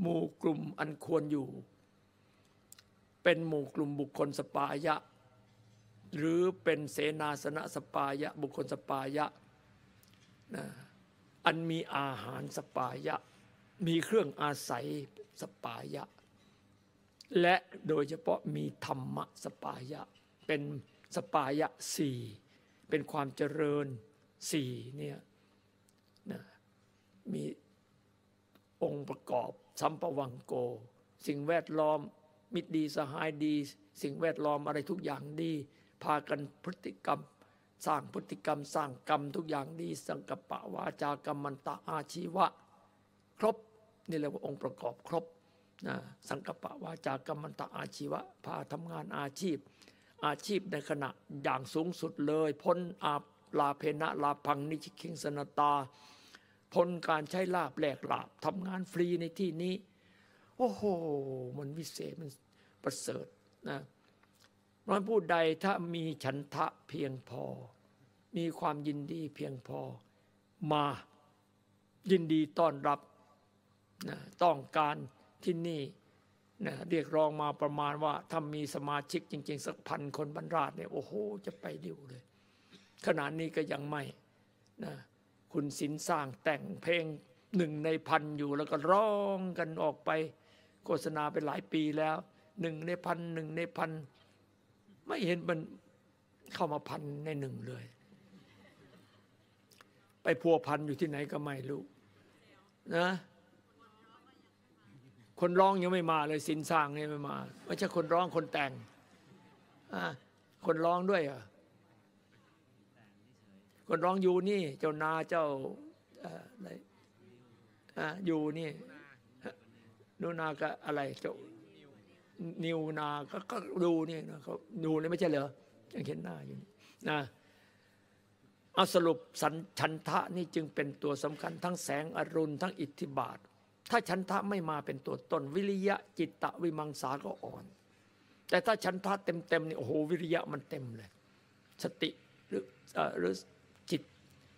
หมู่กลุ่มอันควรอยู่ เป็นหมู่กลุ่มบุคคลสปายะ หรือเป็นเสนาสนะสปายะ บุคคลสปายะนะอันมีอาหารสัปปายะ มีเครื่องอาศัยสัปปายะ และโดยเฉพาะมีธรรมะสัปปายะ เป็นสัปปายะสี่เป็นความเจริญสี่เนี่ยนะมีองค์ประกอบ สัมปวังโก สิ่งแวดล้อม มิตรดีสหายดี สิ่งแวดล้อมอะไรทุกอย่างดี พากันพฤติกรรม สร้างพฤติกรรม สร้างกรรมทุกอย่างดี สังกปะวาจากรรมันตะอาชีวะ ครบ นี่เรียกว่าองค์ประกอบครบ นะสังกปะวาจากรรมันตะอาชีวะพาทำงานอาชีพ อาชีพในขณะอย่างสูงสุดเลย พ้นอาลาเพนะลาพังนิชิคิงสนตา พ้นการใช้ลาบแหลกลาบทำงานฟรีในที่นี้ โอ้โห มันวิเศษมันประเสริฐนะร้อยผู้ใดถ้ามีฉันทะเพียงพอ มีความยินดีเพียงพอมายินดีต้อนรับนะต้องการ ที่นี่นะเรียกร้องมาประมาณว่าถ้ามีสมาชิกจริง ๆ สักพันคนบรรดาเนี่ย โอ้โห จะไปดิวเลย ขนาดนี้ก็ยังไม่นะคุณสินสร้างแต่งเพลงหนึ่งในพันอยู่แล้วก็ร้องกันออกไป โฆษณาไปหลายปีแล้วหนึ่งในพันหนึ่งในพันไม่เห็นมันเข้ามาพันในหนึ่งเลย ไปพัวพันอยู่ที่ไหนก็ไม่รู้นะ คนร้องยังไม่มาเลยสินสร้างเนี่ยไม่มาไม่ใช่คนร้องคนแต่งคนร้องด้วยอะคนร้องอยู่นี่ เจ้านาเจ้าอะไรอยู่นี่นูนาก็อะไรเจ้านิวนาก็ก็ดูนี่นะเขาดูนี่ไม่ใช่เหรอยังเห็นหน้าอยู่นะเอาสรุปสันชันทะนี่จึงเป็นตัวสำคัญ ทั้งแสงอรุณทั้งอิทธิบาท ถ้าฉันทะไม่มาเป็นตัวตนวิริยะจิตตะวิมังสาก็อ่อน แต่ถ้าฉันทะเต็มๆนี่โอ้โหวิริยะมันเต็มเลย สติหรือหรือจิต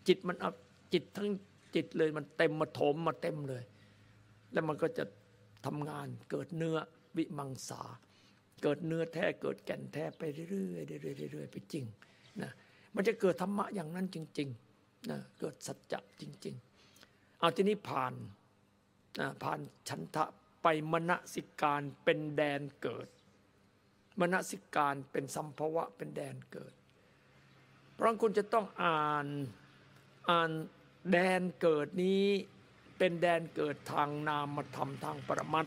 จิตมันเอาจิตทั้งจิตเลยมันเต็มมาถมมาเต็มเลย แล้วมันก็จะทำงานเกิดเนื้อวิมังสา เกิดเนื้อแท้เกิดแก่นแท้ไปเรื่อยๆเรื่อยๆเรื่อยๆไปจริงนะมันจะเกิดธรรมะอย่างนั้นจริงๆนะเกิดสัจจะจริง ๆ เอาทีนี้ผ่าน ผ่านชันทะไปมณสิการเป็นแดนเกิด มณสิการเป็นสัมภวะเป็นแดนเกิด เพราะคุณจะต้องอ่านอ่านแดนเกิดนี้เป็นแดนเกิดทางนามธรรมทางปรมัต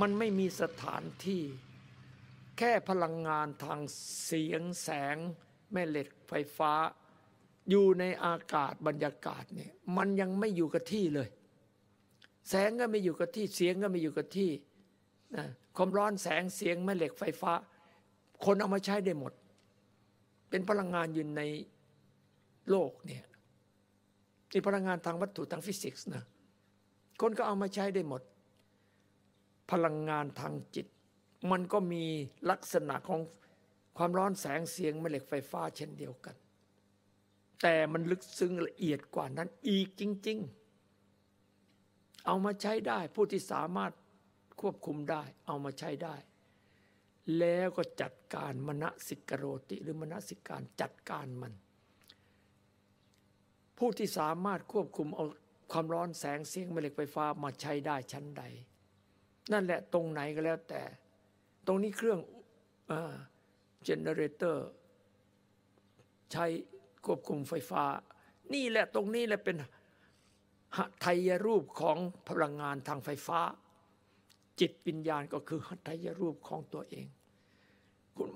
มันไม่มีสถานที่ แค่พลังงานทางเสียงแสง แม่เหล็กไฟฟ้า อยู่ในอากาศบรรยากาศเนี่ยมันยังไม่อยู่กับที่เลย แสงก็ไม่อยู่กับที่เสียงก็ไม่อยู่กับที่นะความร้อนแสงเสียงแม่เหล็กไฟฟ้า คนเอามาใช้ได้หมด เป็นพลังงานยู่ในโลกเนี่ยนี่พลังงานทางวัตถุทางฟิสิกส์นะคนก็เอามาใช้ได้หมด พลังงานทางจิต มันก็มีลักษณะของความร้อนแสงเสียงแม่เหล็กไฟฟ้าเช่นเดียวกัน แต่มันลึกซึ้งละเอียดกว่านั้นอีกจริง ๆ เอามาใช้ได้ ผู้ที่สามารถควบคุมได้ เอามาใช้ได้ แล้วก็จัดการมณสิกโรติ หรือมณสิการจัดการมัน ผู้ที่สามารถควบคุมเอาความร้อนแสงเสียงแม่เหล็กไฟฟ้ามาใช้ได้ชั้นใด นั่นแหละตรงไหนก็แล้วแต่ ตรงนี้เครื่องเจเนเรเตอร์ใช้ควบคุมไฟฟ้า นี่แหละตรงนี้แหละเป็น หัตถยรูปของพลังงานทางไฟฟ้า จิตวิญญาณก็คือหัตถยรูปของตัวเอง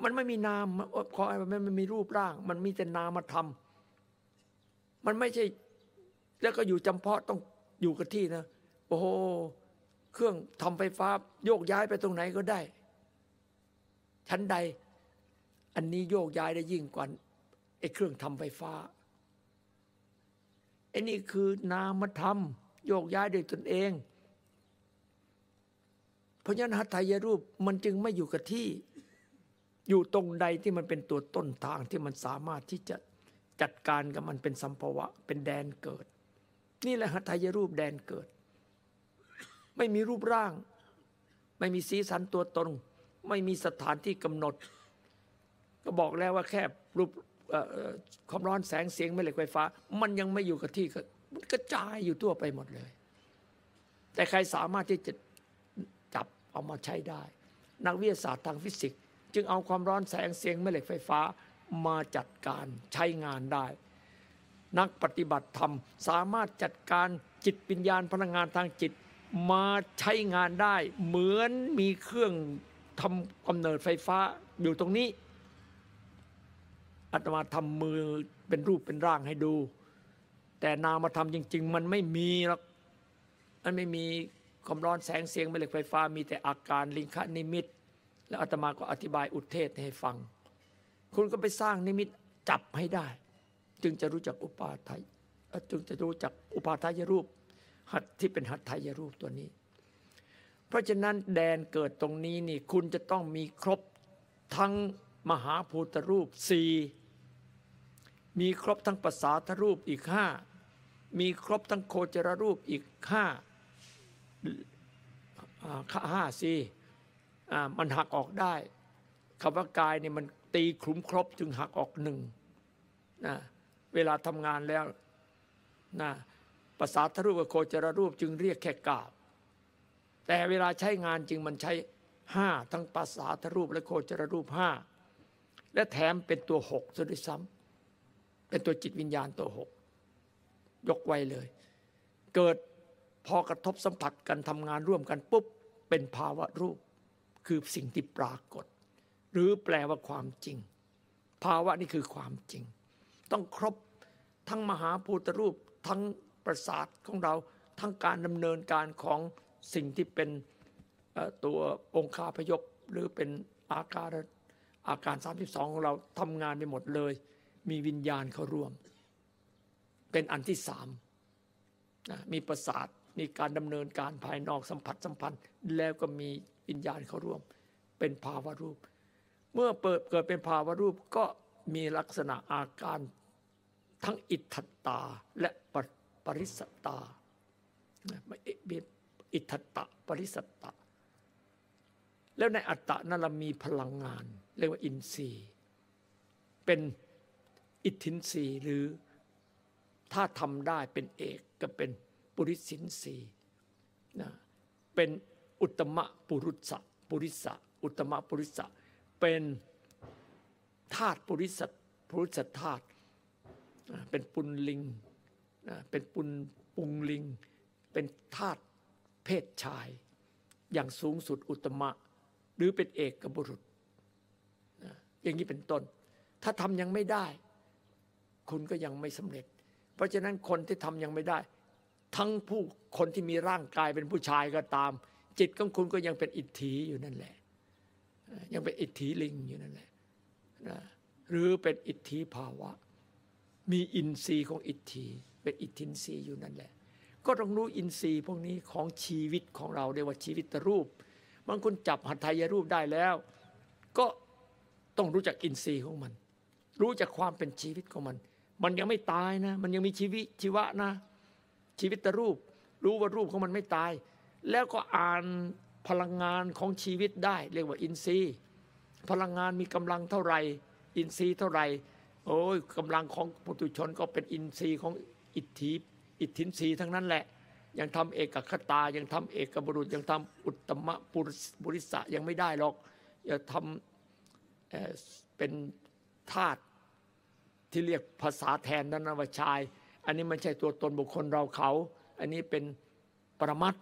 มันไม่มีนามขอมันไม่มีรูปร่าง มันมีแต่นามธรรมมันไม่ใช่ แล้วก็อยู่จำเพาะต้องอยู่กับที่นะโอ้โหเครื่องทำไฟฟ้าโยกย้ายไปตรงไหนก็ได้ ชั้นใด อันนี้โยกย้ายได้ยิ่งกว่าไอ้เครื่องทำไฟฟ้า ไอ้นี่คือนามธรรม โยกย้ายโดยตนเอง เพราะฉะนั้นหัตถยรูปมันจึงไม่อยู่กับที่ อยู่ตรงใดที่มันเป็นตัวต้นทางที่มันสามารถที่จะจัดการกับมันเป็นสัมภวะ เป็นแดนเกิด นี่แหละหัตถยรูปแดนเกิด ไม่มีรูปร่าง ไม่มีสีสันตัวตน ไม่มีสถานที่กำหนด ก็บอกแล้วว่าแค่รูป ความร้อนแสงเสียงแม่เหล็กไฟฟ้า มันยังไม่อยู่กับที่มันกระจายอยู่ทั่วไปหมดเลย แต่ใครสามารถที่จะจับเอามาใช้ได้ นักวิทยาศาสตร์ทางฟิสิกส์จึงเอาความร้อนแสงเสียงแม่เหล็กไฟฟ้ามาจัดการใช้งานได้ นักปฏิบัติธรรม สามารถจัดการจิตปัญญาณพลังงานทางจิตมาใช้งานได้ เหมือนมีเครื่องทำกำเนิดไฟฟ้าอยู่ตรงนี้ อาตมาทำมือเป็นรูปเป็นร่างให้ดู แต่นามาทำจริง ๆ มันไม่มีหรอกมันไม่มีความร้อนแสงเสียงแม่เหล็กไฟฟ้า มีแต่อาการลิงคนิมิต แล้วอาตมาก็อธิบายอุเทศให้ฟัง คุณก็ไปสร้างนิมิตจับให้ได้ จึงจะรู้จักอุปาทายจึงจะรู้จักอุปาทายรูปหัดที่เป็นหัตถายรูปตัวนี้ เพราะฉะนั้นแดนเกิดตรงนี้นี่คุณจะต้องมีครบทั้งมหาภูตรูปสี่ มีครบทั้งภาษาทรูปอีกห้ามีครบทั้งโคจรรูปอีกห้าห้าสี่มันหักออกได้คำว่ากายเนี่ยมันตีคลุมครบจึงหักออกหนึ่งนะเวลาทำงานแล้วนะภาษาทรูปกับโคจรรูปจึงเรียกแค่กาบ แต่เวลาใช้งานจึงมันใช้ห้าทั้งภาษาทรูปและโคจรรูปห้าและแถมเป็นตัวหกซะด้วยซ้ำ เป็นตัวจิตวิญญาณตัวหกยกไว้เลย เกิดพอกระทบสัมผัสกันทำงานร่วมกันปุ๊บเป็นภาวะรูป คือสิ่งที่ปรากฏ หรือแปลว่าความจริง ภาวะนี่คือความจริง ต้องครบทั้งมหาภูตรูปทั้งประสาทของเราทั้งการดำเนินการของสิ่งที่เป็นตัวองค์คาพยพหรือเป็นอาการอาการ 32 ของเราทำงานไปหมดเลย มีวิญญาณเขาร่วม เป็นอันที่สามนะมีประสาทมีการดำเนินการภายนอกสัมผัสสัมพันธ์ แล้วก็มีวิญญาณเขาร่วม เป็นภาวะรูป เมื่อเปิดเกิดเป็นภาวะรูปก็มีลักษณะอาการทั้งอิทธตาและปริสตาอิทธตะปริสตะ แล้วในอัตตะนั้นเรามีพลังงาน เรียกว่าอินทรีย์ เป็น อิทธินีหรือถ้าทำได้เป็นเอกก็เป็นปุริสินสีนะเป็นอุตมะปุรุษะปุริสะอุตมะปุริสะเป็นธาตุปุริสปุริสธาตุเป็นปุลลิงเป็นปุลปุงลิง เป็นธาตุเพศชาย อย่างสูงสุดอุตมะ หรือเป็นเอกบุรุษอย่างนี้เป็นต้น ถ้าทำยังไม่ได้ คุณก็ยังไม่สำเร็จ เพราะฉะนั้นคนที่ทำยังไม่ได้ ทั้งผู้คนที่มีร่างกายเป็นผู้ชายก็ตาม จิตของคุณก็ยังเป็นอิทธิอยู่นั่นแหละ ยังเป็นอิทธิลิงอยู่นั่นแหละนะหรือเป็นอิทธิภาวะ มีอินทรีย์ของอิทธิเป็นอิทธินทรีย์อยู่นั่นแหละ ก็ต้องรู้อินทรีย์พวกนี้ของชีวิตของเราเรียกว่าชีวิตรูปบางคนจับหัตถยรูปได้แล้ว ก็ต้องรู้จักอินทรีย์ของมัน รู้จักความเป็นชีวิตของมัน มันยังไม่ตายนะ มันยังมีชีวิตชีวะนะ ชีวิตรูป รู้ว่ารูปของมันไม่ตาย แล้วก็อ่านพลังงานของชีวิตได้ เรียกว่าอินทรีย์ พลังงานมีกำลังเท่าไหร่อินทรีย์เท่าไหร่โอ้ยกำลังของปุถุชนก็เป็นอินทรีย์ของอิทธิอิทธินทรีย์ทั้งนั้นแหละ ยังทำเอกคตา ยังทำเอกบุรุษ ยังทำอุตตมะปุริสะยังไม่ได้หรอก อย่าทำเป็นธาตุ ที่เรียกภาษาแทนนั้นว่าชาย อันนี้ไม่ใช่ตัวตนบุคคลเราเขา อันนี้เป็นปรมัต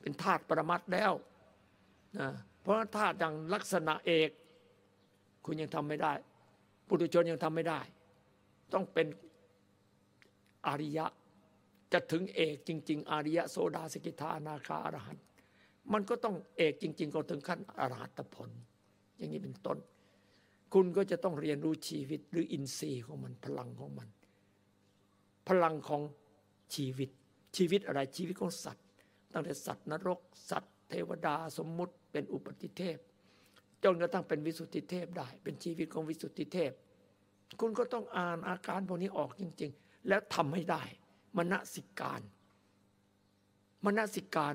เป็นธาตุปรมัตแล้วนะเพราะธาตุอย่างลักษณะเอก คุณยังทำไม่ได้ ปุถุชนยังทำไม่ได้ ต้องเป็นอริยะ จะถึงเอกจริง ๆ อริยะโสดาสกิทานาคาอรหันต์มันก็ต้องเอกจริง ๆ ก็ถึงขั้นอรหัตผล อย่างนี้เป็นต้น คุณก็จะต้องเรียนรู้ชีวิตหรืออินทรีย์ของมันพลังของมัน พลังของชีวิต ชีวิตอะไรชีวิตของสัตว์ ตั้งแต่สัตว์นรก สัตว์เทวดาสมมุติเป็นอุปติเทพ จนกระทั่งเป็นวิสุทธิเทพได้ เป็นชีวิตของวิสุทธิเทพ คุณก็ต้องอ่านอาการพวกนี้ออกจริง ๆ แล้วทำให้ได้มณสิการมณสิการ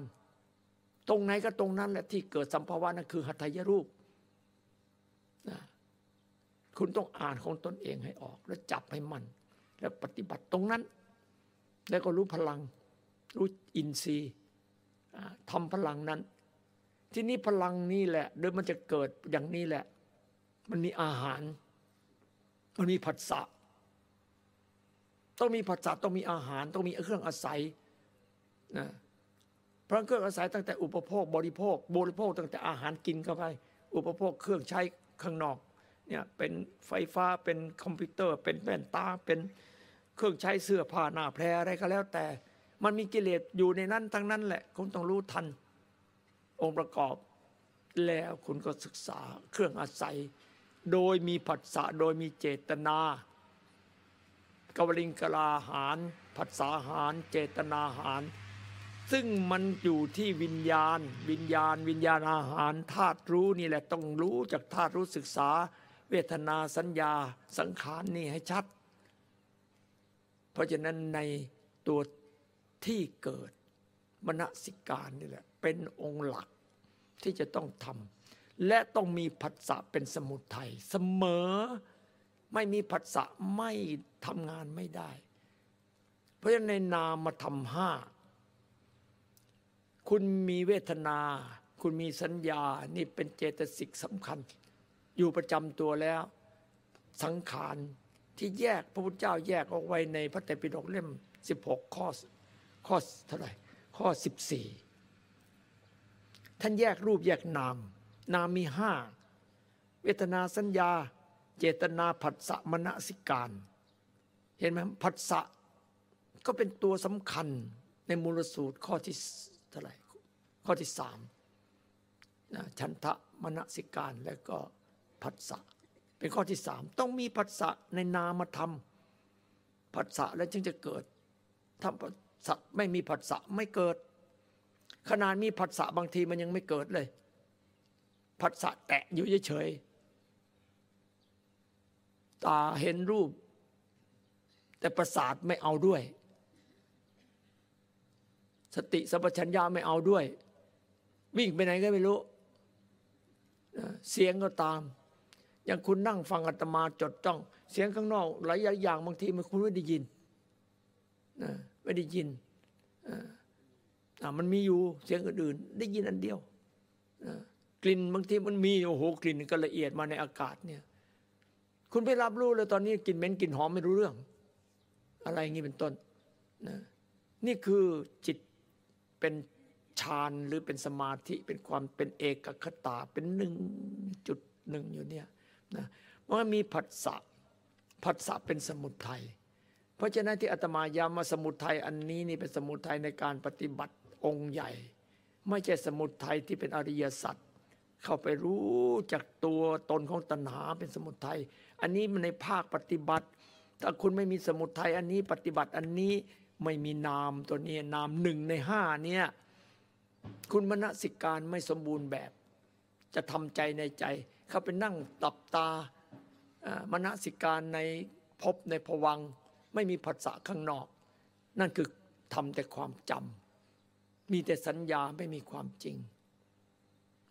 ตรงไหนก็ตรงนั้นแหละที่เกิดสัมภาวะนั่นคือหัตถยรูป คุณต้องอ่านของตนเองให้ออก แล้วจับให้มัน แล้วปฏิบัติตรงนั้น แล้วก็รู้พลัง รู้อินทรีย์ทำพลังนั้น ที่นี้พลังนี่แหละโดยมันจะเกิดอย่างนี้แหละ มันมีอาหาร มันมีผัสสะต้องมีผัสสะต้องมีอาหาร ต้องมีเครื่องอาศัยนะเพราะเครื่องอาศัยตั้งแต่อุปโภคบริโภค บริโภคตั้งแต่อาหารกินเข้าไป อุปโภคเครื่องใช้ข้างนอก เนี่ยเป็นไฟฟ้าเป็นคอมพิวเตอร์เป็นแว่นตาเป็นเครื่องใช้เสื้อผ้าหน้าแพรอะไรก็แล้วแต่ มันมีกิเลสอยู่ในนั้นทั้งนั้นแหละ คุณต้องรู้ทัน องค์ประกอบแล้วคุณก็ศึกษาเครื่องอาศัย โดยมีผัสสะโดยมีเจตนากวลิงกลาหารผัสสาหารเจตนาหาร ซึ่งมันอยู่ที่วิญญาณ วิญญาณ วิญญาณอาหารธาตุรู้นี่แหละต้องรู้จากธาตุรู้ศึกษา เวทนาสัญญาสังขารนี่ให้ชัด เพราะฉะนั้นในตัวที่เกิดมณสิการนี่แหละเป็นองค์หลักที่จะต้องทำและต้องมีผัสสะเป็นสมุทัยเสมอไม่มีผัสสะไม่ทำงานไม่ได้ เพราะฉะนั้นในนามมาทำห้าคุณมีเวทนา คุณมีสัญญา นี่เป็นเจตสิกสำคัญ อยู่ประจำตัวแล้ว สังขารที่แยกพระพุทธเจ้าแยกออกไว้ในพระไตรปิฎกเล่ม 16 ข้อข้อเท่าไหร่ข้อ 14 ท่านแยกรูปแยกนาม นามมีห้าเวทนาสัญญา เจตนาผัสสะมณสิการ เห็นไหมผัสสะก็เป็นตัวสำคัญในมูลสูตรข้อที่เท่าไหร่ข้อที่สามชันทะมณสิการแล้วก็ ผัสสะเป็นข้อที่สามต้องมีผัสสะในนามธรรมผัสสะแล้วจึงจะเกิดถ้าผัสสะไม่มีผัสสะไม่เกิด ขนาดมีผัสสะบางทีมันยังไม่เกิดเลยผัสสะแตะอยู่เฉยตาเห็นรูป แต่ประสาทไม่เอาด้วย สติสัมปชัญญะไม่เอาด้วย วิ่งไปไหนก็ไม่รู้เสียงก็ตาม อย่างคุณนั่งฟังอาตมาจดจ้อง เสียงข้างนอกหลายอย่างบางทีมันคุณไม่ได้ยินนะไม่ได้ยินอ่ามันมีอยู่เสียงอื่นๆได้ยินอันเดียวนะกลิ่นบางทีมันมีโอ้โหกลิ่นก็ละเอียดมาในอากาศเนี่ย คุณไปรับรู้เลยตอนนี้กลิ่นเหม็นกลิ่นหอมไม่รู้เรื่อง อะไรอย่างนี้เป็นต้นนะนี่คือจิตเป็นฌานหรือเป็นสมาธิเป็นความเป็นเอกคตาเป็นหนึ่งจุดหนึ่งอยู่เนี่ย นะมันมีผัสสะผัสสะเป็นสมุทัยเพราะฉะนั้นที่อาตมาย้ำว่าสมุทัยอันนี้นี่เป็นสมุทัยในการปฏิบัติองค์ใหญ่ ไม่ใช่สมุทัยที่เป็นอริยสัจเข้าไปรู้จากตัวตนของตัณหาเป็นสมุทัยอันนี้มันในภาคปฏิบัติ ถ้าคุณไม่มีสมุทัยอันนี้ปฏิบัติอันนี้ไม่มีนามตัวนี้นามหนึ่งในห้าเนี่ยคุณมณสิการไม่สมบูรณ์แบบ จะทำใจในใจ เขาไปนั่งตับตามณสิการในพบในผวังไม่มีภาษาข้างนอก นั่นคือทำแต่ความจำมีแต่สัญญาไม่มีความจริง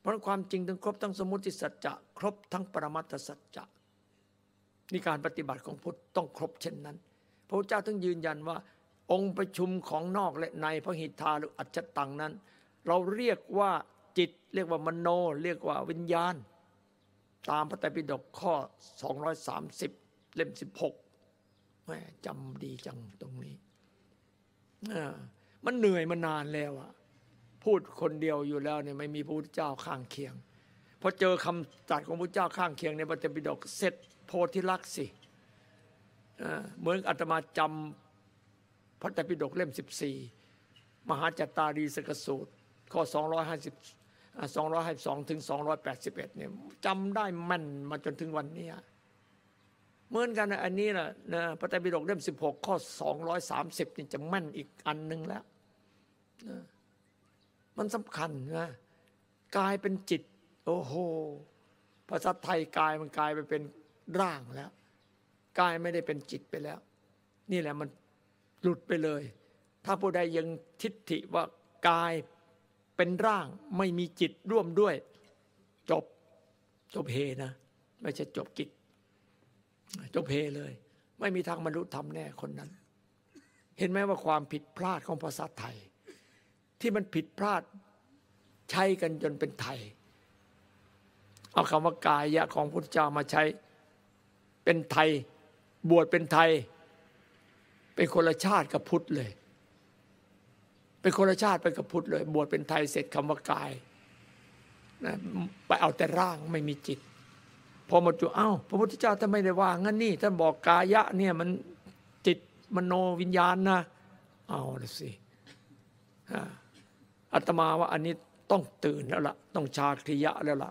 เพราะความจริงทั้งครบทั้งสมมติสัจจะครบทั้งปรมัตถสัจจะนี่การปฏิบัติของพุทธต้องครบเช่นนั้น พระเจ้าต้องยืนยันว่า องค์ประชุมของนอกและในพระหิทธาหรืออัจฉตังนั้น เราเรียกว่าจิต เรียกว่ามโน เรียกว่าวิญญาณ ตามพระไตรปิฎกข้อ 230 เล่ม 16แม่จำดีจังตรงนี้ มันเหนื่อยมานานแล้วอะพูดคนเดียวอยู่แล้วเนี่ยไม่มีพระพุทธเจ้าข้างเคียงพอเจอคำตัดของพระเจ้าข้างเคียงในพระไตรปิฎกเสร็จโพธิลักษ์สิเหมือนอาตมาจำพระไตรปิฎกเล่ม 14 มหาจัตตารีสกสูตรข้อ250 252ถึง281เนี่ยจำได้แม่นมาจนถึงวันนี้เหมือนกันอันนี้นะนะพระไตรปิฎกเล่ม 16 ข้อ 230นี่จะแม่นอีกอันหนึ่งแล้วนะมันสำคัญนะกายเป็นจิต โอ้โหภาษาไทยกายมันกลายไปเป็นร่างแล้วกายไม่ได้เป็นจิตไปแล้ว นี่แหละมันหลุดไปเลย ถ้าผู้ใดยังทิฏฐิว่ากาย เป็นร่างไม่มีจิตร่วมด้วย จบจบเฮนะ ไม่ใช่จบกิจ จบเฮเลย ไม่มีทางบรรลุธรรมแน่คนนั้น เห็นไหมว่าความผิดพลาดของภาษาไทย ที่มันผิดพลาดใช้กันจนเป็นไทย เอาคำว่ากายะของพุทธเจ้ามาใช้เป็นไทย บวชเป็นไทย เป็นคนละชาติกับพุทธเลย เป็นคนละชาติไปกับพุทธเลย บวชเป็นไทยเสร็จคำว่ากายนะไปเอาแต่ร่างไม่มีจิต พอมาจุเอ้า พระพุทธเจ้าท่านไม่ได้ว่างั้นนี่ท่านบอกกายะเนี่ยมันจิตมโนวิญญาณนะ เอาละสิอาตมาว่าอันนี้ต้องตื่นแล้วล่ะ ต้องชาคริยะแล้วล่ะ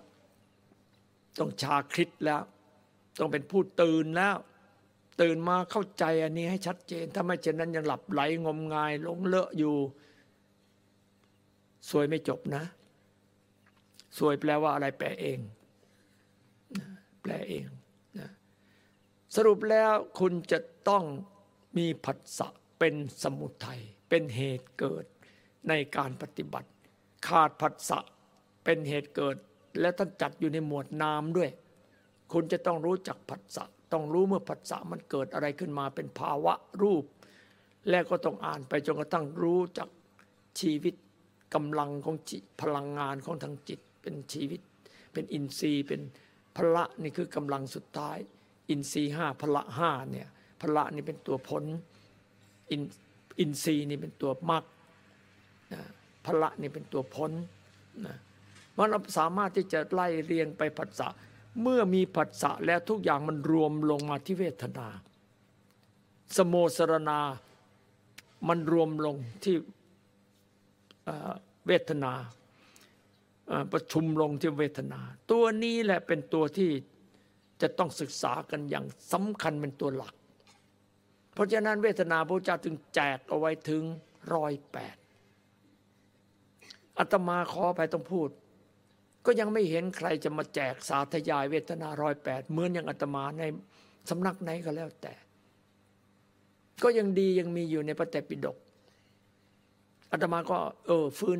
ต้องชาคริตแล้ว ต้องเป็นผู้ตื่นแล้ว ตื่นมาเข้าใจอันนี้ให้ชัดเจน ถ้าไม่เช่นนั้นยังหลับไหลงมงายหลงเลอะอยู่ สวยไม่จบนะ สวยแปลว่าอะไรแปลเอง แปลเองนะสรุปแล้วคุณจะต้องมีผัสสะเป็นสมุทัยเป็นเหตุเกิดในการปฏิบัติ ขาดผัสสะเป็นเหตุเกิด และท่านจัดอยู่ในหมวดนามด้วย คุณจะต้องรู้จักผัสสะต้องรู้เมื่อผัสสะมันเกิดอะไรขึ้นมาเป็นภาวะรูป แล้วก็ต้องอ่านไปจนกระทั่งรู้จักชีวิต กำลังของจิตพลังงานของทางจิตเป็นชีวิต เป็นอินทรีย์เป็นพละนี่คือกำลังสุดท้าย อินทรีย์ห้าพละห้าเนี่ยพละนี่เป็นตัวผลอินอินทรีย์นี่เป็นตัวมรรคพละนี่เป็นตัวพ้นนะมันเราสามารถที่จะไล่เรียงไปผัสสะเมื่อมีผัสสะแล้วทุกอย่างมันรวมลงมาที่เวทนา สโมสรณา มันรวมลงที่ เวทนาประชุมลงที่เวทนา ตัวนี้แหละเป็นตัวที่จะต้องศึกษากันอย่างสำคัญเป็นตัวหลัก เพราะฉะนั้นเวทนาพระเจ้าจึงแจกเอาไว้ถึงร้อยแปดอาตมาขอไปต้องพูด ก็ยังไม่เห็นใครจะมาแจกสาธยายเวทนาร้อยแปดเหมือนอย่างอาตมาในสำนักไหนก็แล้วแต่ ก็ยังดียังมีอยู่ในพระเตปิฎก อาตมาก็เออฟื้น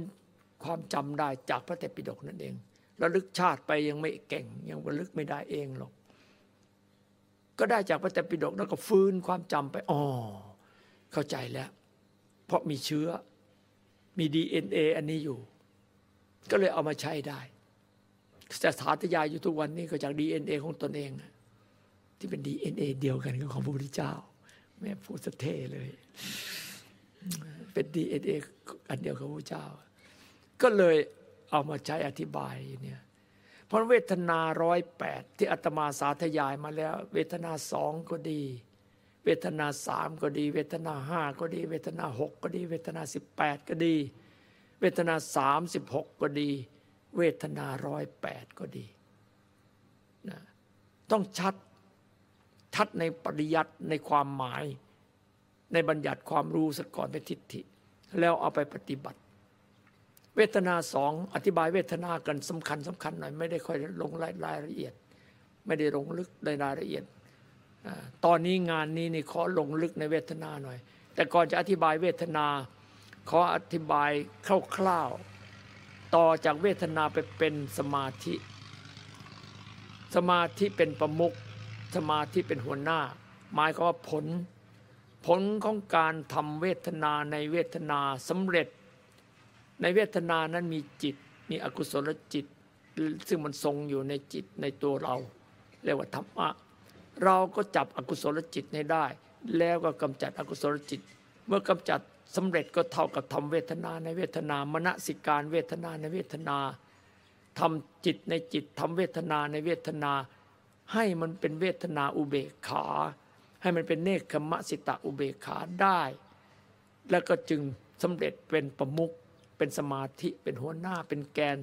ความจำได้จากพระเตปิฎกนั่นเองระลึกชาติไปยังไม่เก่ง ยังระลึกไม่ได้เองหรอก ก็ได้จากพระเตปิฎกแล้วก็ฟื้นความจำไปอ๋อเข้าใจแล้ว เพราะมีเชื้อมี DNA อันนี้อยู่ ก็เลยเอามาใช้ได้แต่สาธยายอยู่ทุกวันนี้ก็จาก DNA ของตนเอง ที่เป็น DNA เดียวกันกับของพระพุทธเจ้า แม่พูดสะเท่เลย เป็น DNA อันเดียวกับพระเจ้า ก็เลยเอามาใช้อธิบายเนี่ยเพราะเวทนาร้อยแปดที่อาตมาสาธยายมาแล้ว เวทนาสองก็ดี เวทนาสามก็ดี เวทนาห้าก็ดี เวทนาหกก็ดี เวทนาสิบแปดก็ดี เวทนาสามสิบหกก็ดี เวทนาร้อยแปดก็ดีนะต้องชัดชัดในปริยัติในความหมาย ในบัญญัติความรู้สก่อนเป็นทิฏฐิ แล้วเอาไปปฏิบัติ เวทนาสองอธิบายเวทนากันสำคัญสำคัญหน่อยไม่ได้ค่อยลงรายรายละเอียด ไม่ได้ลงลึกในรายละเอียดตอนนี้งานนี้นี่ขอลงลึกในเวทนาหน่อย แต่ก่อนจะอธิบายเวทนา ขออธิบายคร่าวๆต่อจากเวทนาไปเป็นสมาธิ สมาธิเป็นประมุขสมาธิเป็นหัวหน้า หมายความว่าผล ผลของการทำเวทนาในเวทนาสำเร็จ ในเวทนานั้นมีจิต มีอกุศลจิต ซึ่งมันทรงอยู่ในจิตในตัวเรา เรียกว่าธรรมะเราก็จับอกุศลจิตให้ได้ แล้วก็กำจัดอกุศลจิต เมื่อกำจัดสำเร็จก็เท่ากับทำเวทนาในเวทนามณสิการเวทนาในเวทนาทำจิตในจิตทำเวทนาในเวทนา ให้มันเป็นเวทนาอุเบกขา ให้มันเป็นเนคขมะสิตะอุเบกขาได้ แล้วก็จึงสำเร็จเป็นประมุขเป็นสมาธิเป็นหัวหน้าเป็นแกน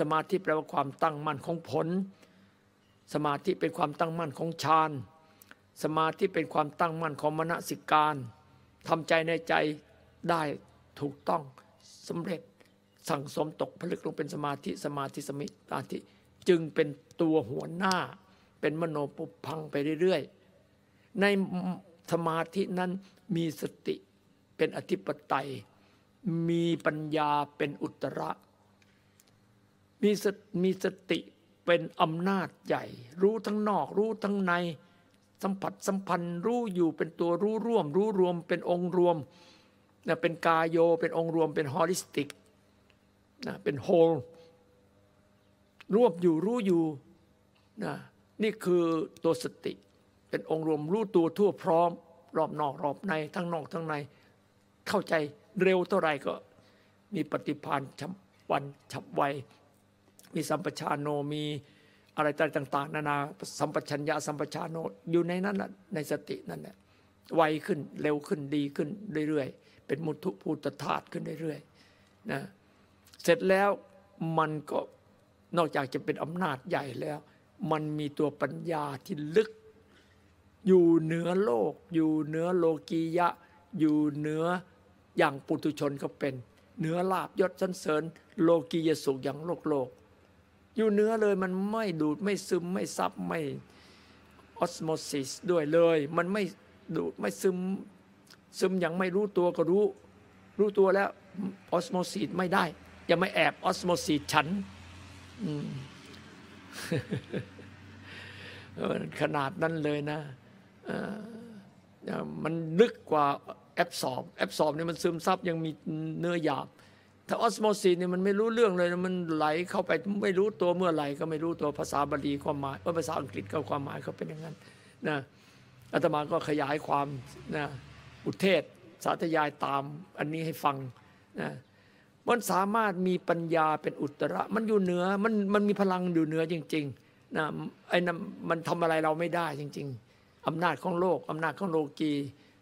สมาธิแปลว่าความตั้งมั่นของผล สมาธิเป็นความตั้งมั่นของฌานสมาธิเป็นความตั้งมั่นของมณสิการทำใจในใจได้ถูกต้องสำเร็จสั่งสมตกผลึกลงเป็นสมาธิสมาธิสมิตาธิจึงเป็นตัวหัวหน้า เป็นมโนปุพังไปเรื่อยๆ ในสมาธินั้นมีสติเป็นอธิปไตย มีปัญญาเป็นอุตระ มีสมีสติเป็นอำนาจใหญ่ รู้ทั้งนอก รู้ทั้งใน สัมผัสสัมพันธ์รู้อยู่เป็นตัวรู้ร่วม รู้รวมเป็นองค์รวมนะเป็นกาโยเป็นองค์รวมเป็น holistic นะเป็น whole รวบอยู่รู้อยู่นะนี่คือตัวสติ เป็นองค์รวมรู้ตัวทั่วพร้อม รอบนอกรอบในทั้งนอกทั้งใน เข้าใจเร็วเท่าไรก็มีปฏิพานฉับวันฉับไวมีสัมปชานโนมีอะไรต่าง ๆ นานาสัมปชัญญะสัมปชานโนอยู่ในนั้นแหะในสตินั่นแหละไวขึ้นเร็วขึ้นดีขึ้นเรื่อยๆ เป็นมุทุภูตธาตุขึ้นเรื่อยๆนะเสร็จแล้วมันก็นอกจากจะเป็นอำนาจใหญ่แล้ว มันมีตัวปัญญาที่ลึก อยู่เหนือโลก อยู่เหนือโลกียะ อยู่เหนืออย่างปุถุชนก็เป็น เหนือลาภยศสรรเสริญ โลกียสุขอย่างโลกโลก อยู่เหนือเลยมันไม่ดูดไม่ซึมไม่ซับไม่ออสโมซิสด้วยเลย มันไม่ดูดไม่ซึมซึมอย่างไม่รู้ตัวก็รู้ รู้ตัวแล้วออสโมซิสไม่ได้อย่าไม่แอบออสโมซิสฉันขนาดนั้นเลยนะ มันลึกกว่าแอบสอบแอบสอบเนี่ยมันซึมซับยังมีเนื้อหยาบถ้าออสโมซิสเนี่ยมันไม่รู้เรื่องเลยมันไหลเข้าไปไม่รู้ตัวเมื่อไหร่ก็ไม่รู้ตัวภาษาบาลีความหมายว่าภาษาอังกฤษก็ความหมายเขาเป็นอย่างนั้นนะอาตมาก็ขยายความนะอุเทศสาธยายตามอันนี้ให้ฟังนะมันสามารถมีปัญญาเป็นอุตระ มันอยู่เหนือมันมันมีพลังอยู่เหนือจริงๆนะไอ้นั่นมันทำอะไรเราไม่ได้จริง ๆ อำนาจของโลกอำนาจของโลกี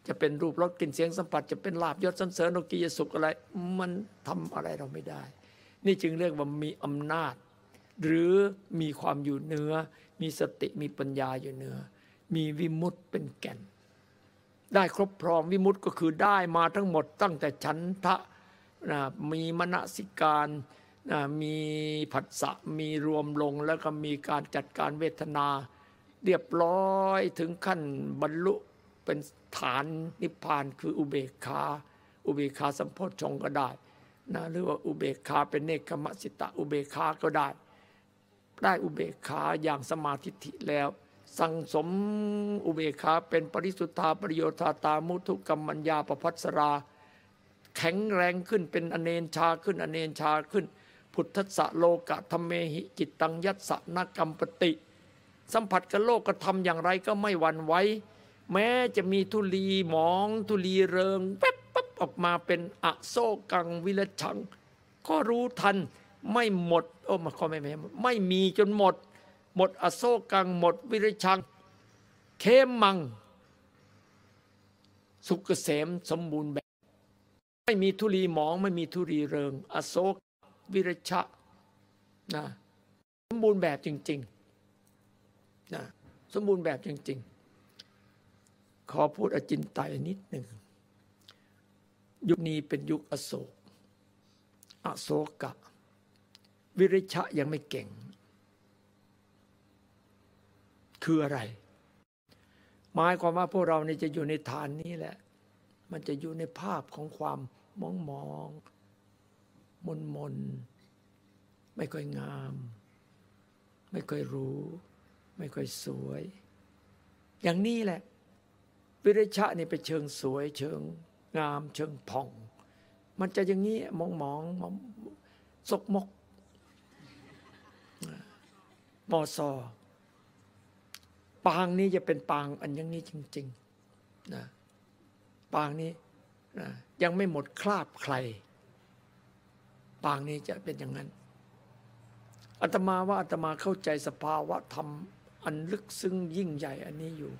จะเป็นรูปรสกลิ่นเสียงสัมผัสจะเป็นลาบยศสันเสริญโลกียสุขอะไร มันทำอะไรเราไม่ได้ นี่จึงเรียกว่ามีอำนาจ หรือมีความอยู่เหนือมีสติมีปัญญาอยู่เหนือมีวิมุตเป็นแก่น ได้ครบพร้อมวิมุตก็คือได้มาทั้งหมดตั้งแต่ฉันทะนะมีมณสิการนะมีผัสสะมีรวมลงแล้วก็มีการจัดการเวทนา เรียบร้อยถึงขั้นบรรลุเป็นฐานนิพพานคืออุเบกขาอุเบกขาสัมโพชฌงก็ได้นะหรือว่าอุเบกขาเป็นเนคขมสิตะอุเบกขาก็ได้ ได้อุเบกขาอย่างสมาธิิแล้ว สังสมอุเบกขาเป็นปริสุทธาปริโยธาตามุทุกรรมัญญาปพัสรา แข็งแรงขึ้นเป็นอเนนชาขึ้นอเนนชาขึ้น พุทธะโลกะธรรมเมหิจิตตังยัตสนกรรมปติ สัมผัสกับโลกกระทำอย่างไรก็ไม่หวั่นไหวแม้จะมีทุลีหมองทุลีเริงแป๊บปั๊บออกมาเป็นอโศกังวิรชัง ก็รู้ทันไม่หมดโอ้มาข้อไม่ไม่ไม่มีจนหมด หมดอโศกังหมดวิริชัง เคมมัง สุกเกษมสมบูรณ์แบบ ไม่มีทุลีหมองไม่มีทุลีเริง อโศกวิริชะนะสมบูรณ์แบบจริง ๆ นะสมบูรณ์แบบจริง ๆ ขอพูดอจินไตยนิดหนึ่ง ยุคนี้เป็นยุคอโศก อโศกะ วิริชะยังไม่เก่ง คืออะไร หมายความว่าพวกเรานี่จะอยู่ในฐานนี้แหละ มันจะอยู่ในภาพของความมองมองมนมนไม่ค่อยงาม ไม่ค่อยรู้ ไม่ค่อยสวย อย่างนี้แหละ วิริชะนี่เป็นเชิงสวย เชิงงาม เชิงผ่อง มันจะอย่างนี้มองมองสกมกมอซอปางนี้จะเป็นปางอันอย่างนี้จริงๆนะปางนี้นะยังไม่หมดคราบใคร ปางนี้จะเป็นอย่างนั้นอาตมาว่าอาตมาเข้าใจสภาวะธรรม อันลึกซึ้งยิ่งใหญ่อันนี้อยู่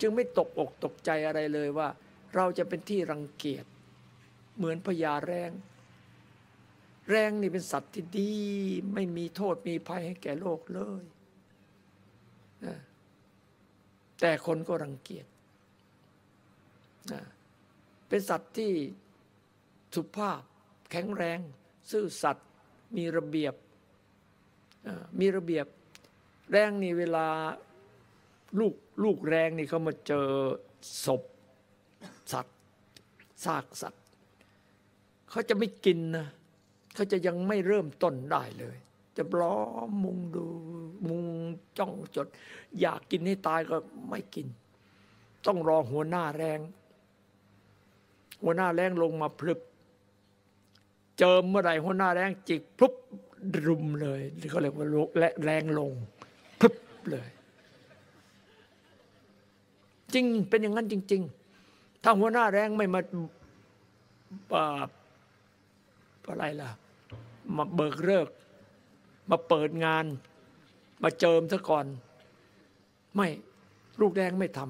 จึงไม่ตกอกตกใจอะไรเลยว่า เราจะเป็นที่รังเกียจเหมือนพญาแรง แรงนี่เป็นสัตว์ที่ดี ไม่มีโทษมีภัยให้แก่โลกเลยนะแต่คนก็รังเกียจเป็นสัตว์ที่สุภาพ แข็งแรง ซื่อสัตย์มีระเบียบมีระเบียบ แรงนี่เวลาลูกลูกแรงนี่เขามาเจอศพสัตว์ซากสัตว์เขาจะไม่กินนะเขาจะยังไม่เริ่มต้นได้เลย จะล้อมมุงดูมุงจ้องจด อยากกินให้ตายก็ไม่กิน ต้องรอหัวหน้าแรง หัวหน้าแรงลงมาพลึบเจอเมื่อไหร่หัวหน้าแรงจิกพลุบรุมเลยเขาเรียกว่าแรงลง เลย จริงเป็นอย่างนั้นจริง ๆ ถ้าหัวหน้าแรงไม่มาอะไรล่ะ มาเบิกเลิก มาเปิดงาน มาเจิมซะก่อน ไม่ลูกแดงไม่ท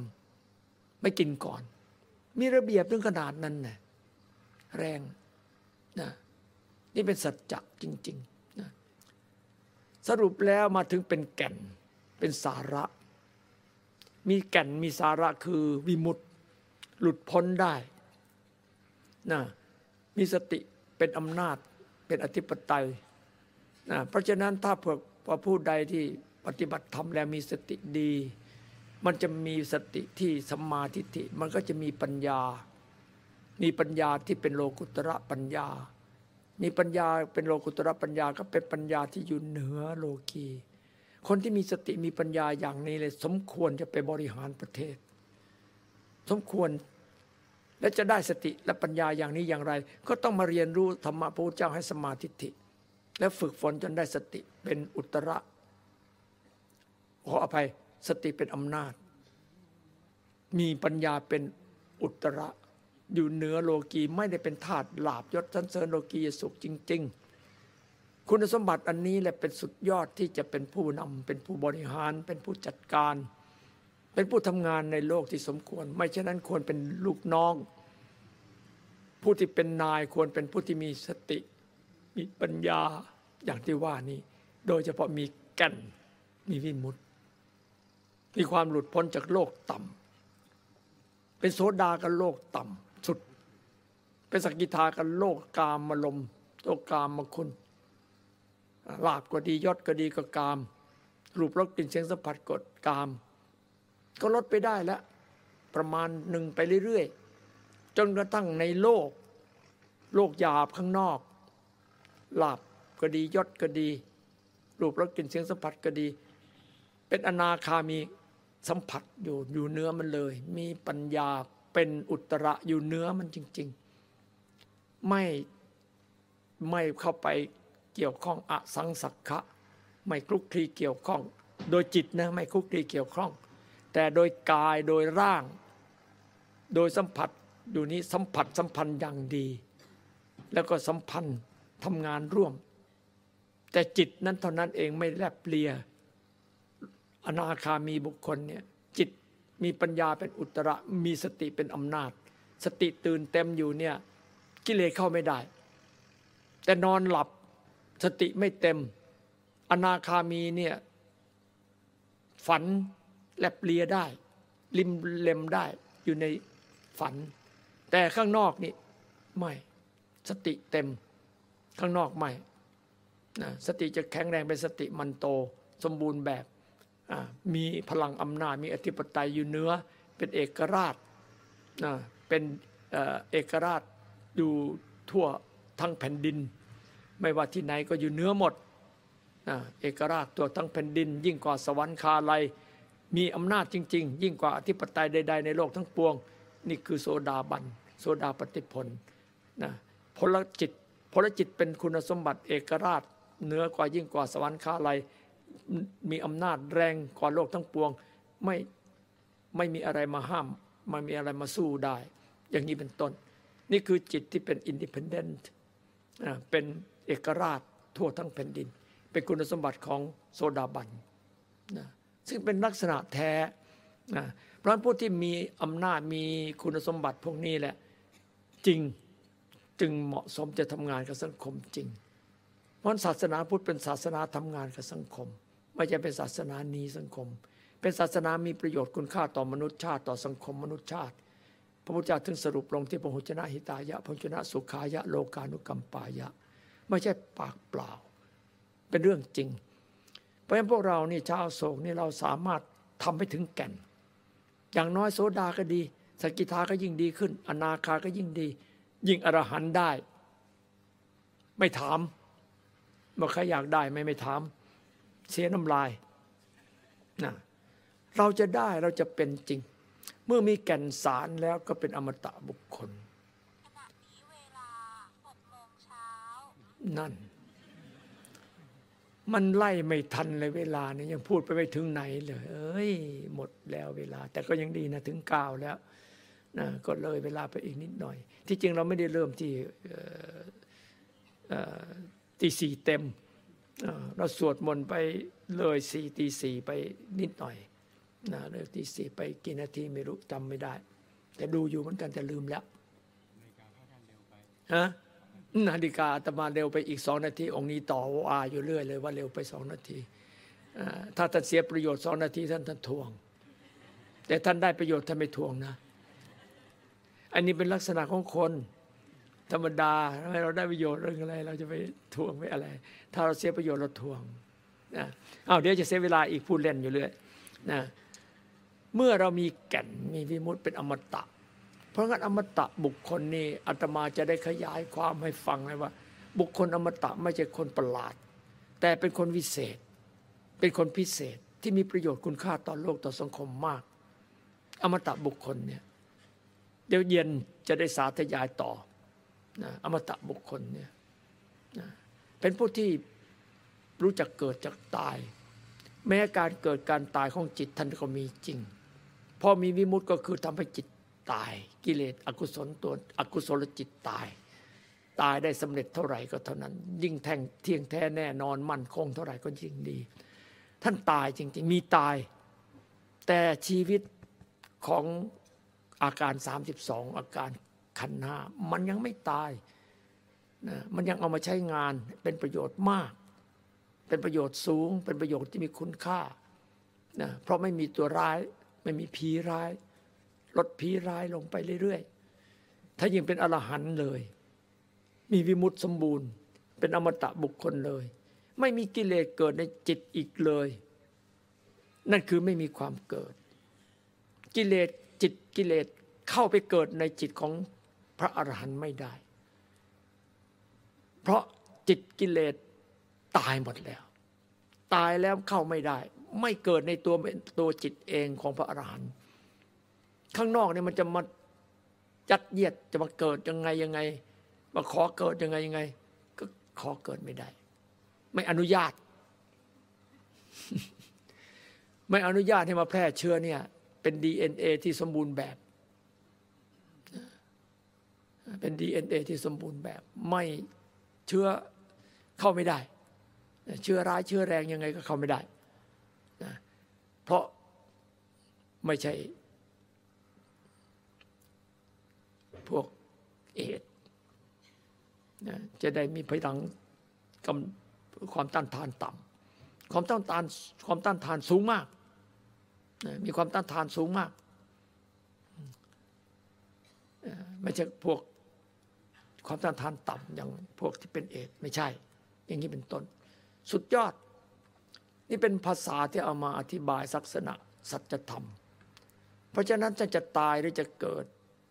ำไม่กินก่อน มีระเบียบถึงขนาดนั้นนะแรงนะนี่เป็นสัจจะจริงๆนะสรุปแล้วมาถึงเป็นแก่น เป็นสาระ มีแก่นมีสาระคือวิมุตติหลุดพ้นได้นะมีสติเป็นอำนาจเป็นอธิปไตยนะเพราะฉะนั้นถ้าเผื่อผู้ใดที่ปฏิบัติธรรมแล้วมีสติดี มันจะมีสติที่สัมมาทิฏฐิมันก็จะมีปัญญา มีปัญญาที่เป็นโลกุตระปัญญา มีปัญญาเป็นโลกุตระปัญญาก็เป็นปัญญาที่อยู่เหนือโลกี คนที่มีสติมีปัญญาอย่างนี้เลย สมควรจะไปบริหารประเทศ สมควรและจะได้สติและปัญญาอย่างนี้อย่างไร ก็ต้องมาเรียนรู้ธรรมะพระพุทธเจ้าให้สมาธิิและฝึกฝนจนได้สติเป็นอุตระขออภัยสติเป็นอำนาจ มีปัญญาเป็นอุตระ อยู่เหนือโลกีไม่ได้เป็นธาตุลาบยศสันเสริญโลกียสุขจริง ๆ คุณสมบัติอันนี้แหละเป็นสุดยอดที่จะเป็นผู้นำเป็นผู้บริหาร เป็นผู้จัดการ เป็นผู้ทำงานในโลกที่สมควร ไม่เช่นนั้นควรเป็นลูกน้อง ผู้ที่เป็นนายควรเป็นผู้ที่มีสติ มีปัญญาอย่างที่ว่านี้ โดยเฉพาะมีแก่นมีวิมุตติมีความหลุดพ้นจากโลกต่ำเป็นโสดากันโลกต่ำสุด เป็นสกิทากันโลกกามมาลมโลกกามมาคุณ ลาบก็ดียศก็ดีก็กาม รูปรสกลิ่นเสียงสัมผัสกดกาม ก็ลดไปได้แล้วประมาณหนึ่งไปเรื่อยๆ จนกระทั่งในโลก โลกหยาบข้างนอกลาบก็ดียศก็ดี รูปรสกลิ่นเสียงสัมผัสก็ดี เป็นอนาคามีสัมผัสอยู่อยู่เนื้อมันเลย มีปัญญาเป็นอุตระอยู่เนื้อมันจริง ๆ ไม่ไม่เข้าไป เกี่ยวข้องอสังสักขะไม่คลุกคลีเกี่ยวข้อง โดยจิตนะไม่คลุกคลีเกี่ยวข้อง แต่โดยกายโดยร่าง โดยสัมผัสอยู่นี้สัมผัสสัมพันธ์อย่างดี แล้วก็สัมพันธ์ทำงานร่วม แต่จิตนั้นเท่านั้นเองไม่แลบเลีย อนาคามีบุคคลเนี่ยจิตมีปัญญาเป็นอุตระมีสติเป็นอำนาจ สติตื่นเต็มอยู่เนี่ยกิเลสเข้าไม่ได้ แต่นอนหลับ สติไม่เต็ม อนาคามีเนี่ยฝันแลบเลียได้ ลิมเล็มได้อยู่ในฝัน แต่ข้างนอกนี่ไม่สติเต็ม ข้างนอกไม่นะสติจะแข็งแรงเป็นสติมันโต สมบูรณ์แบบมีพลังอำนาจมีอธิปไตยอยู่เนื้อเป็นเอกราชนะเป็นเอกราชอยู่ทั่วทั้งแผ่นดิน ไม่ว่าที่ไหนก็อยู่เนื้อหมดเอกราชตัวทั้งแผ่นดิน ยิ่งกว่าสวรรค์คาลัยมีอำนาจจริง ๆ ยิ่งกว่าอธิปไตยใด ๆ ในโลกทั้งปวง นี่คือโซดาบัน โซดาปฏิพลนะผลจิตผลจิตเป็นคุณสมบัติเอกราชเหนือกว่ายิ่งกว่าสวรรคาลัยมีอำนาจแรงกว่าโลกทั้งปวงไม่ไม่มีอะไรมาห้ามไม่มีอะไรมาสู้ได้ อย่างนี้เป็นต้น นี่คือจิตที่เป็น independent เป็น เอกราชทั่วทั้งแผ่นดิน เป็นคุณสมบัติของโสดาบันนะซึ่งเป็นลักษณะแท้นะเพราะผู้ที่มีอำนาจมีคุณสมบัติพวกนี้แหละจริงจึงเหมาะสมจะทำงานกับสังคมจริง เพราะศาสนาพุทธเป็นศาสนาทำงานกับสังคม ไม่ใช่เป็นศาสนานีสังคม เป็นศาสนามีประโยชน์คุณค่าต่อมนุษยชาติต่อสังคมมนุษยชาติ พระพุทธเจ้าถึงสรุปลงที่พหุชนะหิตายะพหุชนะสุขายะโลกานุกัมปายะ ไม่ใช่ปากเปล่า เป็นเรื่องจริง เพราะฉะนั้นพวกเรานี่ชาวโศกนี่เราสามารถทำให้ถึงแก่น อย่างน้อยโสดาก็ดี สกิทาก็ยิ่งดีขึ้น อนาคาก็ยิ่งดี ยิ่งอรหันได้ ไม่ถามเมื่อใครอยากได้ไม่ไม่ถาม เสียน้ำลายนะเราจะได้เราจะเป็นจริง เมื่อมีแก่นสารแล้วก็เป็นอมตะบุคคล นั่น มันไล่ไม่ทันเลยเวลาเนี่ยยังพูดไปไม่ถึงไหนเลยเอ้ย หมดแล้วเวลา แต่ก็ยังดีนะถึงเก้าแล้วนะก็เลยเวลาไปอีกนิดหน่อย ที่จริงเราไม่ได้เริ่มที่ตีสี่เต็มเราสวดมนต์ไปเลยสี่ตีสี่ไปนิดหน่อยนะเลยตีสี่ไปกี่นาทีไม่รู้จำไม่ได้ แต่ดูอยู่เหมือนกันแต่ลืมแล้วฮะ นาฬิกาตมาเร็วไปอีกสองนาที องค์นี้ต่อว่าอยู่เรื่อยเลยว่าเร็วไปสองนาทีถ้าท่านเสียประโยชน์สองนาทีท่านท่านทวง แต่ท่านได้ประโยชน์ท่านไม่ทวงนะ อันนี้เป็นลักษณะของคน ธรรมดาให้เราได้ประโยชน์เรื่องอะไร เราจะไปทวงไม่อะไร ถ้าเราเสียประโยชน์เราทวงนะเอาเดี๋ยวจะเสียเวลาอีกพูดเล่นอยู่เรื่อยนะเมื่อเรามีแก่นมีวิมุตเป็นอมตะ เพราะงั้นอมตะบุคคลนี่อาตมาจะได้ขยายความให้ฟังเลยว่า บุคคลอมตะไม่ใช่คนประหลาด แต่เป็นคนวิเศษ เป็นคนพิเศษที่มีประโยชน์คุณค่าต่อโลกต่อสังคมมาก อมตะบุคคลเนี่ยเดี๋ยวเย็นจะได้สาธยายต่อนะอมตะบุคคลเนี่ยนะเป็นผู้ที่รู้จักเกิดจากตาย แม้การเกิดการตายของจิตท่านก็มีจริง พอมีวิมุตต์ก็คือทำให้จิต ตาย กิเลสอกุศลตัวอกุศลจิตตาย ตายได้สำเร็จเท่าไหร่ก็เท่านั้น ยิ่งแทงเที่ยงแท้แน่นอนมั่นคงเท่าไหร่ก็ยิ่งดี ท่านตายจริงๆ มีตาย แต่ชีวิตของอาการ 32 อาการขันห้ามันยังไม่ตายนะมันยังเอามาใช้งานเป็นประโยชน์มาก เป็นประโยชน์สูง เป็นประโยชน์ที่มีคุณค่านะเพราะไม่มีตัวร้ายไม่มีผีร้าย ลดผีร้ายลงไปเรื่อยๆ ถ้ายิ่งเป็นอรหันต์เลย มีวิมุตติสมบูรณ์ เป็นอมตะบุคคลเลย ไม่มีกิเลสเกิดในจิตอีกเลย นั่นคือไม่มีความเกิด กิเลสจิตกิเลสเข้าไปเกิดในจิตของพระอรหันต์ไม่ได้ เพราะจิตกิเลสตายหมดแล้ว ตายแล้วเข้าไม่ได้ ไม่เกิดในตัวตัวจิตเองของพระอรหันต์ ข้างนอกเนี่ยมันจะมาจัดเยียดจะมาเกิดยังไงยังไงว่าขอเกิดยังไงยังไง ก็ขอเกิดไม่ได้ ไม่อนุญาต ไม่อนุญาตให้มาแพร่เชื้อเนี่ย เป็น DNA ที่สมบูรณ์แบบ เป็น DNA ที่สมบูรณ์แบบ ไม่เชื้อเข้าไม่ได้ เชื้อร้ายเชื้อแรงยังไงก็เข้าไม่ได้นะเพราะไม่ใช่ พวกเอดนะจะได้มีพลังกำความต้านทานต่ำความต้านทานความต้านทานสูงมากนะมีความต้านทานสูงมากไม่ใช่พวกความต้านทานต่ำอย่างพวกที่เป็นเอดไม่ใช่ อย่างนี้เป็นต้น สุดยอด นี่เป็นภาษาที่เอามาอธิบายลักษณะสัจธรรม เพราะฉะนั้นท่านจะตายหรือจะเกิด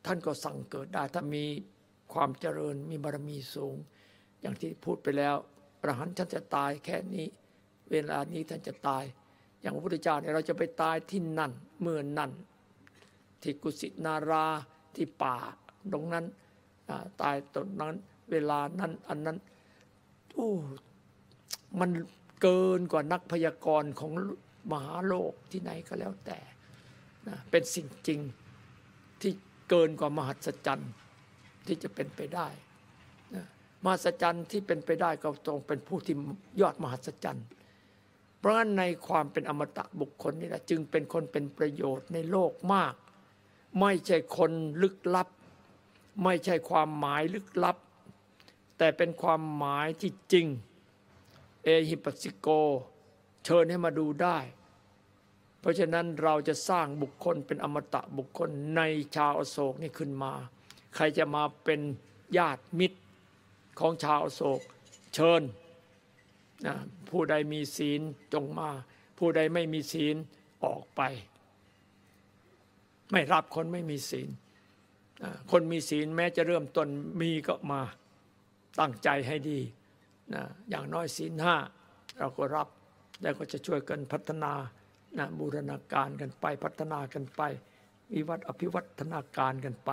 ท่านก็สั่งเกิดได้ถ้ามีความเจริญมีบารมีสูง อย่างที่พูดไปแล้วอรหันต์ท่านจะตายแค่นี้ เวลานี้ท่านจะตาย อย่างพระพุทธเจ้าเนี่ยเราจะไปตายที่นั่นเมื่อนั่น ที่กุสินาราที่ป่าตรงนั้นอ่าตายตรงนั้น เวลานั้นอันนั้นโอ้มันเกินกว่านักพยากรณ์ของมหาโลกที่ไหนก็แล้วแต่นะเป็นสิ่งจริง เกินกว่ามหัศจรรย์ที่จะเป็นไปได้นะมหัศจรรย์ที่เป็นไปได้ก็ตรงเป็นผู้ที่ยอดมหัศจรรย์ เพราะฉะนั้นในความเป็นอมตะบุคคลนี่แหละจึงเป็นคนเป็นประโยชน์ในโลกมาก ไม่ใช่คนลึกลับ ไม่ใช่ความหมายลึกลับ แต่เป็นความหมายที่จริง เอหิปัสสิโก เชิญให้มาดูได้ เพราะฉะนั้นเราจะสร้างบุคคลเป็นอมตะบุคคลในชาวอโศกนี่ขึ้นมา ใครจะมาเป็นญาติมิตรของชาวอโศก เชิญนะผู้ใดมีศีลจงมา ผู้ใดไม่มีศีลออกไป ไม่รับคนไม่มีศีล คนมีศีลแม้จะเริ่มต้นมีก็มาตั้งใจให้ดีนะอย่างน้อยศีลห้าเราก็รับแล้วก็จะช่วยกันพัฒนา นะบูรณาการกันไปพัฒนากันไป วิวัฒอภิวัฒนาการกันไป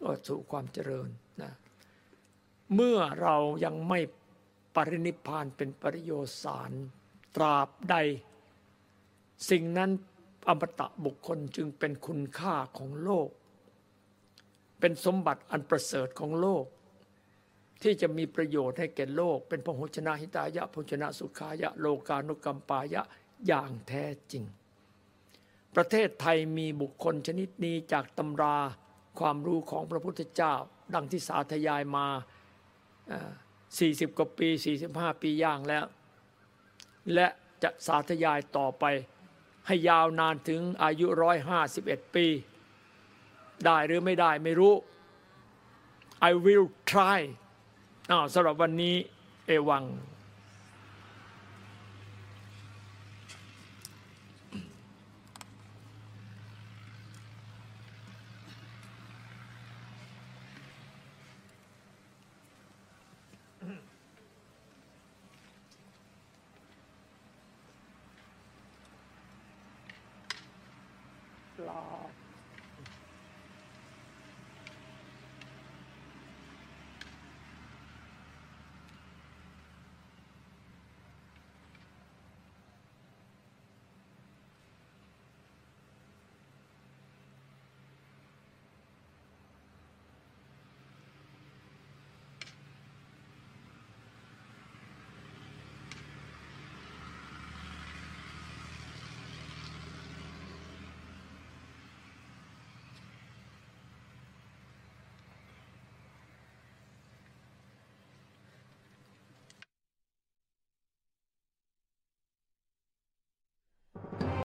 ก็สู่ความเจริญนะเมื่อเรายังไม่ปรินิพพานเป็นปริโยสารตราบใด สิ่งนั้นอมตะบุคคลจึงเป็นคุณค่าของโลก เป็นสมบัติอันประเสริฐของโลก ที่จะมีประโยชน์ให้แก่โลก เป็นพหุชนะหิตายะพหุชนะสุขายะ โลกานุกรรมปายะ อย่างแท้จริง ประเทศไทยมีบุคคลชนิดนี้จากตำราความรู้ของพระพุทธเจ้า ดังที่สาธยายมา 40 กว่าปี 45 ปีย่างแล้ว และจะสาธยายต่อไปให้ยาวนานถึงอายุ 151 ปี ได้หรือไม่ได้ไม่รู้ I will try อ้าวสำหรับวันนี้เอวัง